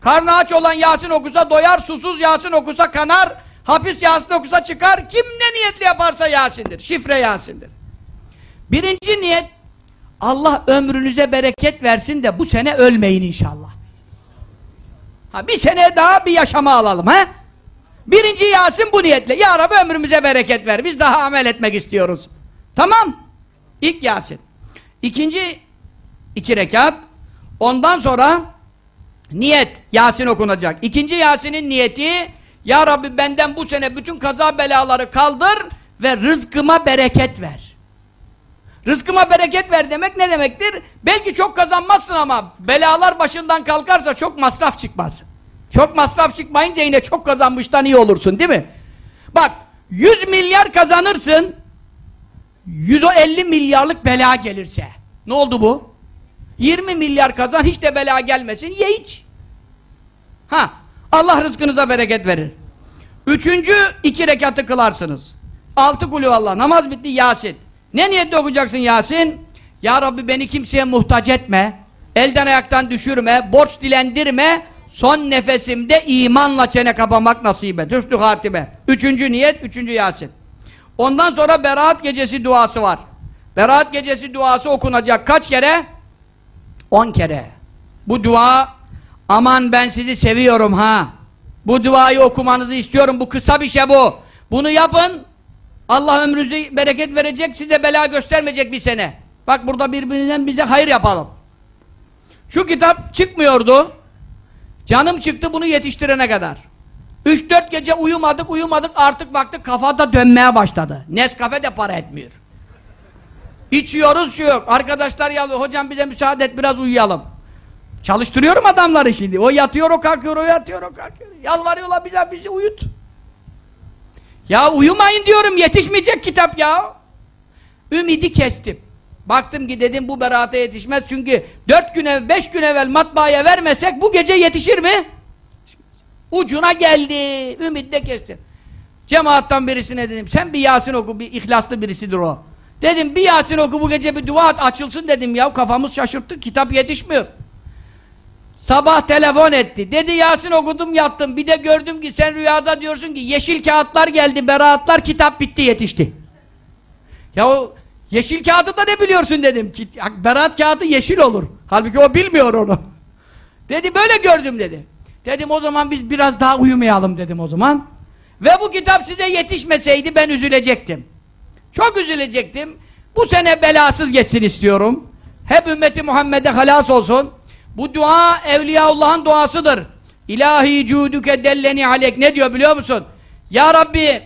Karnı aç olan Yasin okusa doyar, susuz Yasin okusa kanar, Hapis Yasin okusa çıkar. Kim ne niyetli yaparsa Yasin'dir. Şifre Yasin'dir. Birinci niyet Allah ömrünüze bereket versin de bu sene ölmeyin inşallah. Ha bir sene daha bir yaşama alalım ha? Birinci Yasin bu niyetle. Ya Rabbi ömrümüze bereket ver. Biz daha amel etmek istiyoruz. Tamam. İlk Yasin. İkinci iki rekat. Ondan sonra niyet. Yasin okunacak. İkinci Yasin'in niyeti Ya Rabbi benden bu sene bütün kaza belaları kaldır ve rızkıma bereket ver. Rızkıma bereket ver demek ne demektir? Belki çok kazanmazsın ama belalar başından kalkarsa çok masraf çıkmaz. Çok masraf çıkmayınca yine çok kazanmıştan iyi olursun değil mi? Bak 100 milyar kazanırsın 150 milyarlık bela gelirse. Ne oldu bu? 20 milyar kazan hiç de bela gelmesin ye iç. Ha Allah rızkınıza bereket verir. Üçüncü iki rekatı kılarsınız. Altı kulü Allah namaz bitti Yasin. Ne niyetle okuyacaksın Yasin? Ya Rabbi beni kimseye muhtaç etme. Elden ayaktan düşürme. Borç dilendirme. Son nefesimde imanla çene kapamak nasip et. Hüsnü hatime. Üçüncü niyet, üçüncü Yasin. Ondan sonra Berat gecesi duası var. Berat gecesi duası okunacak kaç kere? On kere. Bu dua aman ben sizi seviyorum ha. Bu duayı okumanızı istiyorum. Bu kısa bir şey bu. Bunu yapın. Allah ömrünüze bereket verecek. Size bela göstermeyecek bir sene. Bak burada birbirinden bize hayır yapalım. Şu kitap çıkmıyordu. Canım çıktı bunu yetiştirene kadar. 3-4 gece uyumadık uyumadık artık baktık kafada dönmeye başladı. Nescafe de para etmiyor. İçiyoruz şu yok. Arkadaşlar yalıyor. Hocam bize müsaade et biraz uyuyalım. Çalıştırıyorum adamları şimdi. O yatıyor o kalkıyor o yatıyor o kalkıyor. Yalvarıyorlar bize bizi uyut. Ya uyumayın diyorum yetişmeyecek kitap ya. Ümidi kestim. Baktım ki dedim bu beraate yetişmez çünkü dört gün evvel, beş gün evvel matbaaya vermesek bu gece yetişir mi? Ucuna geldi. Ümit de kestim. Cemaattan birisine dedim sen bir Yasin oku bir ihlaslı birisidir o. Dedim bir Yasin oku bu gece bir dua at açılsın dedim ya kafamız şaşırttı kitap yetişmiyor. Sabah telefon etti. Dedi Yasin okudum yattım. Bir de gördüm ki sen rüyada diyorsun ki yeşil kağıtlar geldi, beraatlar, kitap bitti yetişti. Ya o yeşil kağıdı da ne biliyorsun dedim. Beraat kağıdı yeşil olur. Halbuki o bilmiyor onu. Dedi böyle gördüm dedi. Dedim o zaman biz biraz daha uyumayalım dedim o zaman. Ve bu kitap size yetişmeseydi ben üzülecektim. Çok üzülecektim. Bu sene belasız geçsin istiyorum. Hep ümmeti Muhammed'e halas olsun. Bu dua Evliyaullah'ın duasıdır. İlahi cuduke delleni alek. Ne diyor biliyor musun? Ya Rabbi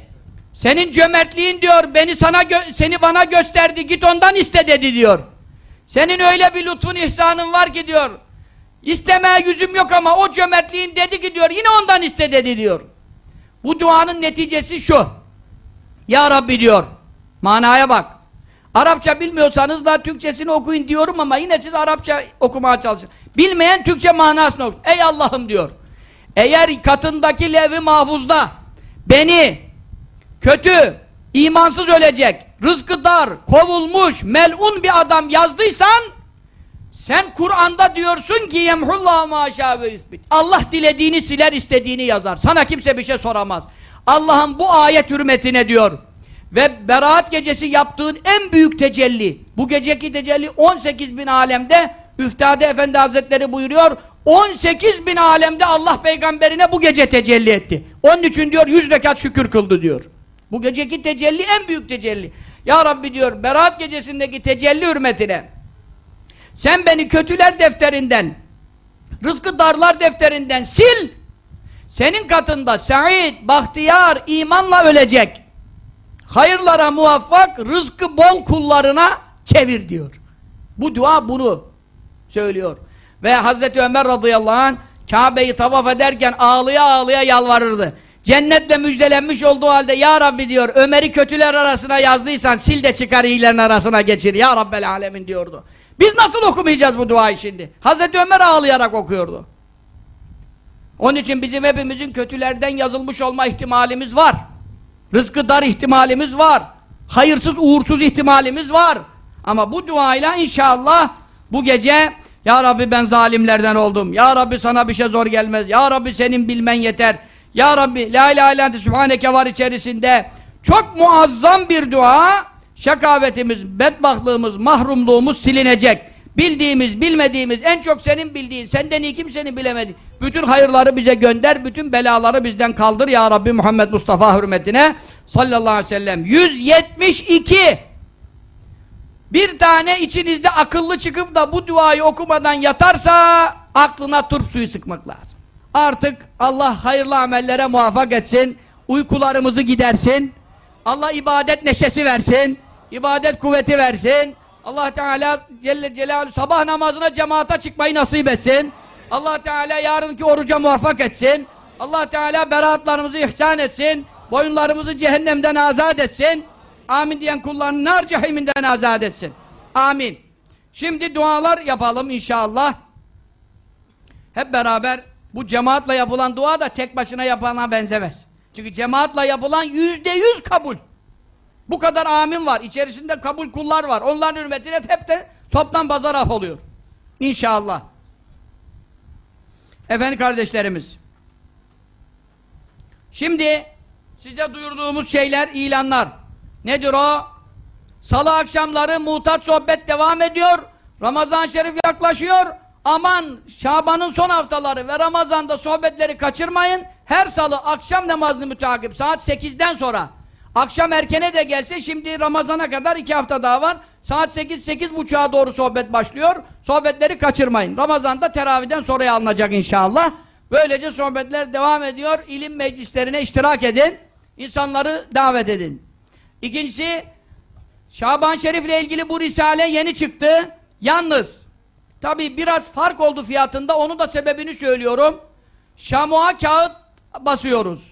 senin cömertliğin diyor beni sana seni bana gösterdi git ondan iste dedi diyor. Senin öyle bir lütfun ihsanın var ki diyor. İstemeye yüzüm yok ama o cömertliğin dedi ki diyor yine ondan iste dedi diyor. Bu duanın neticesi şu. Ya Rabbi diyor. Manaya bak. Arapça bilmiyorsanız da Türkçesini okuyun diyorum ama yine siz Arapça okumaya çalışın. Bilmeyen Türkçe manasını okuyun. Ey Allah'ım diyor. Eğer katındaki levh-i mahfuzda beni kötü, imansız ölecek, rızkı dar, kovulmuş, melun bir adam yazdıysan sen Kur'an'da diyorsun ki yemhullahu maşa ve isbit. Allah dilediğini siler, istediğini yazar. Sana kimse bir şey soramaz. Allah'ın bu ayet hürmetine diyor ve beraat gecesi yaptığın en büyük tecelli, bu geceki tecelli 18 bin alemde Üftade Efendi Hazretleri buyuruyor, 18 bin alemde Allah peygamberine bu gece tecelli etti. Onun için diyor 100 rekat şükür kıldı diyor. Bu geceki tecelli en büyük tecelli. Ya Rabbi diyor beraat gecesindeki tecelli hürmetine sen beni kötüler defterinden rızkı darlar defterinden sil senin katında Said, Bahtiyar, imanla ölecek hayırlara muvaffak, rızkı bol kullarına çevir diyor. Bu dua bunu söylüyor. Ve Hazreti Ömer radıyallahu anh Kabe'yi tavaf ederken ağlıya ağlıya yalvarırdı. Cennetle müjdelenmiş olduğu halde Ya Rabbi diyor Ömer'i kötüler arasına yazdıysan sil de çıkar iyilerin arasına geçir Ya Rabbel Alemin diyordu. Biz nasıl okumayacağız bu duayı şimdi? Hazreti Ömer ağlayarak okuyordu. Onun için bizim hepimizin kötülerden yazılmış olma ihtimalimiz var. Rızkı dar ihtimalimiz var. Hayırsız, uğursuz ihtimalimiz var. Ama bu duayla inşallah bu gece Ya Rabbi ben zalimlerden oldum. Ya Rabbi sana bir şey zor gelmez. Ya Rabbi senin bilmen yeter. Ya Rabbi la ilahe illallah sübhaneke var içerisinde çok muazzam bir dua şakavetimiz, bedbahtlığımız, mahrumluğumuz silinecek. Bildiğimiz, bilmediğimiz, en çok senin bildiğin, senden iyi kimsenin bilemediği. Bütün hayırları bize gönder, bütün belaları bizden kaldır ya Rabbi Muhammed Mustafa hürmetine sallallahu aleyhi ve sellem. 172 bir tane içinizde akıllı çıkıp da bu duayı okumadan yatarsa aklına turp suyu sıkmak lazım. Artık Allah hayırlı amellere muvaffak etsin, uykularımızı gidersin, Allah ibadet neşesi versin, ibadet kuvveti versin, Allah Teala Celle Celaluhu sabah namazına cemaata çıkmayı nasip etsin, Allah Teala yarınki oruca muvaffak etsin, Allah Teala beraatlarımızı ihsan etsin, boyunlarımızı cehennemden azat etsin, amin diyen kullarını nar cehiminden azat etsin. Amin. Şimdi dualar yapalım inşallah. Hep beraber bu cemaatle yapılan dua da tek başına yapana benzemez. Çünkü cemaatle yapılan yüzde yüz kabul. Bu kadar amin var. İçerisinde kabul kullar var. Onların hürmetine hep de toptan pazar af oluyor. İnşallah. Efendim kardeşlerimiz. Şimdi size duyurduğumuz şeyler, ilanlar. Nedir o? Salı akşamları muhtaç sohbet devam ediyor. Ramazan Şerif yaklaşıyor. Aman Şaban'ın son haftaları ve Ramazan'da sohbetleri kaçırmayın. Her salı akşam namazını müteakip saat 8'den sonra. Akşam erkene de gelse şimdi Ramazan'a kadar iki hafta daha var. Saat 8 sekiz buçuğa doğru sohbet başlıyor. Sohbetleri kaçırmayın. Ramazan'da teraviden sonraya alınacak inşallah. Böylece sohbetler devam ediyor. İlim meclislerine iştirak edin. İnsanları davet edin. İkincisi Şaban Şerif ile ilgili bu risale yeni çıktı. Yalnız tabi biraz fark oldu fiyatında. Onun da sebebini söylüyorum. Şamua kağıt basıyoruz.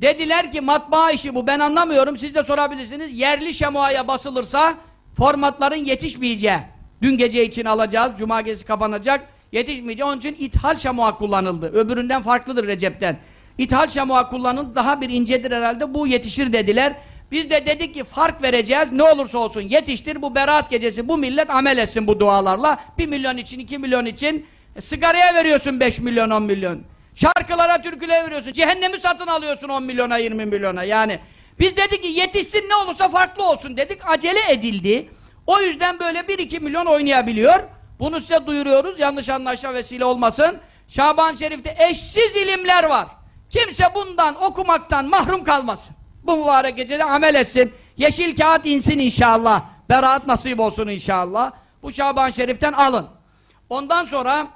Dediler ki matbaa işi bu ben anlamıyorum siz de sorabilirsiniz. Yerli şamuaya basılırsa formatların yetişmeyeceği. Dün gece için alacağız. Cuma gecesi kapanacak. Yetişmeyeceği. Onun için ithal şamua kullanıldı. Öbüründen farklıdır Recep'ten. İthal şamua kullanıldı. Daha bir incedir herhalde. Bu yetişir dediler. Biz de dedik ki fark vereceğiz. Ne olursa olsun yetiştir. Bu beraat gecesi bu millet amel etsin bu dualarla. Bir milyon için, iki milyon için. E, sigaraya veriyorsun beş milyon, on milyon. Şarkılara, türkülere veriyorsun. Cehennemi satın alıyorsun 10 milyona, 20 milyona. Yani biz dedik ki yetişsin ne olursa farklı olsun dedik. Acele edildi. O yüzden böyle 1-2 milyon oynayabiliyor. Bunu size duyuruyoruz. Yanlış anlaşa vesile olmasın. Şaban Şerif'te eşsiz ilimler var. Kimse bundan okumaktan mahrum kalmasın. Bu mübarek gecede amel etsin. Yeşil kağıt insin inşallah. Beraat nasip olsun inşallah. Bu Şaban Şerif'ten alın. Ondan sonra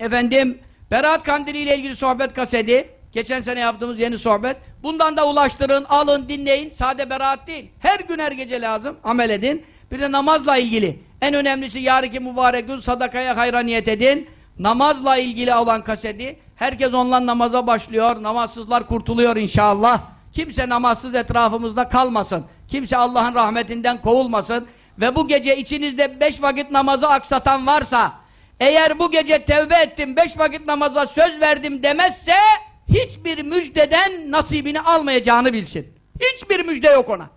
efendim Berat Kandili ile ilgili sohbet kaseti, geçen sene yaptığımız yeni sohbet. Bundan da ulaştırın, alın, dinleyin. Sade beraat değil. Her gün her gece lazım. Amel edin. Bir de namazla ilgili. En önemlisi yariki mübarek gün sadakaya hayra niyet edin. Namazla ilgili olan kaseti. Herkes onunla namaza başlıyor. Namazsızlar kurtuluyor inşallah. Kimse namazsız etrafımızda kalmasın. Kimse Allah'ın rahmetinden kovulmasın. Ve bu gece içinizde beş vakit namazı aksatan varsa eğer bu gece tevbe ettim, beş vakit namaza söz verdim demezse hiçbir müjdeden nasibini almayacağını bilsin. Hiçbir müjde yok ona.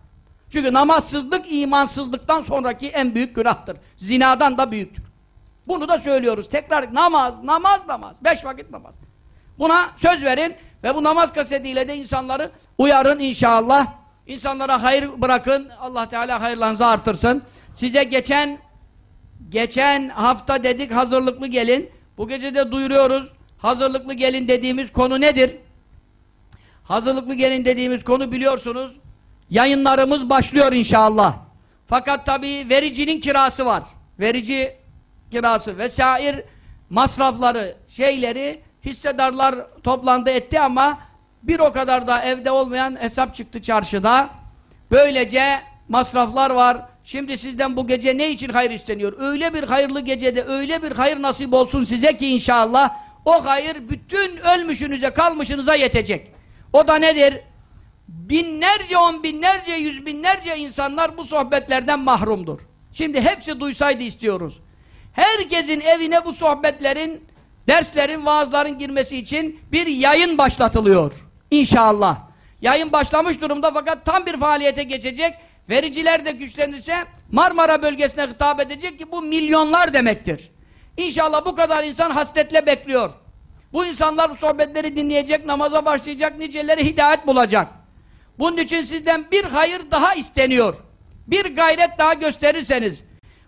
Çünkü namazsızlık imansızlıktan sonraki en büyük günahtır. Zinadan da büyüktür. Bunu da söylüyoruz. Tekrar namaz, namaz, namaz. Beş vakit namaz. Buna söz verin ve bu namaz kasetiyle de insanları uyarın inşallah. İnsanlara hayır bırakın. Allah Teala hayırlarınızı artırsın. Size geçen Geçen hafta dedik hazırlıklı gelin. Bu gece de duyuruyoruz. Hazırlıklı gelin dediğimiz konu nedir? Hazırlıklı gelin dediğimiz konu biliyorsunuz. Yayınlarımız başlıyor inşallah. Fakat tabii vericinin kirası var. Verici kirası vesair masrafları, şeyleri hissedarlar toplandı etti ama bir o kadar da evde olmayan hesap çıktı çarşıda. Böylece masraflar var. Şimdi sizden bu gece ne için hayır isteniyor? Öyle bir hayırlı gecede öyle bir hayır nasip olsun size ki inşallah o hayır bütün ölmüşünüze kalmışınıza yetecek. O da nedir? Binlerce, on binlerce, yüz binlerce insanlar bu sohbetlerden mahrumdur. Şimdi hepsi duysaydı istiyoruz. Herkesin evine bu sohbetlerin, derslerin, vaazların girmesi için bir yayın başlatılıyor. İnşallah. Yayın başlamış durumda fakat tam bir faaliyete geçecek Vericiler de güçlenirse Marmara bölgesine hitap edecek ki bu milyonlar demektir. İnşallah bu kadar insan hasretle bekliyor. Bu insanlar bu sohbetleri dinleyecek, namaza başlayacak, niceleri hidayet bulacak. Bunun için sizden bir hayır daha isteniyor. bir gayret daha gösterirseniz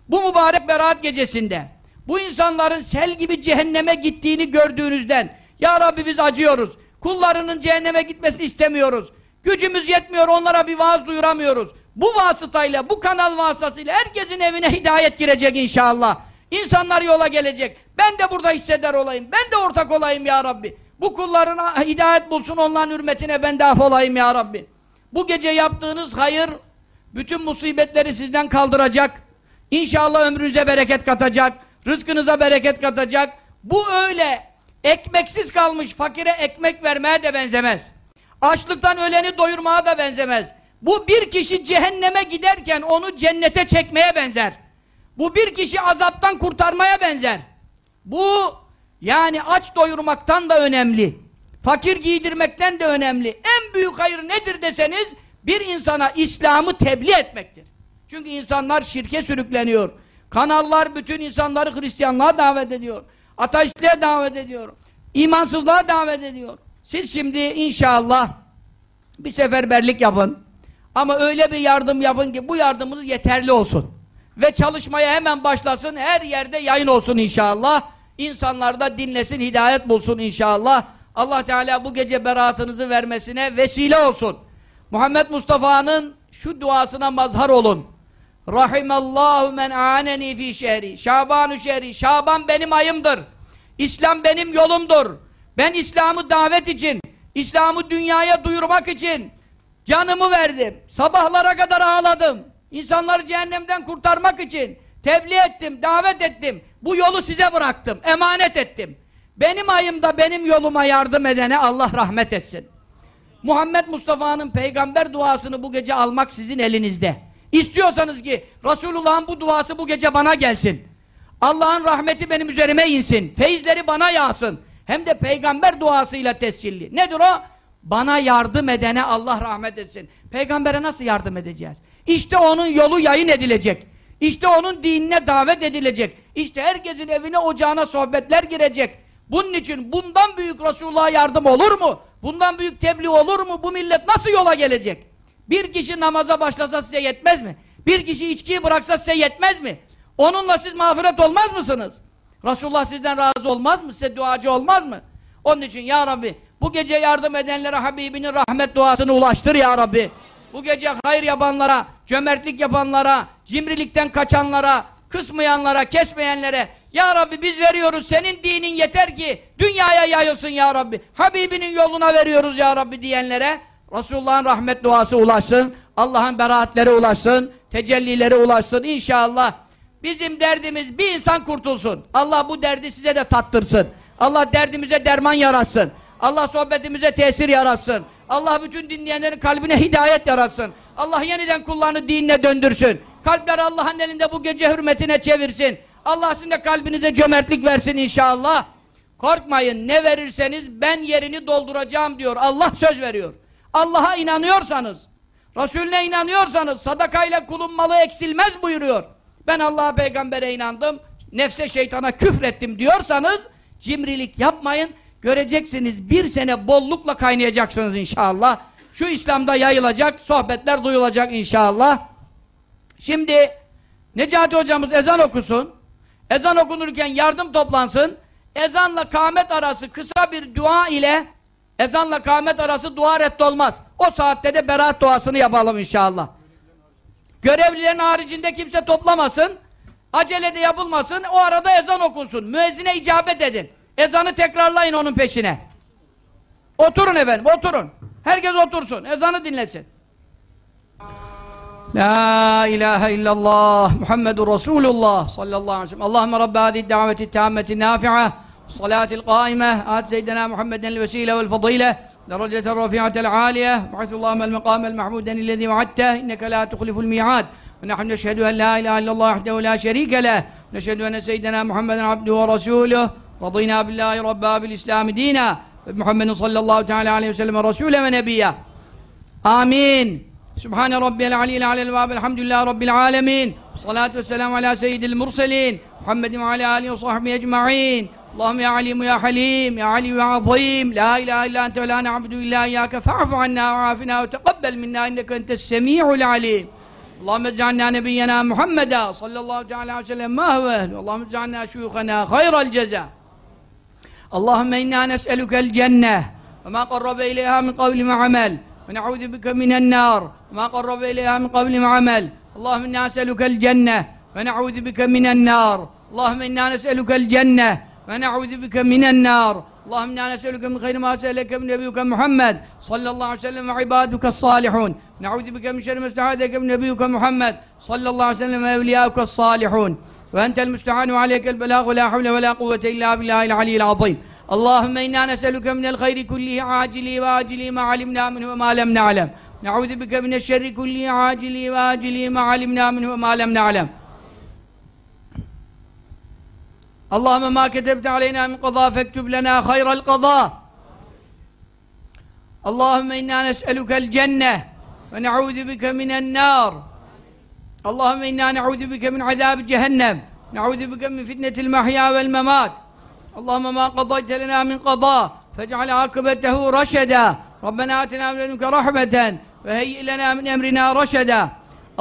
bu mübarek beraat gecesinde bu insanların sel gibi cehenneme gittiğini gördüğünüzden Ya Rabbi biz acıyoruz. Kullarının cehenneme gitmesini istemiyoruz. Gücümüz yetmiyor onlara bir vaaz duyuramıyoruz. Bu vasıtayla, bu kanal vasıtasıyla herkesin evine hidayet girecek inşallah. İnsanlar yola gelecek. Ben de burada hisseder olayım. Ben de ortak olayım ya Rabbi. Bu kullarına hidayet bulsun onların hürmetine ben de olayım ya Rabbi. Bu gece yaptığınız hayır bütün musibetleri sizden kaldıracak. İnşallah ömrünüze bereket katacak. Rızkınıza bereket katacak. Bu öyle ekmeksiz kalmış fakire ekmek vermeye de benzemez. Açlıktan öleni doyurmaya da benzemez. Bu bir kişi cehenneme giderken onu cennete çekmeye benzer. Bu bir kişi azaptan kurtarmaya benzer. Bu yani aç doyurmaktan da önemli. Fakir giydirmekten de önemli. En büyük hayır nedir deseniz bir insana İslam'ı tebliğ etmektir. Çünkü insanlar şirke sürükleniyor. Kanallar bütün insanları Hristiyanlığa davet ediyor. Ateistliğe davet ediyor. İmansızlığa davet ediyor. Siz şimdi inşallah bir seferberlik yapın. Ama öyle bir yardım yapın ki bu yardımınız yeterli olsun. Ve çalışmaya hemen başlasın. Her yerde yayın olsun inşallah. İnsanlar da dinlesin, hidayet bulsun inşallah. Allah Teala bu gece beraatınızı vermesine vesile olsun. Muhammed Mustafa'nın şu duasına mazhar olun. Rahimallahu men aneni fi şehri. Şabanu şehri. Şaban benim ayımdır. İslam benim yolumdur. Ben İslam'ı davet için, İslam'ı dünyaya duyurmak için canımı verdim. Sabahlara kadar ağladım. İnsanları cehennemden kurtarmak için tebliğ ettim, davet ettim. Bu yolu size bıraktım, emanet ettim. Benim ayımda benim yoluma yardım edene Allah rahmet etsin. Muhammed Mustafa'nın peygamber duasını bu gece almak sizin elinizde. İstiyorsanız ki Resulullah'ın bu duası bu gece bana gelsin. Allah'ın rahmeti benim üzerime insin. Feyizleri bana yağsın. Hem de peygamber duasıyla tescilli. Nedir o? Bana yardım edene Allah rahmet etsin. Peygambere nasıl yardım edeceğiz? İşte onun yolu yayın edilecek. İşte onun dinine davet edilecek. İşte herkesin evine ocağına sohbetler girecek. Bunun için bundan büyük Resulullah'a yardım olur mu? Bundan büyük tebliğ olur mu? Bu millet nasıl yola gelecek? Bir kişi namaza başlasa size yetmez mi? Bir kişi içkiyi bıraksa size yetmez mi? Onunla siz mağfiret olmaz mısınız? Resulullah sizden razı olmaz mı? Size duacı olmaz mı? Onun için ya Rabbi bu gece yardım edenlere Habibinin rahmet duasını ulaştır ya Rabbi. Bu gece hayır yapanlara, cömertlik yapanlara, cimrilikten kaçanlara, kısmayanlara, kesmeyenlere Ya Rabbi biz veriyoruz senin dinin yeter ki dünyaya yayılsın ya Rabbi. Habibinin yoluna veriyoruz ya Rabbi diyenlere Resulullah'ın rahmet duası ulaşsın. Allah'ın beraatleri ulaşsın. Tecellileri ulaşsın inşallah. Bizim derdimiz bir insan kurtulsun. Allah bu derdi size de tattırsın. Allah derdimize derman yaratsın. Allah sohbetimize tesir yaratsın. Allah bütün dinleyenlerin kalbine hidayet yaratsın. Allah yeniden kullarını dinine döndürsün. Kalpler Allah'ın elinde bu gece hürmetine çevirsin. Allah sizin de kalbinize cömertlik versin inşallah. Korkmayın ne verirseniz ben yerini dolduracağım diyor. Allah söz veriyor. Allah'a inanıyorsanız, Resulüne inanıyorsanız sadakayla kulun malı eksilmez buyuruyor. Ben Allah'a peygambere inandım, nefse şeytana küfrettim diyorsanız cimrilik yapmayın. Göreceksiniz bir sene bollukla kaynayacaksınız inşallah. Şu İslam'da yayılacak, sohbetler duyulacak inşallah. Şimdi Necati hocamız ezan okusun. Ezan okunurken yardım toplansın. Ezanla kâmet arası kısa bir dua ile ezanla kâmet arası dua reddolmaz. O saatte de beraat duasını yapalım inşallah. Görevlilerin haricinde kimse toplamasın. Acele de yapılmasın. O arada ezan okunsun. Müezzine icabet edin. Ezanı tekrarlayın onun peşine. Oturun efendim, oturun. Herkes otursun, ezanı dinlesin. La ilahe illallah Muhammedun Resulullah sallallahu aleyhi ve sellem. Allahümme Rabbe hadi daveti tammeti nafi'a الصلاة القائمة. آت سيدنا محمد الوسيلة والفضيلة. درجة الرفيعة العالية. بعث اللهم المقام المحمود الذي وعدته. إنك لا تخلف الميعاد. ونحن نشهد أن لا إله إلا الله وحده لا شريك له. نشهد أن سيدنا محمدا عبده ورسوله. رضينا بالله ربا بالإسلام دينا. محمد صلى الله تعالى عليه وسلم رسولا ونبيا. آمين. سبحان ربي العلي على الباب الحمد لله رب العالمين. والصلاة والسلام على سيد المرسلين. محمد وعلى آله وصحبه أجمعين. اللهم يا عليم يا حليم يا علي يا عظيم. لا إله إلا أنت ولا نعبد إلا إياك. فاعف عنا وعافنا وتقبل منا إنك أنت السميع العليم. اللهم اجعلنا نبينا محمدا صلى الله تعالى عليه وسلم. ما هو أهله اللهم اجعلنا شيوخنا خير الجزاء. اللهم إنا نسألك الجنة وما قرب إليها من قول وعمل. ونعوذ بك من النار وما قرب إليها من قول وعمل. اللهم إنا نسألك الجنة ونعوذ بك من النار. اللهم إنا نسألك الجنة ونعوذ بك من النار. اللهم إنا نسألك من خير ما سألك من نبيك محمد. صلى الله عليه وسلم وعبادك الصالحون. نعوذ بك من شر ما استعاذك من نبيك محمد. صلى الله عليه وسلم وأولياؤك الصالحون. وأنت المستعان وعليك البلاغ. ولا حول ولا قوة إلا بالله العلي العظيم. اللهم إنا نسألك من الخير كله عاجله وآجله ما علمنا منه وما لم نعلم. نعوذ بك من الشر كله عاجله وآجله ما علمنا منه وما لم نعلم. اللهم ما كتبت علينا من قضاء فاكتب لنا خير القضاء. اللهم إنا نسألك الجنة ونعوذ بك من النار. اللهم إنا نعوذ بك من عذاب جهنم نعوذ بك من فتنة المحيا والممات. اللهم ما قضيت لنا من قضاء فاجعل عاقبته رشدا. ربنا آتنا من لدنك رحمة وهيئ لنا من أمرنا رشدا.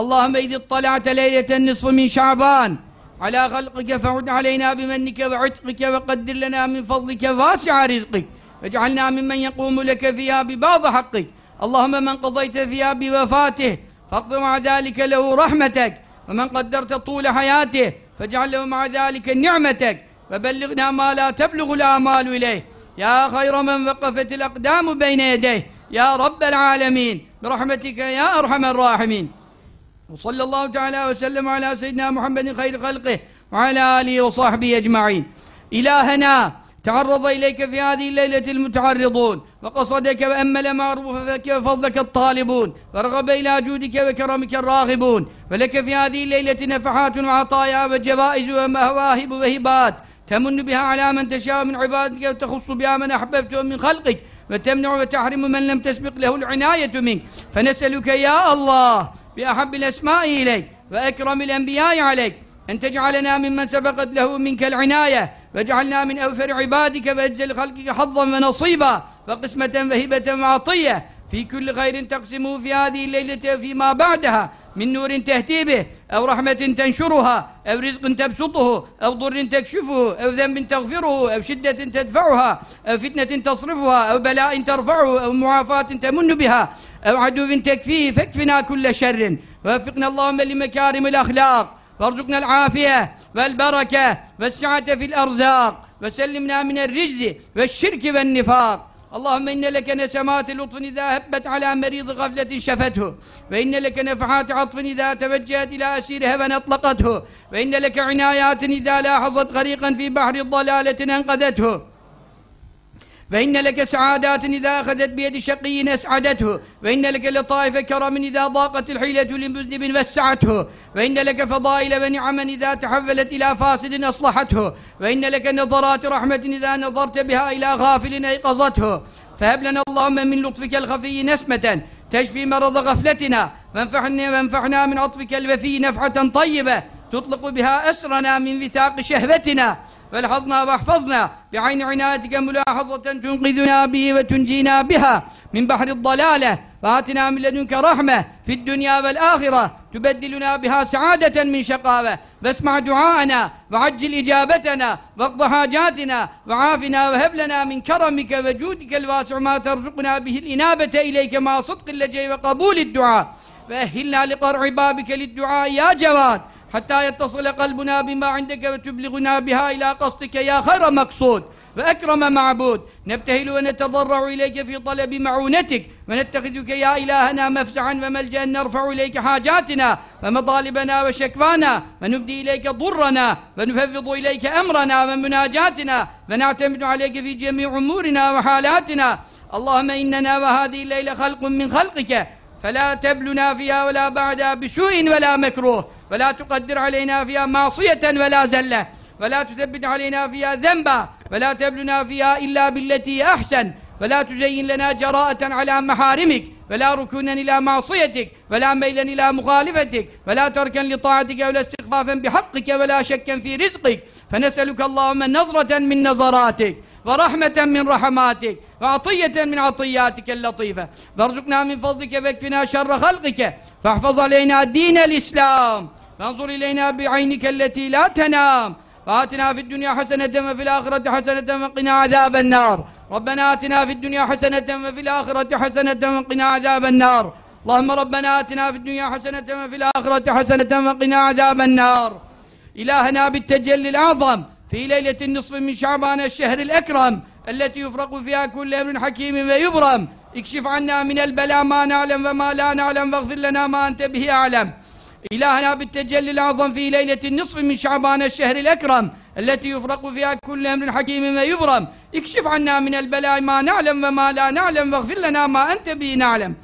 اللهم إذ اطلعت ليلة النصف من شعبان على خلقك فعد علينا بمنك وعتقك وقدر لنا من فضلك واسع رزقك واجعلنا ممن يقوم لك فيها ببعض حقك. اللهم من قضيت فيها بوفاته فاقض مع ذلك له رحمتك. ومن قدرت طول حياته فاجعل له مع ذلك نعمتك. وبلغنا ما لا تبلغ الآمال إليه. يا خير من وقفت الأقدام بين يديه. يا رب العالمين. برحمتك يا أرحم الراحمين. وصلى الله تعالى وسلم على سيدنا محمد خير خلقه وعلى آله وصحبه أجمعين. إلهنا تعرض إليك في هذه الليلة المتعرضون وقصدك وأمل معروفك وفضلك الطالبون ورغب إلى جودك وكرمك الراغبون ولك في هذه الليلة نفحات وعطايا وجوائز ومواهب وهبات تمن بها على من تشاء من عبادك وتخص بها من أحببته من خلقك وتمنع وتحرم من لم تسبق له العناية منك. فنسألك يا الله بأحب الأسماء إليك وأكرم الأنبياء عليك أن تجعلنا ممن سبقت له منك العناية واجعلنا من أوفر عبادك وأجزل خلقك حظا ونصيبا وقسمة وهبة وعطية في كل خير تقسمه في هذه الليلة وفيما بعدها من نور تهدي به أو رحمة تنشرها أو رزق تبسطه أو ضر تكشفه أو ذنب تغفره أو شدة تدفعها أو فتنة تصرفها أو بلاء ترفعه أو معافاة تمن بها أو عدو تكفيه فاكفنا كل شر. ووفقنا اللهم لمكارم الأخلاق وارزقنا العافية والبركة والسعة في الأرزاق وسلمنا من الرجز والشرك والنفاق. اللهم إن لك نسمات لطف إذا هبت على مريض غفلة شفته وإن لك نفحات عطف إذا توجهت إلى أسير هبا أطلقته وإن لك عنايات إذا لاحظت غريقا في بحر الضلالة أنقذته. فإن لك سعادات إذا أخذت بيد شقي أسعدته. وإن لك لطائف كرم إذا ضاقت الحيلة لمذنب وسعته. وإن لك فضائل ونعما إذا تحولت إلى فاسد أصلحته. وإن لك نظرات رحمة إذا نظرت بها إلى غافل أيقظته. فهب لنا اللهم من لطفك الخفي نسمة تشفي مرض غفلتنا. وانفعنا من عطفك الوفي نفحة طيبة تطلق بها أسرنا من وثاق شهوتنا. والحظنا واحفظنا بعين عنايتك ملاحظة تنقذنا به وتنجينا بها من بحر الضلالة. وآتنا من لدنك رحمة في الدنيا والآخرة. تبدلنا بها سعادة من شقاوة. فاسمع دعاءنا وعجل إجابتنا واقض حاجاتنا وعافنا وهب لنا من كرمك وجودك الواسع ما ترزقنا به الإنابة إليك مع صدق اللجي وقبول الدعاء. وأهلنا لقرع بابك للدعاء يا جواد. حتى يتصل قلبنا بما عندك وتبلغنا بها إلى قصدك يا خير مقصود وأكرم معبود. نبتهل ونتضرع إليك في طلب معونتك ونتخذك يا إلهنا مفزعا وملجأ نرفع إليك حاجاتنا ومطالبنا وشكوانا ونبدي إليك ضرنا ونفوض إليك أمرنا ومناجاتنا ونعتمد عليك في جميع أمورنا وحالاتنا. اللهم إننا وهذه الليلة خلق من خلقك. فلا تبلنا فيها ولا بعدها بسوء ولا مكروه ولا تقدر علينا فيها معصية ولا زلة ولا تثبت علينا فيها ذنبا ولا تبلنا فيها إلا بالتي أحسن ولا تزين لنا جراءة على محارمك ولا ركونا إلى معصيتك ولا ميلا إلى مخالفتك ولا تركا لطاعتك ولا استخفافا بحقك ولا شكا في رزقك. فنسألك اللهم نظرة من نظراتك. ورحمة من رحماتك وعطية من عطياتك اللطيفة. وارزقنا من فضلك واكفنا شر خلقك. فاحفظ علينا دين الإسلام. وانظر إلينا بعينك التي لا تنام. وآتنا في الدنيا حسنة وفي الآخرة حسنة وقنا عذاب النار. ربنا آتنا في الدنيا حسنة وفي الآخرة حسنة وقنا عذاب النار. اللهم ربنا آتنا في الدنيا حسنة وفي الآخرة حسنة وقنا عذاب النار. إلهنا بالتجلي الأعظم. fi leyletin nisfi min şabane şehril ekrem elleti yufraku fiha kulli emrin hakimin ve yubrem ikşif anna minel bela ma na'lem ve ma la na'lem veğfir lena ma ente bihi alem. İlahena bittecellil azam fi leyletin nisfi min şabane şehril ekrem elleti yufraku fiha kulli emrin hakimin ve yubrem ikşif anna minel bela ma na'lem ve ma la na'lem veğfir lena ma ente bihi na'lem.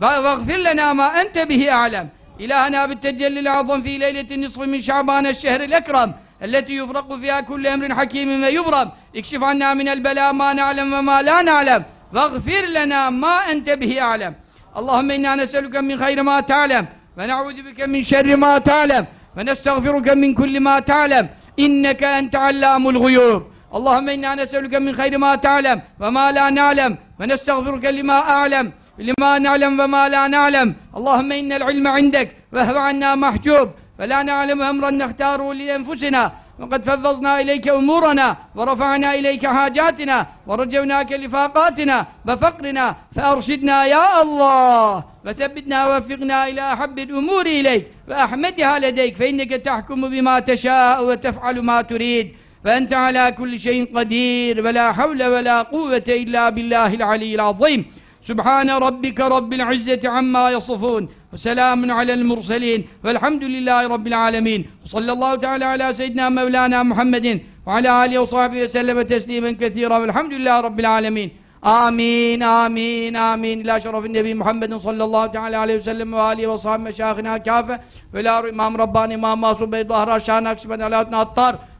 Veğfir lena ma ente bihi alem. İlahena bittecellil azam fi leyletin nisfi min şabane şehril ekrem ليلة النصف من شعبان الشهر الأكرم التي يفرق فيها كل أمر حكيم ويبرم اكشف عنا من البلاء ما نعلم وما لا نعلم واغفر لنا ما أنت به أعلم اللهم إنا نسألك من خير ما تعلم ونعوذ بك من شر ما تعلم ونستغفرك من كل ما تعلم إنك أنت علام الغيوب اللهم إنا نسألك من خير ما تعلم وما لا نعلم ونستغفرك لما أعلم لما نعلم وما لا نعلم اللهم إن العلم عندك وهو عنا محجوب فلا نعلم أمرا نختاره لأنفسنا. وقد فضضنا إليك أمورنا ورفعنا إليك حاجاتنا ورجوناك لفاقاتنا وفقرنا فأرشدنا يا الله. وثبتنا ووفقنا إلى أحب الأمور إليك وأحمدها لديك فإنك تحكم بما تشاء وتفعل ما تريد. فأنت على كل شيء قدير. ولا حول ولا قوة إلا بالله العلي العظيم. سبحان ربك رب العزة عما يصفون وسلام على المرسلين والحمد لله رب العالمين وصلى الله تعالى على سيدنا مولانا محمد وعلى آله وصحبه وسلم تسليما كثيرا والحمد لله رب العالمين. آمين آمين آمين. إلى شرف النبي محمد صلى الله تعالى عليه وسلم وآله وصحبه مشايخنا كافة وإلى إمام رباني إمام ماسو بيت ظهر شان أكسبت على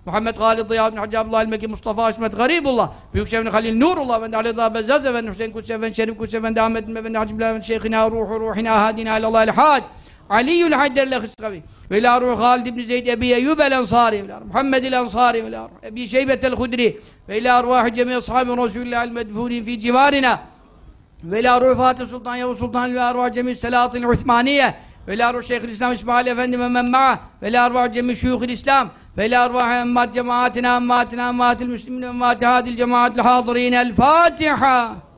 Muhammed Halid Ziya bin Hacı Abdullah el-Mekki Mustafa İsmet Garibullah Büyük Şevni Halil Nurullah ben de Ali Dağ Bezzaz Efendi Hüseyin Kutsi Efendi Şerif Kutsi Efendi Ahmet bin Efendi Hacı Bilal Efendi Şeyhina Ruhu Ruhina Hadina ilallah el-Hac Aliyyül Haydar Lehıskavi ve ila ruh Halid ibn Zeyd Ebi Eyyub el-Ensari ve ila Muhammed el-Ensari ve ila Ebi Şeybet el-Hudri ve ila arvah cemi ashabi Resulullah el-Medfunin fi civarina ve ila ruh Fatih Sultan Yavuz Sultan ve arvah cemi Selahattin Osmaniye ve ila ruh Şeyhülislam İsmail Efendi ve men ma'a ve ila arvah cemi Şuyuhul İslam. Ve ila arvah emmat cemaatina emmatina emmatil müslimin emmat hadil cemaatil hadirin el Fatiha